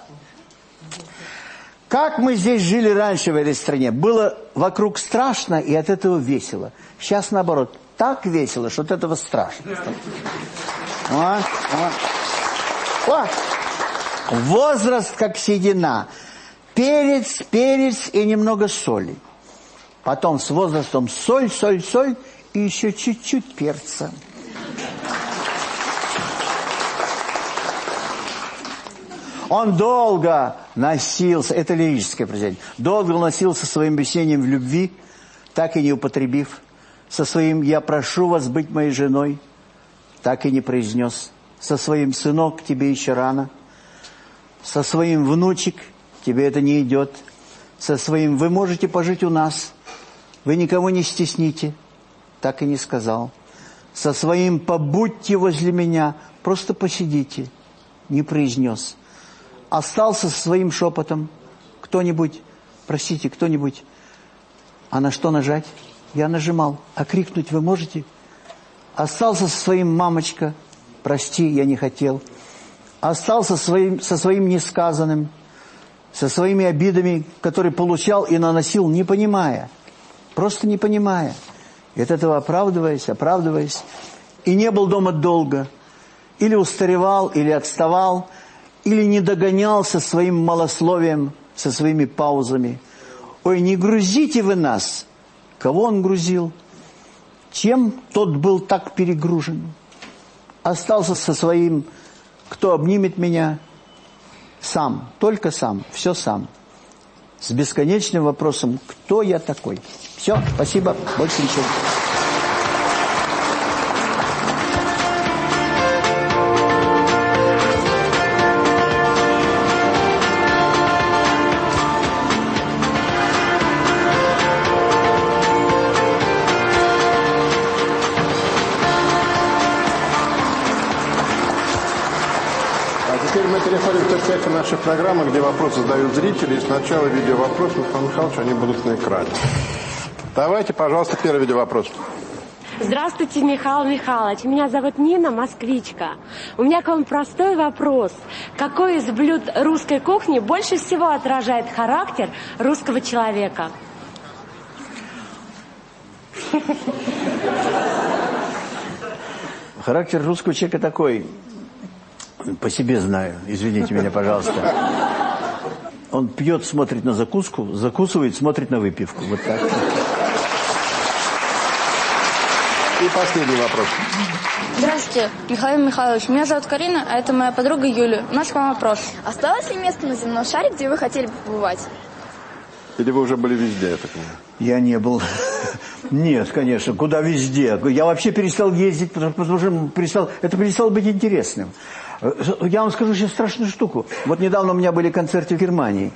Как мы здесь жили раньше в этой стране? Было вокруг страшно и от этого весело. Сейчас наоборот, так весело, что от этого страшно. О, о. О. Возраст как седина. Перец, перец и немного соли. Потом с возрастом соль, соль, соль и еще чуть-чуть перца. Он долго носился, это лирическое произведение, долго носился своим объяснением в любви, так и не употребив, со своим «я прошу вас быть моей женой», так и не произнес, со своим «сынок, тебе еще рано», со своим «внучек, тебе это не идет», со своим «вы можете пожить у нас», «вы никого не стесните», так и не сказал, со своим «побудьте возле меня», просто посидите, не произнес. Остался со своим шепотом. Кто-нибудь, простите, кто-нибудь, а на что нажать? Я нажимал. А крикнуть вы можете? Остался со своим «мамочка», прости, я не хотел. Остался своим, со своим несказанным, со своими обидами, которые получал и наносил, не понимая. Просто не понимая. И от этого оправдываясь, оправдываясь. И не был дома долго. Или устаревал, или отставал – или не догонялся своим малословием, со своими паузами. Ой, не грузите вы нас. Кого он грузил? Чем тот был так перегружен? Остался со своим, кто обнимет меня? Сам, только сам, все сам. С бесконечным вопросом, кто я такой? Все, спасибо, больше ничего. Нашей программы, где вопросы задают зрители, и сначала видеовопрос, Михаил Михайлович, они будут на экране. Давайте, пожалуйста, первый видеовопрос. Здравствуйте, Михаил Михайлович. Меня зовут Нина, москвичка. У меня к вам простой вопрос. Какой из блюд русской кухни больше всего отражает характер русского человека? Характер русского человека такой. По себе знаю, извините меня, пожалуйста. Он пьет, смотрит на закуску, закусывает, смотрит на выпивку. Вот так. И последний вопрос. Здравствуйте, Михаил Михайлович. Меня зовут Карина, а это моя подруга Юля. У нас к вам вопрос. Осталось ли место на земном шаре, где вы хотели бы побывать? Или вы уже были везде, я так понимаю? Я не был. Нет, конечно, куда везде. Я вообще перестал ездить, потому что перестал, это перестало быть интересным. Я вам скажу сейчас страшную штуку. Вот недавно у меня были концерты в Германии.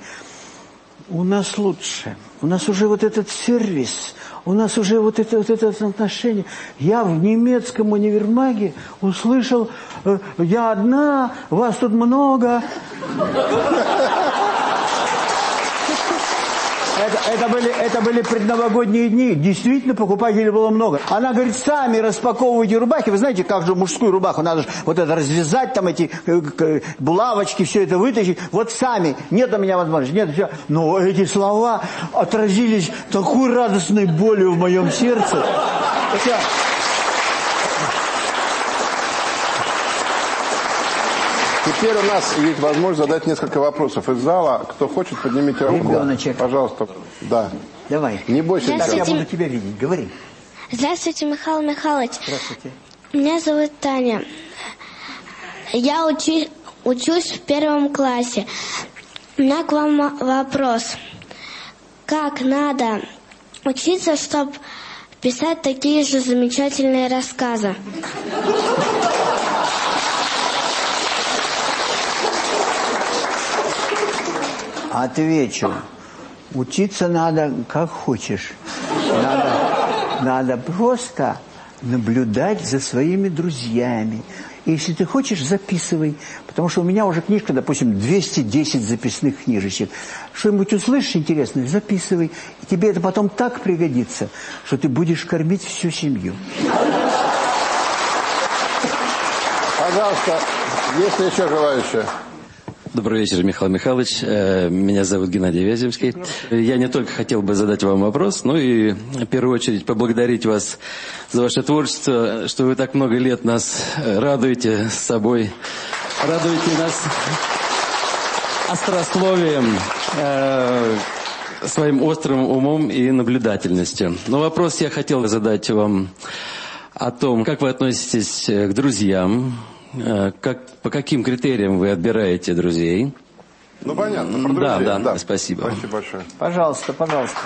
У нас лучше. У нас уже вот этот сервис, у нас уже вот это, вот это отношение. Я в немецком универмаге услышал, э, я одна, вас тут много. Это, были, это были предновогодние дни. Действительно, покупателей было много. Она говорит, сами распаковывайте рубахи. Вы знаете, как же мужскую рубаху надо же вот это развязать, там эти э, булавочки, все это вытащить. Вот сами. Нет у меня возможности. Нет, все. Но эти слова отразились такой радостной болью в моем сердце. Все. Теперь у нас есть возможность задать несколько вопросов из зала. Кто хочет, поднимите руку. Ребеночек. Пожалуйста. Да. Давай. Не бойся. Так я буду тебя видеть. Говори. Здравствуйте, Михаил Михайлович. Здравствуйте. Меня зовут Таня. Я учи, учусь в первом классе. У меня к вам вопрос. Как надо учиться, чтобы писать такие же замечательные рассказы? Отвечу. Учиться надо как хочешь. Надо, надо просто наблюдать за своими друзьями И если ты хочешь, записывай. Потому что у меня уже книжка, допустим, 210 записных книжечек. Что-нибудь услышишь интересное, записывай. И тебе это потом так пригодится, что ты будешь кормить всю семью. Пожалуйста, есть ли еще желающие? Добрый вечер, Михаил Михайлович. Э, Меня зовут Геннадий Вяземский. Я не только хотел бы задать вам вопрос, но и в первую очередь поблагодарить вас за ваше творчество, что вы так много лет нас радуете с собой, радуете нас острословием, э, своим острым умом и наблюдательностью. Но вопрос я хотел задать вам о том, как вы относитесь к друзьям, как, по каким критериям вы отбираете друзей. Ну, понятно, про Да, друзей. да, спасибо. Спасибо большое. Пожалуйста, пожалуйста.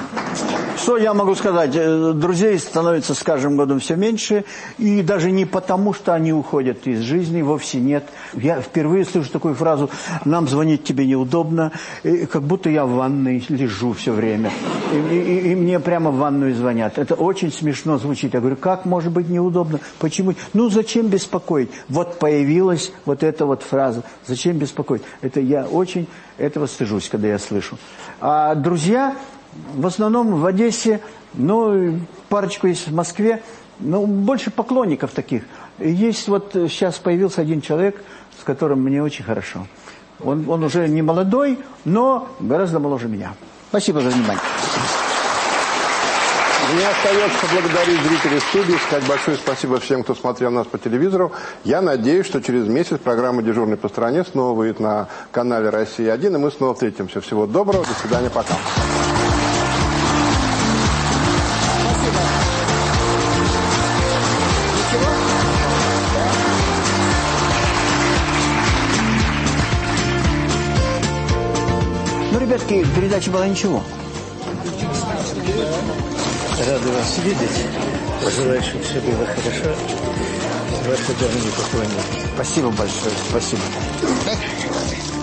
Что я могу сказать? Э, Друзей становится с каждым годом все меньше. И даже не потому, что они уходят из жизни, вовсе нет. Я впервые слышу такую фразу «нам звонить тебе неудобно», и как будто я в ванной лежу все время. И, и- и мне прямо в ванную звонят. Это очень смешно звучит. Я говорю, как может быть неудобно? Почему? Ну, зачем беспокоить? Вот появилась вот эта вот фраза. Зачем беспокоить? Это я очень этого стыжусь, когда я слышу. А друзья, в основном в Одессе, ну, парочку есть в Москве, ну, больше поклонников таких. Есть вот э, сейчас появился один человек, с которым мне очень хорошо. Он, он уже не молодой, но гораздо моложе меня. Спасибо за внимание. Мне остается поблагодарить зрителей студии, сказать большое спасибо всем, кто смотрел нас по телевизору. Я надеюсь, что через месяц программа «Дежурный по стране» снова выйдет на канале «Россия-1», и мы снова встретимся. Всего доброго, до свидания, пока. Ну, ребятки, передача была ничего. Рады вас видеть. Пожелаю, чтобы все было хорошо. Ваши давние поклонники. Спасибо большое, спасибо.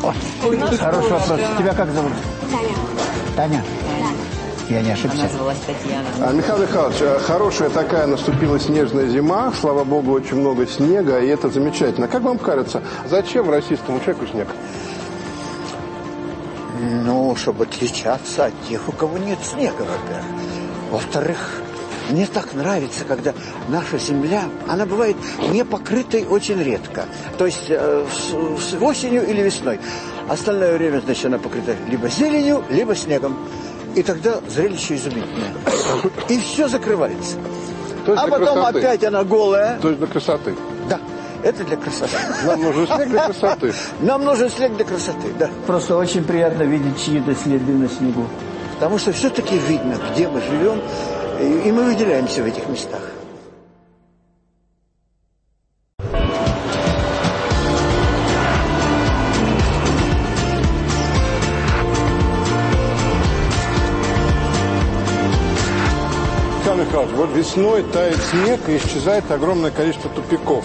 Ой, хороший вопрос. Тебя как зовут? Таня. Я не ошибся. называлась Татьяна. А, Михаил Михайлович, а, хорошая такая наступила снежная зима, слава богу, очень много снега, и это замечательно. Как вам кажется, зачем российскому человеку снег? Ну, чтобы отличаться от тех, у кого нет снега, во-первых. Во-вторых, мне так нравится, когда наша земля, она бывает не покрытой очень редко. То есть э, с, с осенью или весной. Остальное время, значит, она покрыта либо зеленью, либо снегом. И тогда зрелище изумительное. И все закрывается. То есть а потом красоты. опять она голая. То есть для красоты. Да, это для красоты. Нам нужен снег для красоты. Нам нужен снег для красоты, да. Просто очень приятно видеть чьи-то следы на снегу. Потому что все-таки видно, где мы живем, и, мы выделяемся в этих местах. Михайлович, вот весной тает снег и исчезает огромное количество тупиков.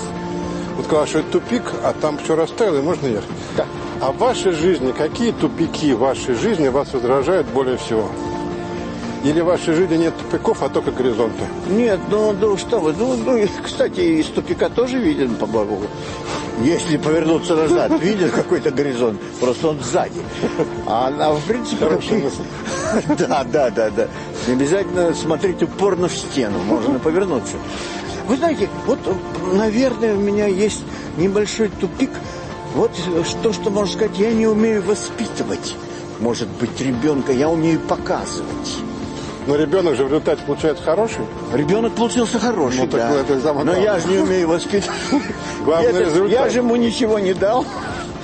Вот сказал, что это тупик, а там все растаяло и можно ехать. Да. А в вашей жизни, какие тупики в вашей жизни вас раздражают более всего? Или в вашей жизни нет тупиков, а только горизонты? Нет, ну, ну что вы, ну, ну, кстати, из тупика тоже виден, по-моему. Если повернуться назад, виден какой-то горизонт, просто он сзади. А, а в принципе... Мысль. Да, да, да, да. Не обязательно смотреть упорно в стену, можно повернуться. Вы знаете, вот, наверное, у меня есть небольшой тупик. Вот то, что можно сказать, я не умею воспитывать, может быть, ребенка, я умею показывать. Но ребенок же в результате получается хороший. Ребенок получился хороший, Ну, так да. вы это. Но я же не умею воспитывать. Главный Я- результат. Я же ему ничего не дал.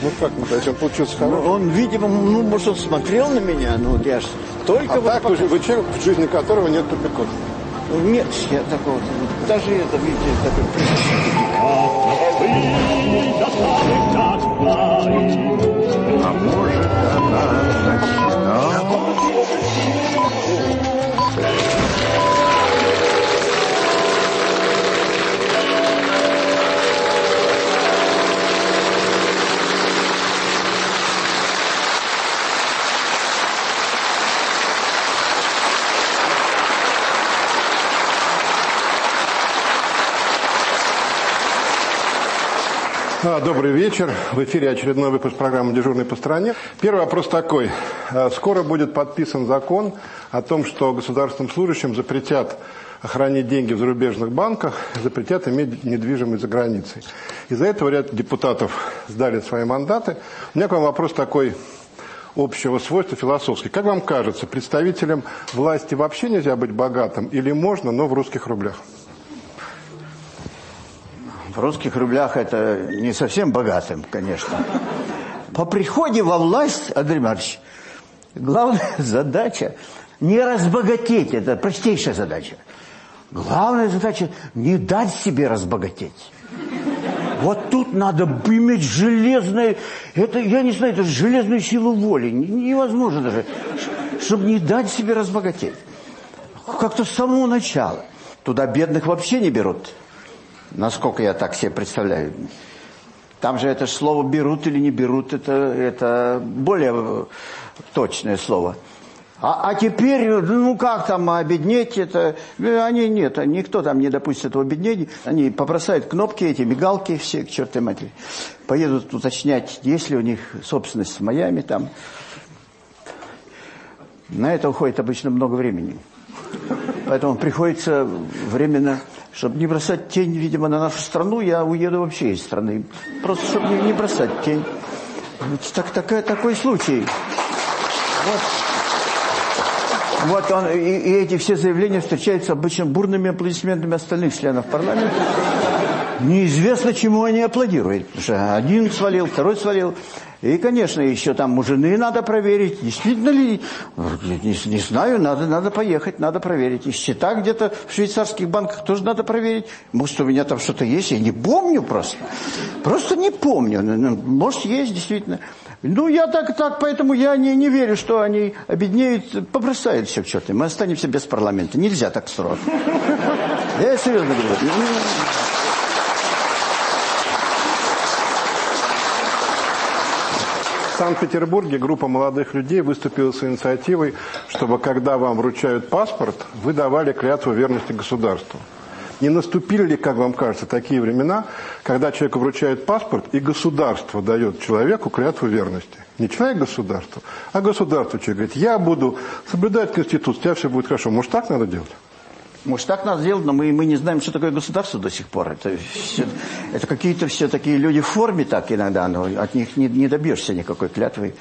Ну как, Михаил, он получился Ну, хороший. он, видимо, ну, может, он смотрел на меня, ну, вот я же только А вот так вы, же- вы человек, в жизни которого нет тупиков. Нет, я такого, даже это, видите, такой А может она Добрый вечер. В эфире очередной выпуск программы «Дежурный по стране». Первый вопрос такой. А, Скоро будет подписан закон о том, что государственным служащим запретят хранить деньги в зарубежных банках, запретят иметь недвижимость за границей. Из-за этого ряд депутатов сдали свои мандаты. У меня к вам вопрос такой общего свойства философский. Как вам кажется, представителям власти вообще нельзя быть богатым или можно, но в русских рублях? В русских рублях это не совсем богатым, конечно. По приходе во власть, Андрей Маркович, главная задача не разбогатеть, это простейшая задача. Главная задача не дать себе разбогатеть. Вот тут надо иметь железное, это, я не знаю, это железную силу воли. Невозможно даже, чтобы не дать себе разбогатеть. Как-то с самого начала. Туда бедных вообще не берут. Насколько я так себе представляю. Там же это слово «берут» или «не берут», это, это более точное слово. А, а теперь, ну как там обеднеть, это, они нет, никто там не допустит этого обеднения. Они попросают кнопки, эти мигалки все, к чертой матери. Поедут уточнять, есть ли у них собственность в Майами там. На это уходит обычно много времени. Поэтому приходится временно, чтобы не бросать тень, видимо, на нашу страну, я уеду вообще из страны. Просто, чтобы не, не бросать тень. Так, такая, такой случай. Вот. Вот он, и, и эти все заявления встречаются обычно бурными аплодисментами остальных членов парламента. Неизвестно, чему они аплодируют. Потому что один свалил, второй свалил. И, конечно, еще там у жены надо проверить, действительно ли, не, не знаю, надо, надо поехать, надо проверить. И счета где-то в швейцарских банках тоже надо проверить. Может, у меня там что-то есть, я не помню просто. Просто не помню. Может, есть, действительно. Ну, я так, так, поэтому я не, не верю, что они обеднеют, побросают все к черту. Мы останемся без парламента. Нельзя так строго. Я серьезно говорю. Санкт-Петербурге группа молодых людей выступила с инициативой, чтобы когда вам вручают паспорт, вы давали клятву верности государству. Не наступили ли, как вам кажется, такие времена, когда человеку вручают паспорт, и государство дает человеку клятву верности? Не человек государству, а государство человек говорит, я буду соблюдать Конституцию, у тебя все будет хорошо. Может, так надо делать? Может, так надо сделать, но мы, мы не знаем, что такое государство до сих пор. Это, это какие-то все такие люди в форме так иногда, но от них не, не добьешься никакой клятвы.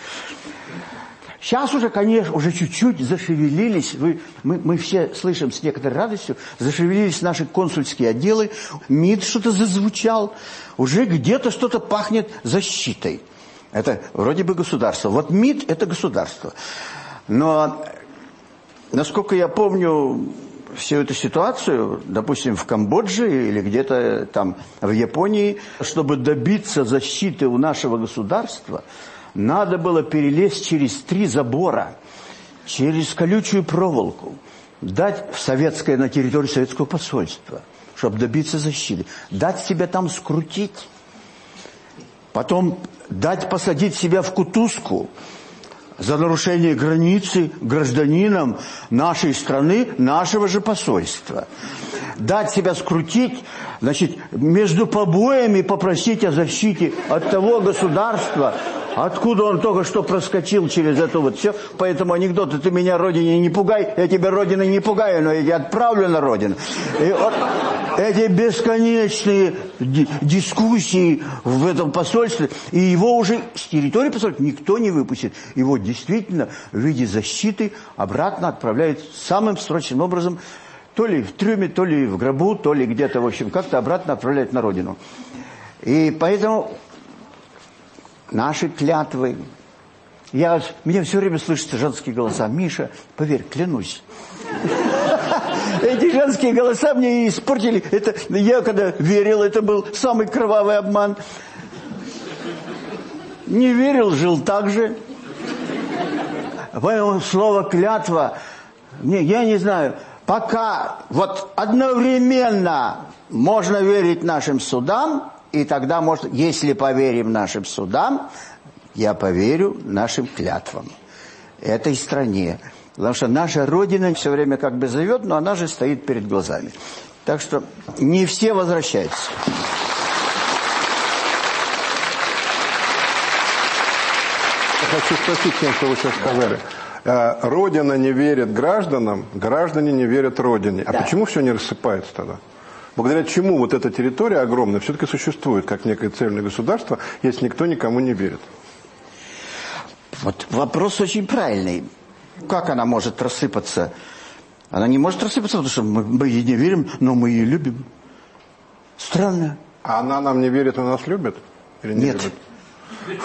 Сейчас уже, конечно, уже чуть-чуть зашевелились, вы, мы, мы все слышим с некоторой радостью, зашевелились наши консульские отделы, МИД что-то зазвучал, уже где-то что-то пахнет защитой. Это вроде бы государство. Вот МИД – это государство. Но, насколько я помню, всю эту ситуацию, допустим, в Камбодже или где-то там в Японии, чтобы добиться защиты у нашего государства, надо было перелезть через три забора, через колючую проволоку, дать в советское, на территорию советского посольства, чтобы добиться защиты, дать себя там скрутить, потом дать посадить себя в кутузку, за нарушение границы гражданином нашей страны, нашего же посольства. Дать себя скрутить, значит, между побоями попросить о защите от того государства, откуда он только что проскочил через это вот все. Поэтому анекдоты «ты меня родине не пугай», я тебя родиной не пугаю, но я тебя отправлю на родину. И вот эти бесконечные дискуссии в этом посольстве, и его уже с территории посольства никто не выпустит. Его действительно в виде защиты обратно отправляют самым срочным образом, то ли в трюме, то ли в гробу, то ли где-то, в общем, как-то обратно отправляют на родину. И поэтому наши клятвы. Я, мне все время слышатся женские голоса. Миша, поверь, клянусь. Эти женские голоса мне испортили. Это, я когда верил, это был самый кровавый обман. Не верил, жил так же. Поэтому слово «клятва», не, я не знаю, пока вот одновременно можно верить нашим судам, и тогда, может, если поверим нашим судам, я поверю нашим клятвам этой стране. Потому что наша Родина все время как бы зовет, но она же стоит перед глазами. Так что не все возвращаются. Я хочу спросить тем, что вы сейчас сказали. Э, Родина не верит гражданам, граждане не верят Родине. А да. почему все не рассыпается тогда? Благодаря чему вот эта территория огромная все-таки существует как некое цельное государство, если никто никому не верит? Вот вопрос очень правильный. Как она может рассыпаться? Она не может рассыпаться, потому что мы, мы ей не верим, но мы ее любим. Странно. А она нам не верит, а нас любит? Или не Нет. любит?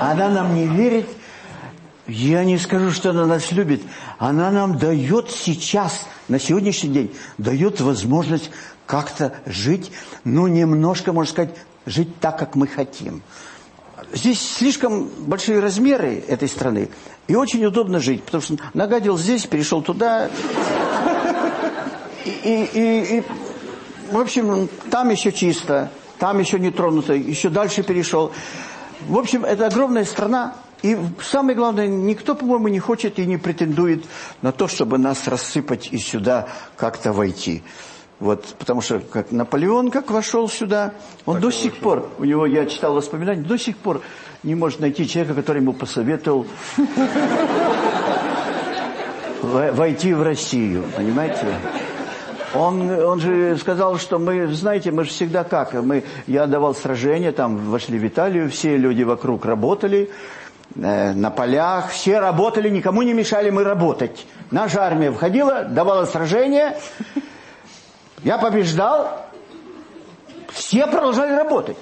Она нам не верит. Я не скажу, что она нас любит. Она нам дает сейчас, на сегодняшний день, дает возможность как-то жить, ну, немножко, можно сказать, жить так, как мы хотим. Здесь слишком большие размеры этой страны. И очень удобно жить, потому что нагадил здесь, перешел туда. И, и, и- в общем, там еще чисто, там еще не тронуто, еще дальше перешел. В общем, это огромная страна. И самое главное, никто, по-моему, не хочет и не претендует на то, чтобы нас рассыпать и сюда как-то войти. Вот, потому что как Наполеон как вошел сюда, он до сих пор, у него, я читал воспоминания, до сих пор не может найти человека, который ему посоветовал во- войти в Россию, понимаете? Он, он же сказал, что мы, знаете, мы же всегда как, мы, я давал сражения, там вошли в Италию, все люди вокруг работали, на полях, все работали, никому не мешали мы работать. Наша армия входила, давала сражения, я побеждал, все продолжали работать.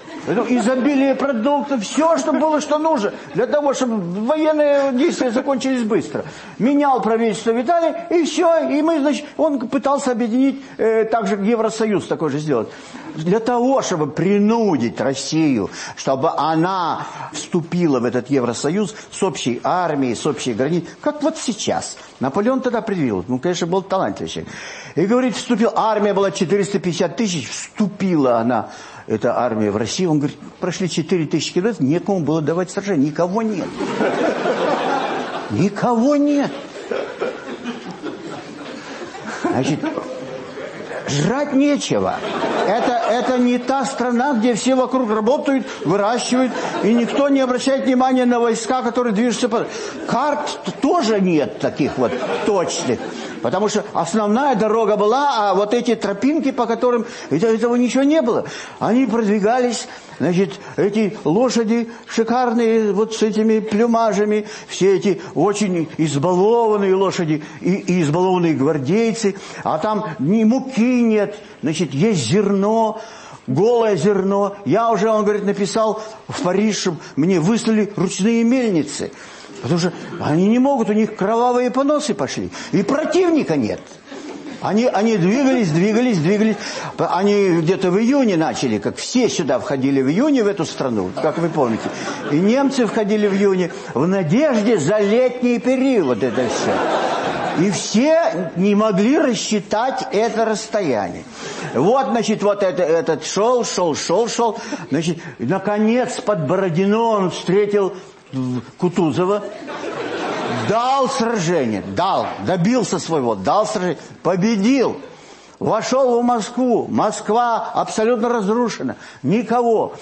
Изобилие продуктов, все, что было, что нужно, для того, чтобы военные действия закончились быстро. Менял правительство в Италии, и все. И мы, значит, он пытался объединить, э, также Евросоюз такой же сделать. Для того, чтобы принудить Россию, чтобы она вступила в этот Евросоюз с общей армией, с общей границей, как вот сейчас. Наполеон тогда предвидел, ну, конечно, был талантливый. И говорит, вступил, армия была 450 тысяч, вступила она, эта армия в Россию. Он говорит, прошли 4 тысячи километров, некому было давать сражение, никого нет. Никого нет. Значит, жрать нечего. Это, это не та страна, где все вокруг работают, выращивают, и никто не обращает внимания на войска, которые движутся. по- Карт тоже нет таких вот точных. Потому что основная дорога была, а вот эти тропинки, по которым это- этого ничего не было. Они продвигались, значит, эти лошади шикарные, вот с этими плюмажами, все эти очень избалованные лошади и, и избалованные гвардейцы, а там ни муки нет, значит, есть зерно, голое зерно. Я уже, он говорит, написал в Париж, мне выслали ручные мельницы. Потому что они не могут, у них кровавые поносы пошли. И противника нет. Они, они двигались, двигались, двигались. Они где-то в июне начали, как все сюда входили в июне, в эту страну, как вы помните. И немцы входили в июне в надежде за летний период это все. И все не могли рассчитать это расстояние. Вот, значит, вот это, этот шел, шел, шел, шел. Значит, наконец, под Бородино он встретил Кутузова. Дал сражение, дал, добился своего, дал сражение, победил. Вошел в Москву. Москва абсолютно разрушена. Никого.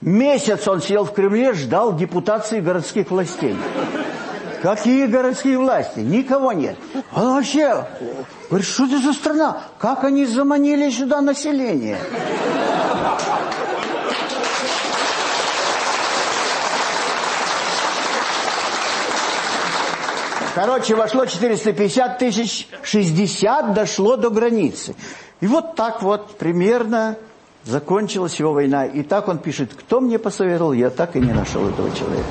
Месяц он сидел в Кремле, ждал депутации городских властей. Какие городские власти? Никого нет. Он вообще, говорит, что это за страна? Как они заманили сюда население? Короче, вошло 450 тысяч, 60 дошло до границы. И вот так вот примерно закончилась его война. И так он пишет, кто мне посоветовал, я так и не нашел этого человека.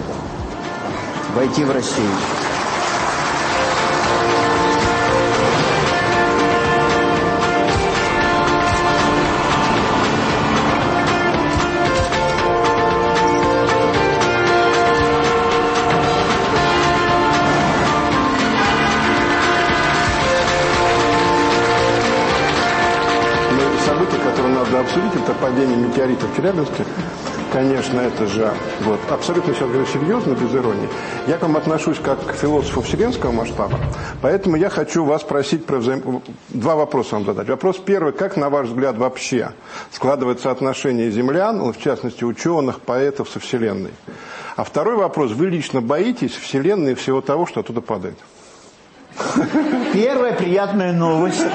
Войти в Россию. Это падение метеорита в Челябинске. Конечно, это же вот, абсолютно сейчас говорю серьезно, без иронии. Я к вам отношусь как к философу вселенского масштаба, поэтому я хочу вас спросить про взаим... два вопроса вам задать. Вопрос первый, как, на ваш взгляд, вообще складывается отношение землян, ну, в частности, ученых, поэтов со Вселенной? А второй вопрос. Вы лично боитесь Вселенной и всего того, что оттуда падает? Первая приятная новость.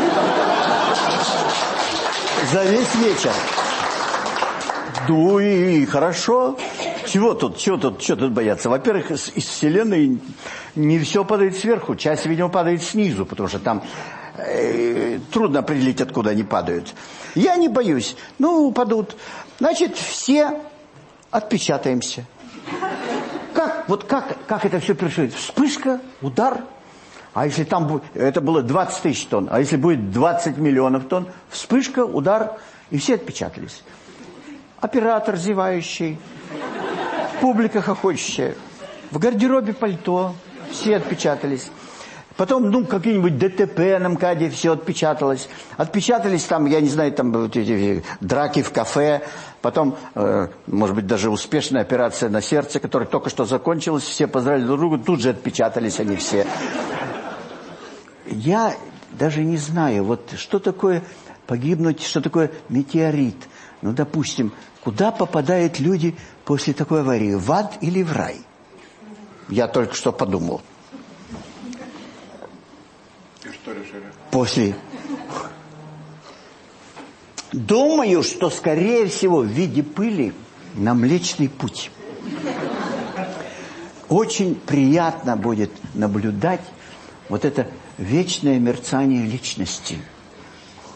За весь вечер. И хорошо. Чего тут, чего тут, что тут бояться? Во-первых, из Вселенной не все падает сверху, часть, видимо, падает снизу, потому что там э, трудно определить, откуда они падают. Я не боюсь. Ну, упадут. Значит, все отпечатаемся. Как, вот как, как это все происходит? Вспышка, удар. А если там это было 20 тысяч тонн, а если будет 20 миллионов тонн, вспышка, удар, и все отпечатались. Оператор зевающий, публика хохочущая, в гардеробе пальто, все отпечатались. Потом, ну, какие-нибудь ДТП на МКАДе, все отпечаталось. Отпечатались там, я не знаю, там вот эти драки в кафе. Потом, э, может быть, даже успешная операция на сердце, которая только что закончилась. Все поздравили друг друга, тут же отпечатались они все. Я даже не знаю, вот что такое погибнуть, что такое метеорит. Ну, допустим, куда попадают люди после такой аварии? В ад или в рай? Я только что подумал. что решили? После. Думаю, что, скорее всего, в виде пыли на Млечный Путь. Очень приятно будет наблюдать вот это вечное мерцание личности,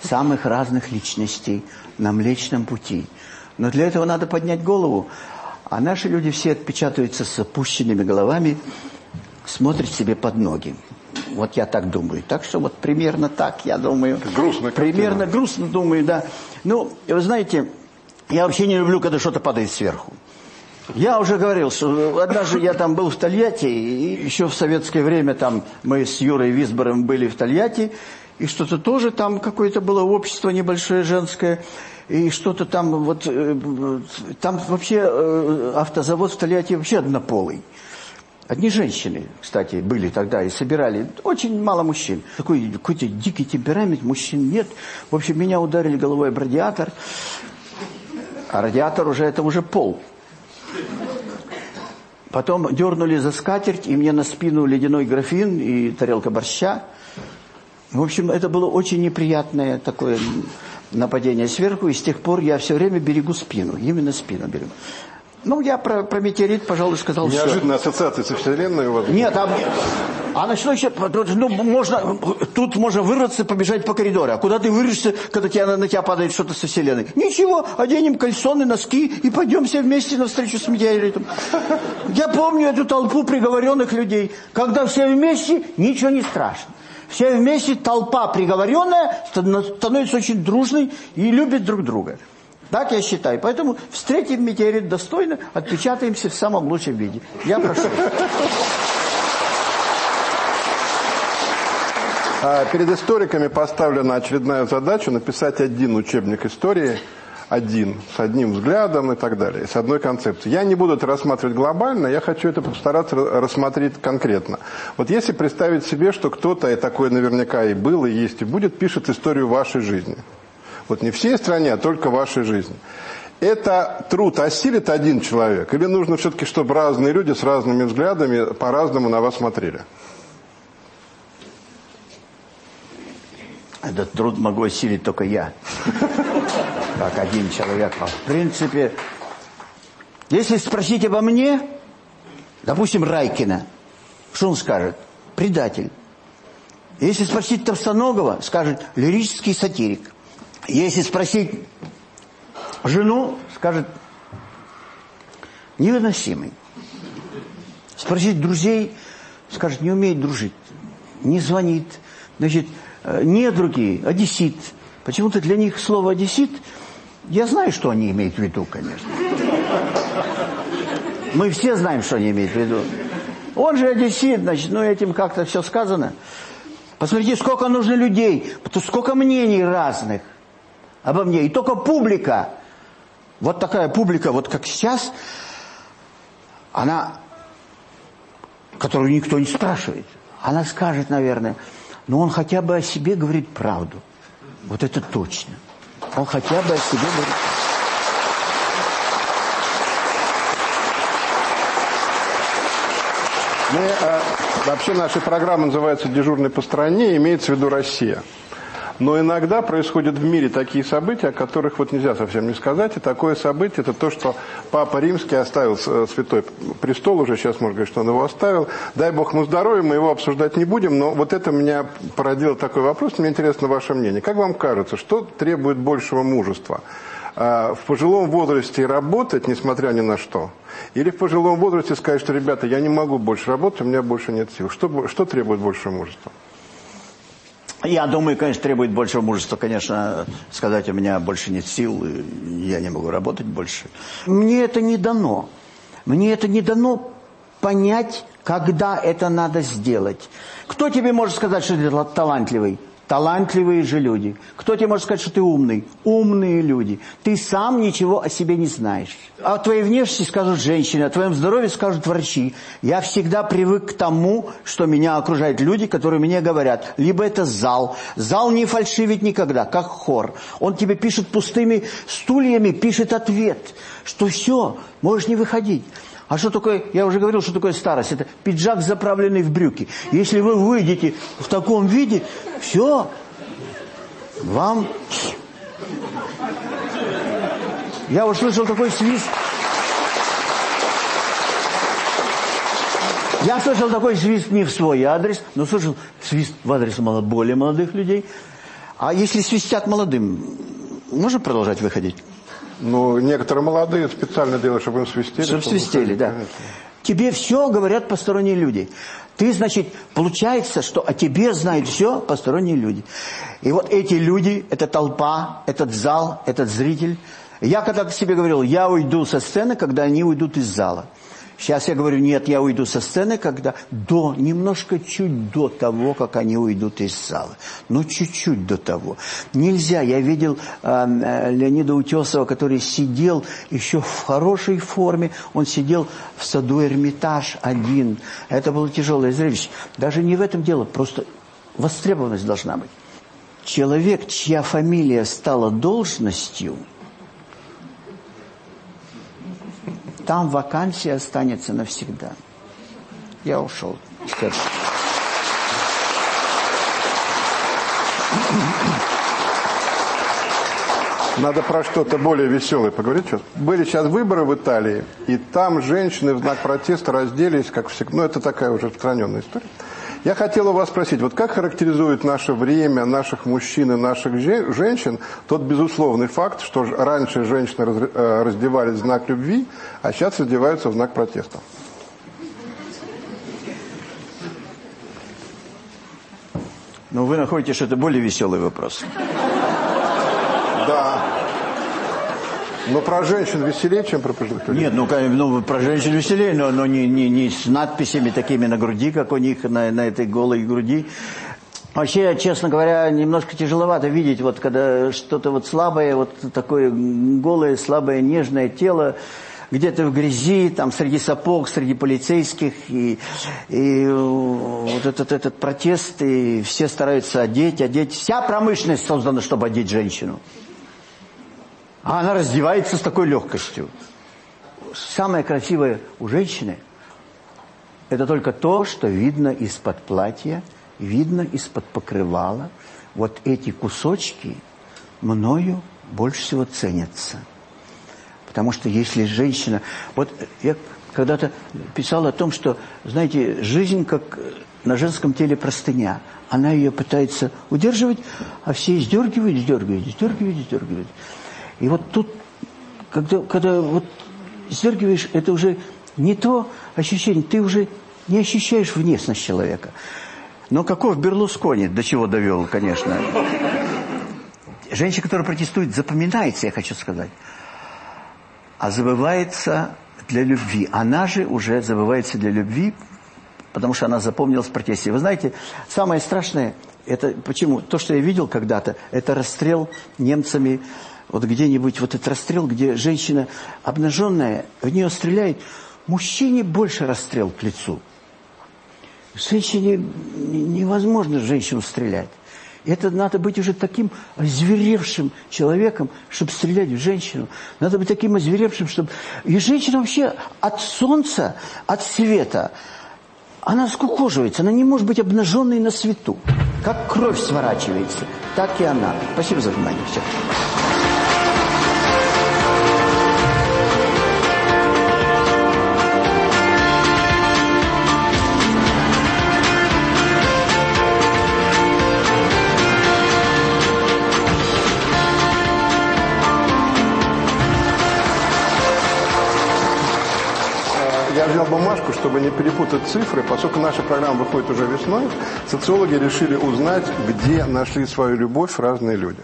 самых разных личностей на Млечном Пути. Но для этого надо поднять голову. А наши люди все отпечатываются с опущенными головами, смотрят себе под ноги. Вот я так думаю. Так что вот примерно так, я думаю. грустно. Примерно грустно, думаю, да. Ну, вы знаете, я вообще не люблю, когда что-то падает сверху. Я уже говорил, что однажды я там был в Тольятти, и еще в советское время там мы с Юрой Висбором были в Тольятти, и что-то тоже там какое-то было общество небольшое женское, и что-то там вот, э, там вообще э, автозавод в Тольятти вообще однополый. Одни женщины, кстати, были тогда и собирали. Очень мало мужчин. Такой какой-то дикий темперамент, мужчин нет. В общем, меня ударили головой об радиатор. А радиатор уже, это уже пол. Потом дернули за скатерть, и мне на спину ледяной графин и тарелка борща. В общем, это было очень неприятное такое нападение сверху, и с тех пор я все время берегу спину, именно спину берегу. Ну, я про, про метеорит, пожалуй, сказал Неожиданная все. ассоциация со Вселенной у вас? Нет, а, а ночной еще, ну, можно, тут можно вырваться, побежать по коридору. А куда ты вырвешься, когда тебя, на тебя падает что-то со Вселенной? Ничего, оденем кальсоны, носки и пойдем все вместе на встречу с метеоритом. Я помню эту толпу приговоренных людей. Когда все вместе, ничего не страшно. Все вместе, толпа приговоренная, становится очень дружной и любит друг друга. Так я считаю. Поэтому встретим метеорит достойно, отпечатаемся в самом лучшем виде. Я прошу. А перед историками поставлена очередная задача написать один учебник истории, один, с одним взглядом и так далее, с одной концепцией. Я не буду это рассматривать глобально, я хочу это постараться рассмотреть конкретно. Вот если представить себе, что кто-то, и такое наверняка и был, и есть, и будет, пишет историю вашей жизни – вот не всей стране, а только вашей жизни. Это труд осилит один человек? Или нужно все-таки, чтобы разные люди с разными взглядами по-разному на вас смотрели? Этот труд могу осилить только я. Как один человек. А в принципе, если спросить обо мне, допустим, Райкина, что он скажет? Предатель. Если спросить Товстоногова, скажет лирический сатирик. Если спросить жену, скажет невыносимый. Спросить друзей, скажет не умеет дружить, не звонит. Значит, э, не другие, одессит. Почему-то для них слово одессит, я знаю, что они имеют в виду, конечно. Мы все знаем, что они имеют в виду. Он же одессит, значит, ну этим как-то все сказано. Посмотрите, сколько нужно людей, сколько мнений разных обо мне. И только публика, вот такая публика, вот как сейчас, она, которую никто не спрашивает, она скажет, наверное, но он хотя бы о себе говорит правду. Вот это точно. Он хотя бы о себе говорит. Мы, э, вообще наша программа называется «Дежурный по стране», имеется в виду Россия. Но иногда происходят в мире такие события, о которых вот нельзя совсем не сказать. И такое событие – это то, что Папа Римский оставил э, Святой Престол, уже сейчас можно говорить, что он его оставил. Дай Бог ему здоровья, мы его обсуждать не будем, но вот это меня породило такой вопрос, мне интересно ваше мнение. Как вам кажется, что требует большего мужества? А, в пожилом возрасте работать, несмотря ни на что? Или в пожилом возрасте сказать, что, ребята, я не могу больше работать, у меня больше нет сил? Что, что требует большего мужества? Я думаю, конечно, требует большего мужества, конечно, сказать, у меня больше нет сил, я не могу работать больше. Мне это не дано. Мне это не дано понять, когда это надо сделать. Кто тебе может сказать, что ты талантливый? Талантливые же люди. Кто тебе может сказать, что ты умный? Умные люди. Ты сам ничего о себе не знаешь. О твоей внешности скажут женщины, о твоем здоровье скажут врачи. Я всегда привык к тому, что меня окружают люди, которые мне говорят. Либо это зал. Зал не фальшивит никогда, как хор. Он тебе пишет пустыми стульями, пишет ответ, что все, можешь не выходить. А что такое, я уже говорил, что такое старость? Это пиджак, заправленный в брюки. Если вы выйдете в таком виде, все, вам... Я услышал такой свист. Я слышал такой свист не в свой адрес, но слышал свист в адрес более молодых людей. А если свистят молодым, можно продолжать выходить? Ну, некоторые молодые специально делают, чтобы им свистели. Чтобы, чтобы свистели, да. Конечно. Тебе все говорят посторонние люди. Ты, значит, получается, что о тебе знают все посторонние люди. И вот эти люди, эта толпа, этот зал, этот зритель. Я когда-то себе говорил, я уйду со сцены, когда они уйдут из зала. Сейчас я говорю, нет, я уйду со сцены, когда до, немножко чуть до того, как они уйдут из зала. Ну, чуть-чуть до того. Нельзя. Я видел э, Леонида Утесова, который сидел еще в хорошей форме. Он сидел в саду Эрмитаж один. Это было тяжелое зрелище. Даже не в этом дело, просто востребованность должна быть. Человек, чья фамилия стала должностью – там вакансия останется навсегда. Я ушел. Надо про что-то более веселое поговорить. Были сейчас выборы в Италии, и там женщины в знак протеста разделись, как всегда. Ну, это такая уже распространенная история. Я хотел у вас спросить, вот как характеризует наше время, наших мужчин и наших женщин тот безусловный факт, что раньше женщины э, раздевались в знак любви, а сейчас раздеваются в знак протеста? Ну, вы находите, что это более веселый вопрос. Да. Но про женщин веселее, чем про пожилых людей? Нет, ну, ну про женщин веселее, но, но не, не, не с надписями такими на груди, как у них на, на этой голой груди. Вообще, честно говоря, немножко тяжеловато видеть, вот когда что-то вот слабое, вот такое голое, слабое, нежное тело, где-то в грязи, там среди сапог, среди полицейских, и, и вот этот, этот протест, и все стараются одеть, одеть. Вся промышленность создана, чтобы одеть женщину. А она раздевается с такой легкостью. Самое красивое у женщины – это только то, что видно из-под платья, видно из-под покрывала. Вот эти кусочки мною больше всего ценятся. Потому что если женщина... Вот я когда-то писал о том, что, знаете, жизнь как на женском теле простыня. Она ее пытается удерживать, а все сдергивают, сдергивают, сдергивают, сдергивают. И вот тут, когда, когда вот сдергиваешь, это уже не то ощущение, ты уже не ощущаешь внешность человека. Но каков Берлускони, до чего довел, конечно. Женщина, которая протестует, запоминается, я хочу сказать. А забывается для любви. Она же уже забывается для любви, потому что она запомнилась в протесте. Вы знаете, самое страшное, это почему? То, что я видел когда-то, это расстрел немцами вот где-нибудь вот этот расстрел, где женщина обнаженная, в нее стреляет, мужчине больше расстрел к лицу. Женщине невозможно женщину стрелять. Это надо быть уже таким озверевшим человеком, чтобы стрелять в женщину. Надо быть таким озверевшим, чтобы... И женщина вообще от солнца, от света, она скукоживается, она не может быть обнаженной на свету. Как кровь сворачивается, так и она. Спасибо за внимание. Все. Взял бумажку, чтобы не перепутать цифры. Поскольку наша программа выходит уже весной, социологи решили узнать, где нашли свою любовь разные люди.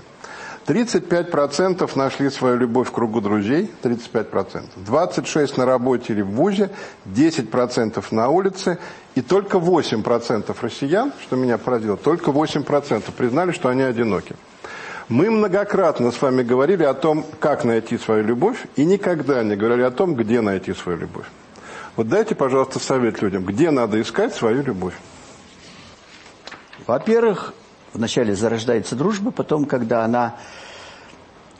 35% нашли свою любовь в кругу друзей, 35%. 26% на работе или в ВУЗе, 10% на улице. И только 8% россиян, что меня поразило, только 8% признали, что они одиноки. Мы многократно с вами говорили о том, как найти свою любовь, и никогда не говорили о том, где найти свою любовь. Вот дайте, пожалуйста, совет людям, где надо искать свою любовь. Во-первых, вначале зарождается дружба, потом, когда она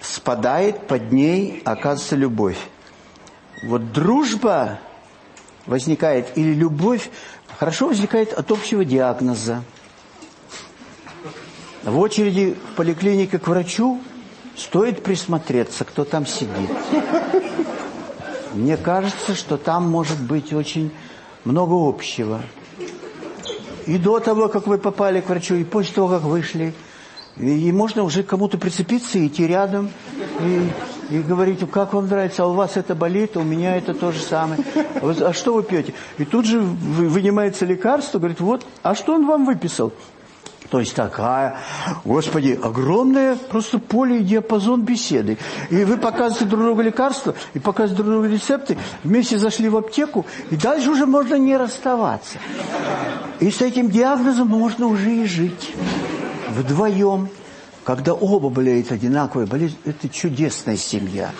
спадает, под ней оказывается любовь. Вот дружба возникает, или любовь, хорошо возникает от общего диагноза. В очереди в поликлинике к врачу стоит присмотреться, кто там сидит. Мне кажется, что там может быть очень много общего. И до того, как вы попали к врачу, и после того, как вышли. И, и можно уже кому-то прицепиться и идти рядом, и, и говорить, как вам нравится, а у вас это болит, а у меня это то же самое. Вот, а что вы пьете? И тут же вынимается лекарство, говорит, вот, а что он вам выписал? То есть такая, господи, огромное просто поле и диапазон беседы. И вы показываете друг другу лекарства, и показываете друг другу рецепты, вместе зашли в аптеку, и дальше уже можно не расставаться. И с этим диагнозом можно уже и жить. Вдвоем. Когда оба болеют одинаковой болезнью, это чудесная семья.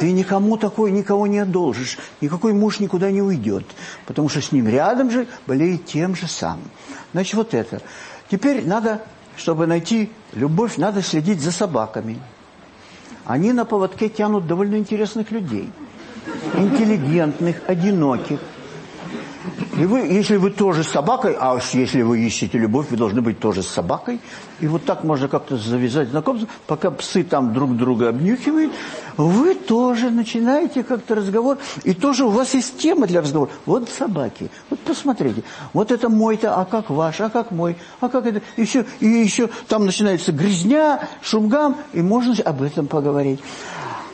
Ты никому такой, никого не одолжишь. Никакой муж никуда не уйдет. Потому что с ним рядом же болеет тем же самым. Значит, вот это. Теперь надо, чтобы найти любовь, надо следить за собаками. Они на поводке тянут довольно интересных людей. Интеллигентных, одиноких. И вы, если вы тоже с собакой, а если вы ищете любовь, вы должны быть тоже с собакой. И вот так можно как-то завязать знакомство, пока псы там друг друга обнюхивают, вы тоже начинаете как-то разговор, и тоже у вас есть тема для разговора. Вот собаки, вот посмотрите, вот это мой-то, а как ваш, а как мой, а как это, и все, и еще там начинается грязня, шумгам, и можно об этом поговорить.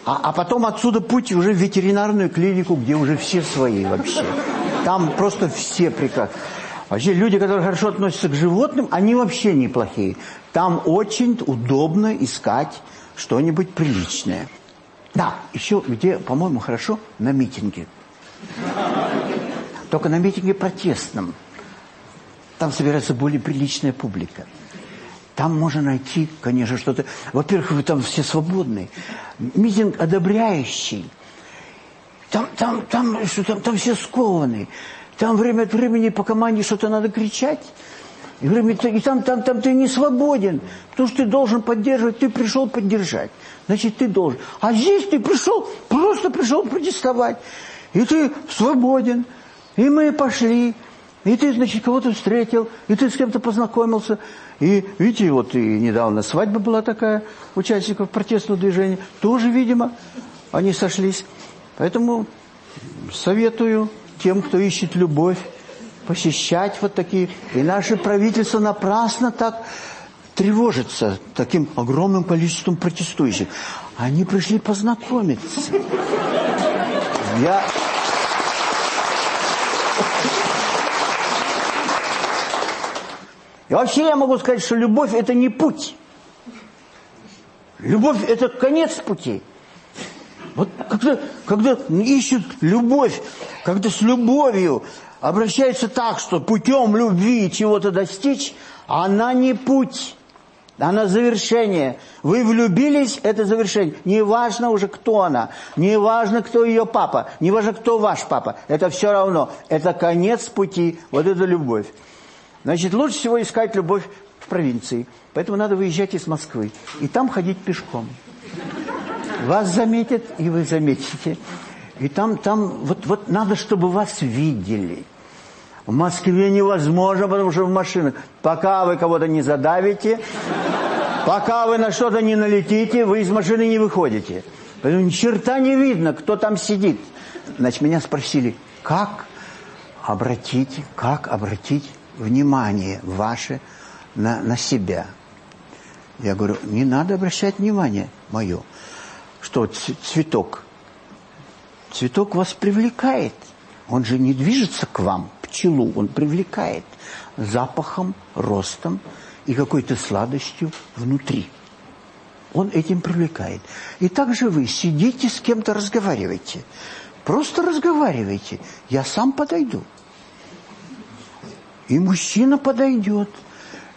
А, а потом отсюда путь уже в ветеринарную клинику, где уже все свои вообще. Там просто все прекрасны. Вообще люди, которые хорошо относятся к животным, они вообще неплохие. Там очень удобно искать что-нибудь приличное. Да, еще где, по-моему, хорошо, на митинге. Только на митинге протестном. Там собирается более приличная публика. Там можно найти, конечно, что-то... Во-первых, вы там все свободные. Митинг одобряющий. Там, там, там, что, там, там все скованы. Там время от времени по команде что-то надо кричать. И, время, и там, там, там ты не свободен. Потому что ты должен поддерживать. Ты пришел поддержать. Значит, ты должен. А здесь ты пришел, просто пришел протестовать. И ты свободен. И мы пошли. И ты, значит, кого-то встретил, и ты с кем-то познакомился. И, видите, вот и недавно свадьба была такая, участников протестного движения. Тоже, видимо, они сошлись. Поэтому советую тем, кто ищет любовь, посещать вот такие. И наше правительство напрасно так тревожится таким огромным количеством протестующих. Они пришли познакомиться. Я... И вообще я могу сказать, что любовь – это не путь. Любовь – это конец пути. Вот когда, когда ищут любовь, когда с любовью обращаются так, что путем любви чего-то достичь, она не путь, она завершение. Вы влюбились, это завершение. Не важно уже, кто она, не важно, кто ее папа, не важно, кто ваш папа. Это все равно. Это конец пути, вот это любовь. Значит, лучше всего искать любовь в провинции. Поэтому надо выезжать из Москвы. И там ходить пешком. Вас заметят, и вы заметите. И там, там, вот, вот надо, чтобы вас видели. В Москве невозможно, потому что в машинах. Пока вы кого-то не задавите, пока вы на что-то не налетите, вы из машины не выходите. Поэтому ни черта не видно, кто там сидит. Значит, меня спросили, как обратить, как обратить внимание ваше на, на себя? Я говорю, не надо обращать внимание мое. Что цветок? Цветок вас привлекает. Он же не движется к вам, пчелу, он привлекает запахом, ростом и какой-то сладостью внутри. Он этим привлекает. И также вы сидите с кем-то разговариваете. Просто разговаривайте. Я сам подойду. И мужчина подойдет.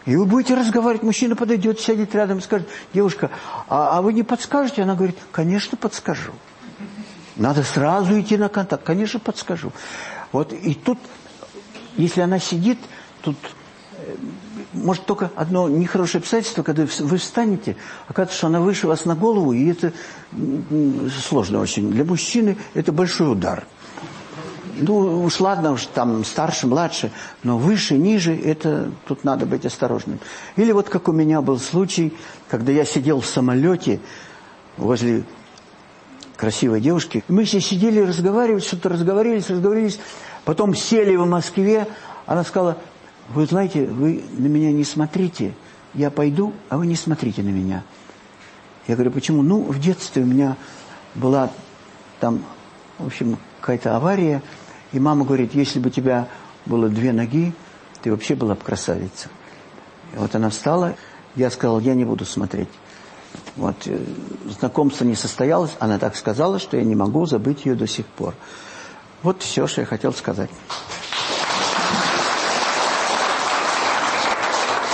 И вы будете разговаривать, мужчина подойдет, сядет рядом и скажет, девушка, а, а вы не подскажете? Она говорит, конечно, подскажу. Надо сразу идти на контакт. Конечно, подскажу. Вот и тут, если она сидит, тут э, может только одно нехорошее обстоятельство, когда вы встанете, оказывается, что она выше вас на голову, и это сложно очень. Для мужчины это большой удар. Ну, уж ладно, уж там старше, младше, но выше, ниже, это тут надо быть осторожным. Или вот как у меня был случай, когда я сидел в самолете возле красивой девушки. Мы все сидели, разговаривали, что-то разговорились, разговорились. Потом сели в Москве. Она сказала, вы знаете, вы на меня не смотрите. Я пойду, а вы не смотрите на меня. Я говорю, почему? Ну, в детстве у меня была там, в общем, какая-то авария. И мама говорит, если бы у тебя было две ноги, ты вообще была бы красавица. И вот она встала, я сказал, я не буду смотреть. Вот, э, знакомство не состоялось, она так сказала, что я не могу забыть ее до сих пор. Вот все, что я хотел сказать.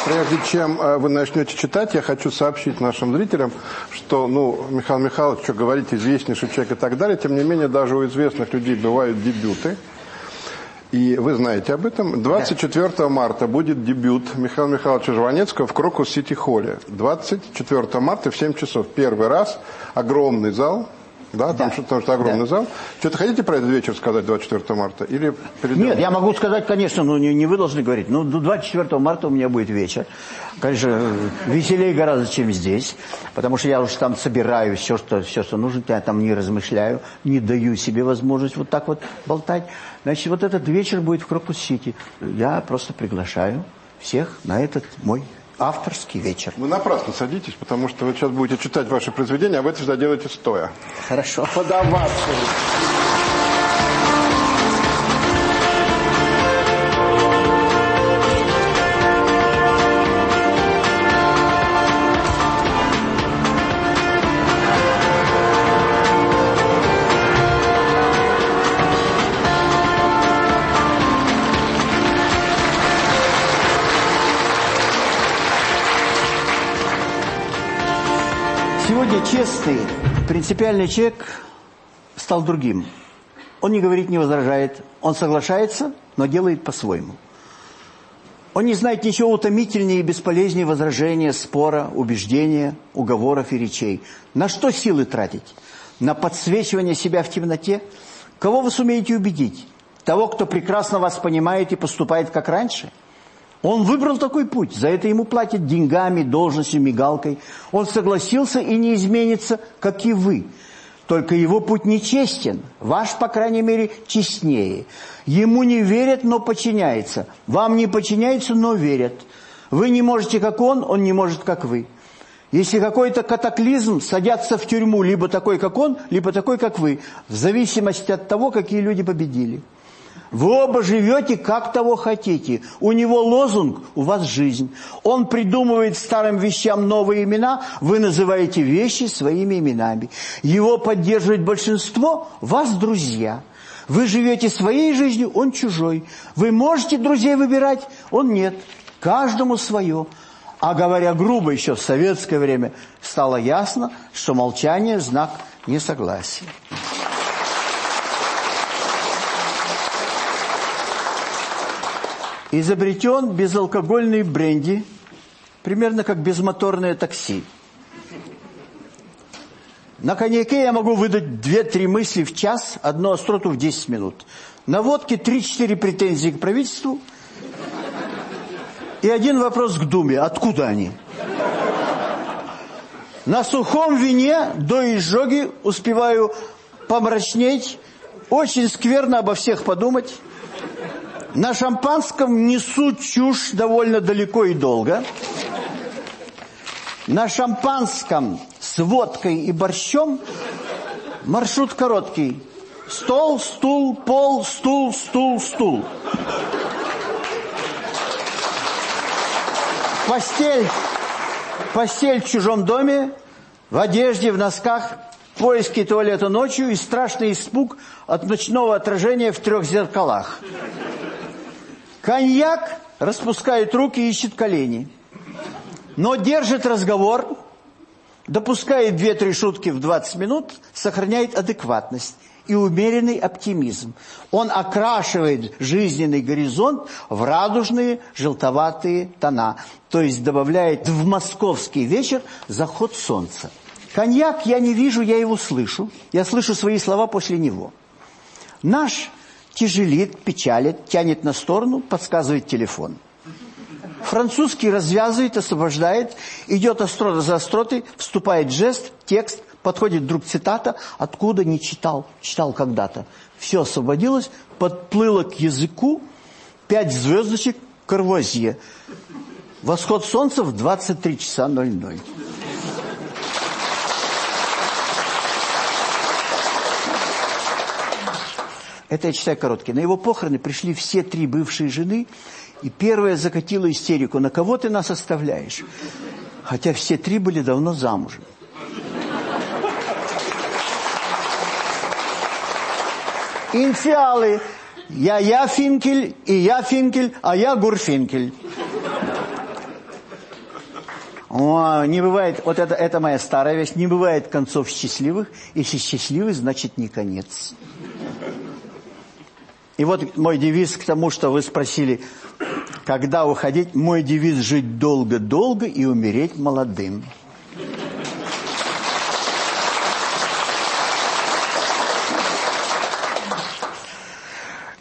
Прежде чем э, вы начнете читать, я хочу сообщить нашим зрителям, что, ну, Михаил Михайлович, что говорить, известнейший человек и так далее, тем не менее, даже у известных людей бывают дебюты. И вы знаете об этом. 24 да. марта будет дебют Михаила Михайловича Жванецкого в Крокус-Сити-Холле. 24 марта в 7 часов. Первый раз. Огромный зал. Да, там да. что-то что огромный да. зал. Что-то хотите про этот вечер сказать 24 марта? Или Нет, я могу сказать, конечно, но не, не вы должны говорить. Ну, 24 марта у меня будет вечер. Конечно, веселее гораздо, чем здесь. Потому что я уж там собираю все, что, все, что нужно. Я там не размышляю, не даю себе возможность вот так вот болтать. Значит, вот этот вечер будет в Крокус-Сити. Я просто приглашаю всех на этот мой авторский вечер. Вы напрасно садитесь, потому что вы сейчас будете читать ваши произведения, а вы это всегда делаете стоя. Хорошо. Подаваться. Честный, принципиальный человек стал другим. Он не говорит, не возражает. Он соглашается, но делает по-своему. Он не знает ничего утомительнее и бесполезнее возражения, спора, убеждения, уговоров и речей. На что силы тратить? На подсвечивание себя в темноте? Кого вы сумеете убедить? Того, кто прекрасно вас понимает и поступает как раньше – он выбрал такой путь, за это ему платят деньгами, должностью, мигалкой. Он согласился и не изменится, как и вы. Только его путь нечестен, ваш, по крайней мере, честнее. Ему не верят, но подчиняется. Вам не подчиняются, но верят. Вы не можете, как он, он не может, как вы. Если какой-то катаклизм, садятся в тюрьму либо такой, как он, либо такой, как вы, в зависимости от того, какие люди победили. Вы оба живете, как того хотите. У него лозунг, у вас жизнь. Он придумывает старым вещам новые имена, вы называете вещи своими именами. Его поддерживает большинство, вас друзья. Вы живете своей жизнью, он чужой. Вы можете друзей выбирать, он нет. Каждому свое. А говоря грубо, еще в советское время стало ясно, что молчание – знак несогласия. Изобретен безалкогольный бренди, примерно как безмоторное такси. На коньяке я могу выдать 2-3 мысли в час, одну остроту в 10 минут. На водке 3-4 претензии к правительству и один вопрос к Думе. Откуда они? На сухом вине до изжоги успеваю помрачнеть, очень скверно обо всех подумать. На шампанском несу чушь довольно далеко и долго. На шампанском с водкой и борщом маршрут короткий. Стол, стул, пол, стул, стул, стул. Постель, постель в чужом доме, в одежде, в носках, поиски туалета ночью и страшный испуг от ночного отражения в трех зеркалах. Коньяк распускает руки и ищет колени. Но держит разговор, допускает две-три шутки в 20 минут, сохраняет адекватность и умеренный оптимизм. Он окрашивает жизненный горизонт в радужные желтоватые тона, то есть добавляет в московский вечер заход солнца. Коньяк я не вижу, я его слышу. Я слышу свои слова после него. Наш тяжелит, печалит, тянет на сторону, подсказывает телефон. Французский развязывает, освобождает, идет острота за остротой, вступает жест, текст, подходит вдруг цитата, откуда не читал, читал когда-то. Все освободилось, подплыло к языку, пять звездочек, Карвазье. Восход солнца в 23 часа 00. Это я читаю короткий. На его похороны пришли все три бывшие жены, и первая закатила истерику. На кого ты нас оставляешь? Хотя все три были давно замужем. Инициалы. Я я Финкель, и я Финкель, а я Гурфинкель. О, не бывает, вот это, это моя старая вещь, не бывает концов счастливых, если счастливый, значит не конец. И вот мой девиз к тому, что вы спросили, когда уходить, мой девиз жить долго-долго и умереть молодым.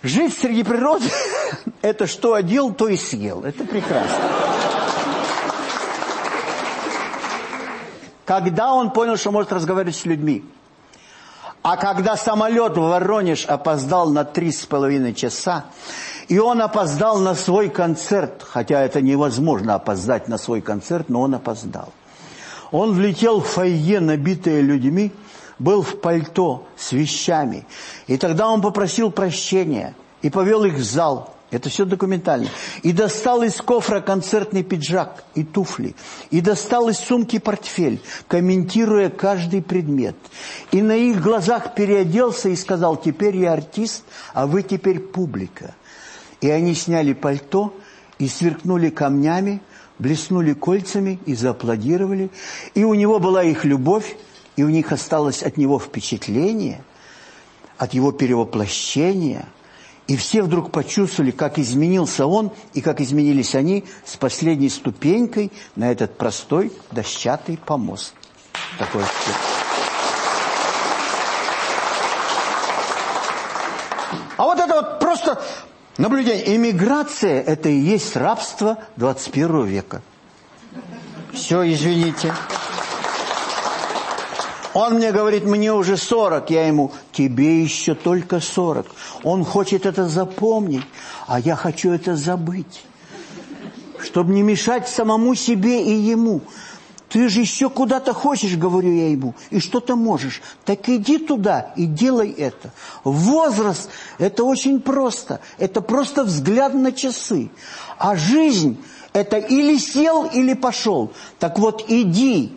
Жить среди природы – это что одел, то и съел. Это прекрасно. Когда он понял, что может разговаривать с людьми? А когда самолет в Воронеж опоздал на три с половиной часа, и он опоздал на свой концерт, хотя это невозможно опоздать на свой концерт, но он опоздал. Он влетел в фойе, набитое людьми, был в пальто с вещами. И тогда он попросил прощения и повел их в зал. Это все документально. И достал из кофра концертный пиджак и туфли. И достал из сумки портфель, комментируя каждый предмет. И на их глазах переоделся и сказал, теперь я артист, а вы теперь публика. И они сняли пальто и сверкнули камнями, блеснули кольцами и зааплодировали. И у него была их любовь, и у них осталось от него впечатление, от его перевоплощения – и все вдруг почувствовали, как изменился он и как изменились они с последней ступенькой на этот простой дощатый помост. Такой А вот это вот просто наблюдение. Иммиграция – это и есть рабство 21 века. Все, извините. Он мне говорит, мне уже 40. Я ему, тебе еще только 40. Он хочет это запомнить, а я хочу это забыть. Чтобы не мешать самому себе и ему. Ты же еще куда-то хочешь, говорю я ему, и что-то можешь. Так иди туда и делай это. Возраст – это очень просто. Это просто взгляд на часы. А жизнь – это или сел, или пошел. Так вот, иди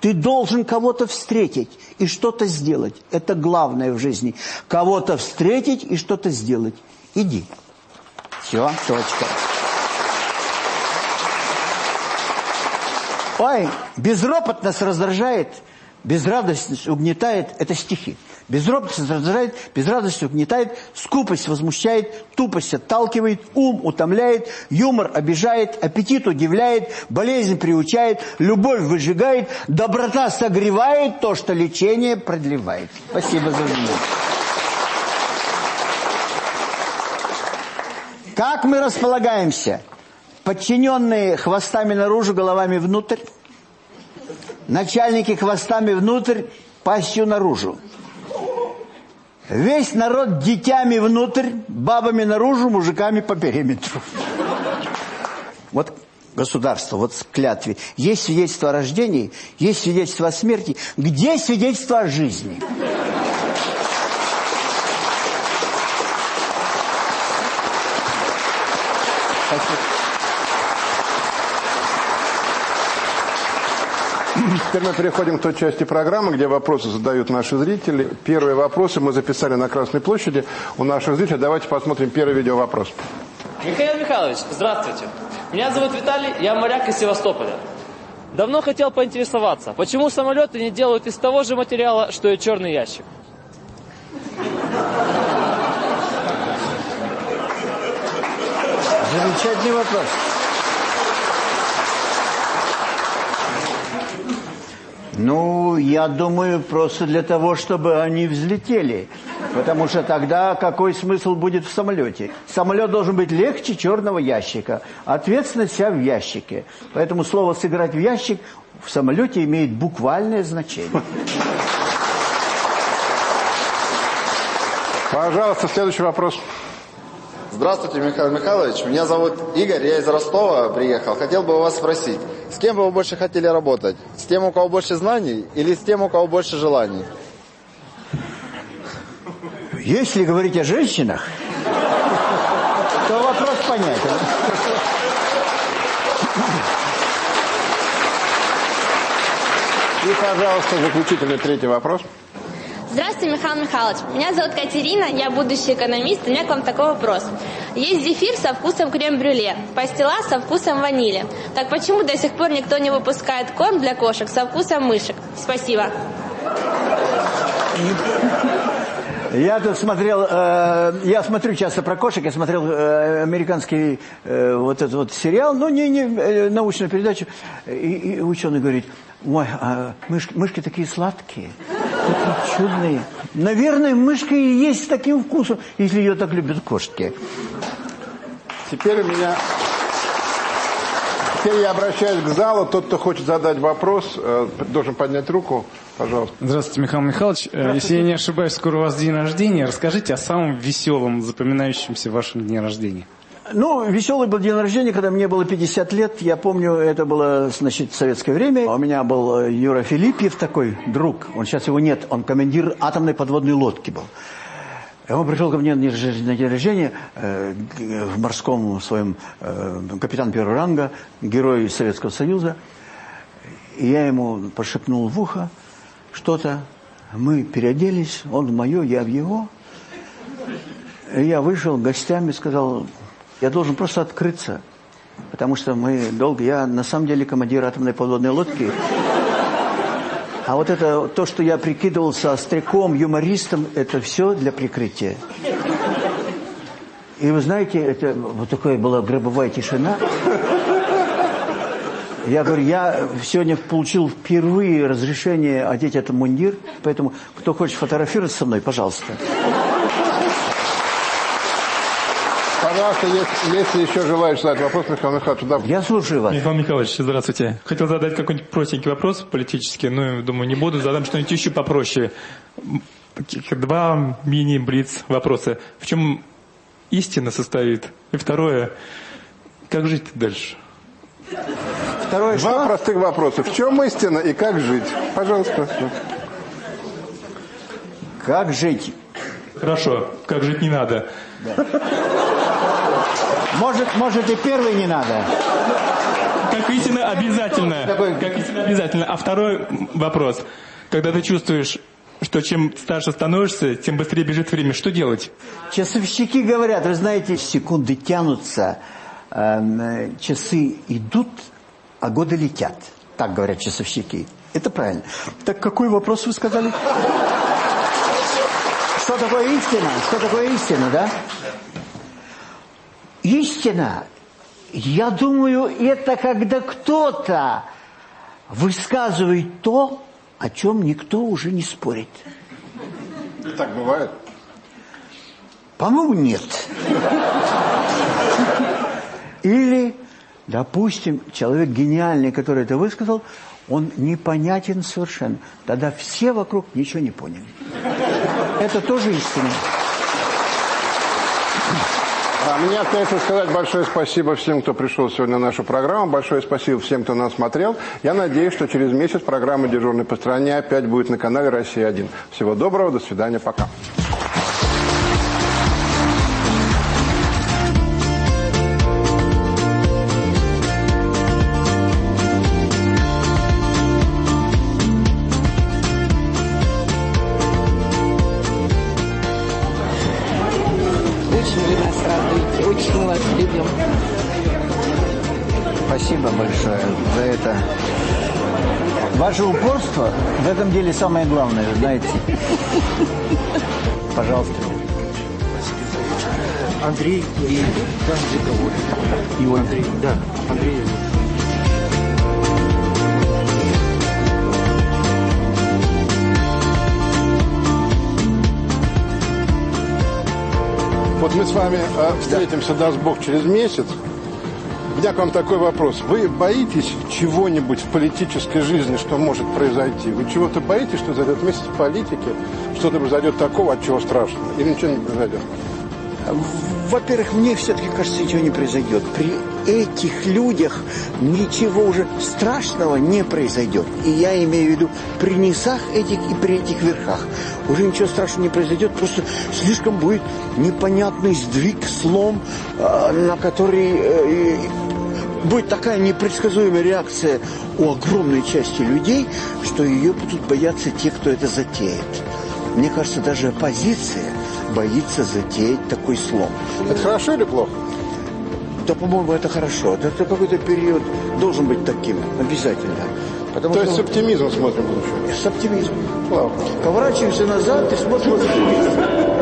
ты должен кого-то встретить и что-то сделать. Это главное в жизни. Кого-то встретить и что-то сделать. Иди. Все, точка. Ой, безропотность раздражает, безрадостность угнетает. Это стихи. Безропотность раздражает, безрадостность угнетает, скупость возмущает, тупость отталкивает, ум утомляет, юмор обижает, аппетит удивляет, болезнь приучает, любовь выжигает, доброта согревает то, что лечение продлевает. Спасибо за внимание. Как мы располагаемся? Подчиненные хвостами наружу, головами внутрь. Начальники хвостами внутрь, пастью наружу. Весь народ детьми внутрь, бабами наружу, мужиками по периметру. Вот государство, вот в клятве. Есть свидетельство о рождении, есть свидетельство о смерти. Где свидетельство о жизни? Теперь мы переходим к той части программы, где вопросы задают наши зрители. Первые вопросы мы записали на Красной площади у наших зрителей. Давайте посмотрим первый видеовопрос. Михаил Михайлович, здравствуйте. Меня зовут Виталий, я моряк из Севастополя. Давно хотел поинтересоваться, почему самолеты не делают из того же материала, что и черный ящик? Замечательный вопрос. Ну, я думаю, просто для того, чтобы они взлетели. Потому что тогда какой смысл будет в самолете? Самолет должен быть легче черного ящика. Ответственность вся в ящике. Поэтому слово «сыграть в ящик» в самолете имеет буквальное значение. Пожалуйста, следующий вопрос. Здравствуйте, Михаил Михайлович. Меня зовут Игорь, я из Ростова приехал. Хотел бы у вас спросить, с кем бы вы больше хотели работать? С тем, у кого больше знаний или с тем, у кого больше желаний? Если говорить о женщинах, то вопрос понятен. И, пожалуйста, заключительный третий вопрос. Здравствуйте, Михаил Михайлович. Меня зовут Катерина, я будущий экономист. У меня к вам такой вопрос. Есть зефир со вкусом крем-брюле, пастила со вкусом ванили. Так почему до сих пор никто не выпускает корм для кошек со вкусом мышек? Спасибо. Я тут смотрел, э, я смотрю часто про кошек, я смотрел э, американский э, вот этот вот сериал, но не, не э, научную передачу, и, и ученый говорит, ой, а мышки, мышки такие сладкие, такие чудные. Наверное, мышка и есть с таким вкусом, если ее так любят кошки. Теперь у меня... Теперь я обращаюсь к залу. Тот, кто хочет задать вопрос, э, должен поднять руку. Пожалуйста. Здравствуйте, Михаил Михайлович. Э, Если я не ошибаюсь, скоро у вас день рождения. Расскажите о самом веселом, запоминающемся вашем дне рождения. Ну, веселый был день рождения, когда мне было 50 лет. Я помню, это было, значит, советское время. У меня был э, Юра Филиппьев такой, друг. Он сейчас его нет, он командир атомной подводной лодки был. И он пришел ко мне на день рождения э, в морском своем э, капитан первого ранга, герой Советского Союза. И я ему пошепнул в ухо что-то. Мы переоделись, он в мое, я в его. И я вышел гостями, сказал, я должен просто открыться, потому что мы долго... Я на самом деле командир атомной подводной лодки. А вот это, то, что я прикидывался остряком, юмористом, это все для прикрытия. И вы знаете, это вот такая была гробовая тишина. Я говорю, я сегодня получил впервые разрешение одеть этот мундир, поэтому кто хочет фотографироваться со мной, пожалуйста. Пожалуйста, если, если еще желаешь задать вопрос, Михаил Михайлович, да. Я слушаю вас. Михаил Михайлович, здравствуйте. Хотел задать какой-нибудь простенький вопрос политический, но, думаю, не буду. Задам что-нибудь еще попроще. Два мини-блиц вопроса. В чем истина состоит? И второе, как жить дальше? Второе Два что? простых вопроса. В чем истина и как жить? Пожалуйста. Как жить? Хорошо, как жить не надо. Может, может и первый не надо. Как истина обязательно. Как истина обязательно. А второй вопрос. Когда ты чувствуешь, что чем старше становишься, тем быстрее бежит время, что делать? Часовщики говорят, вы знаете, секунды тянутся, э, часы идут, а годы летят. Так говорят часовщики. Это правильно. Так какой вопрос вы сказали? что такое истина? Что такое истина, да? Истина, я думаю, это когда кто-то высказывает то, о чем никто уже не спорит. Так бывает? По-моему, нет. Или, допустим, человек гениальный, который это высказал, он непонятен совершенно. Тогда все вокруг ничего не поняли. Это тоже истина. А мне остается сказать большое спасибо всем, кто пришел сегодня на нашу программу. Большое спасибо всем, кто нас смотрел. Я надеюсь, что через месяц программа «Дежурный по стране» опять будет на канале «Россия-1». Всего доброго, до свидания, пока. Этом деле самое главное, знаете. Пожалуйста. Андрей и там разговор. И Андрей, да, Андрей. Вот мы с вами э, встретимся, даст Бог, через месяц. У меня к вам такой вопрос. Вы боитесь чего-нибудь в политической жизни, что может произойти? Вы чего-то боитесь, что за этот месяц в политике что-то произойдет такого, от чего страшно? Или ничего не произойдет? Во-первых, мне все-таки кажется, ничего не произойдет. При этих людях ничего уже страшного не произойдет. И я имею в виду при низах этих и при этих верхах. Уже ничего страшного не произойдет, просто слишком будет непонятный сдвиг, слом, э, на который э, будет такая непредсказуемая реакция у огромной части людей, что ее будут бояться те, кто это затеет. Мне кажется, даже оппозиция боится затеять такой слом. Это хорошо или плохо? Да, по-моему, это хорошо. Это, это какой-то период должен быть таким, обязательно. Потому То что... есть с оптимизмом смотрим будущее? С оптимизмом. Слава. Поворачиваемся назад и смотрим с оптимизмом.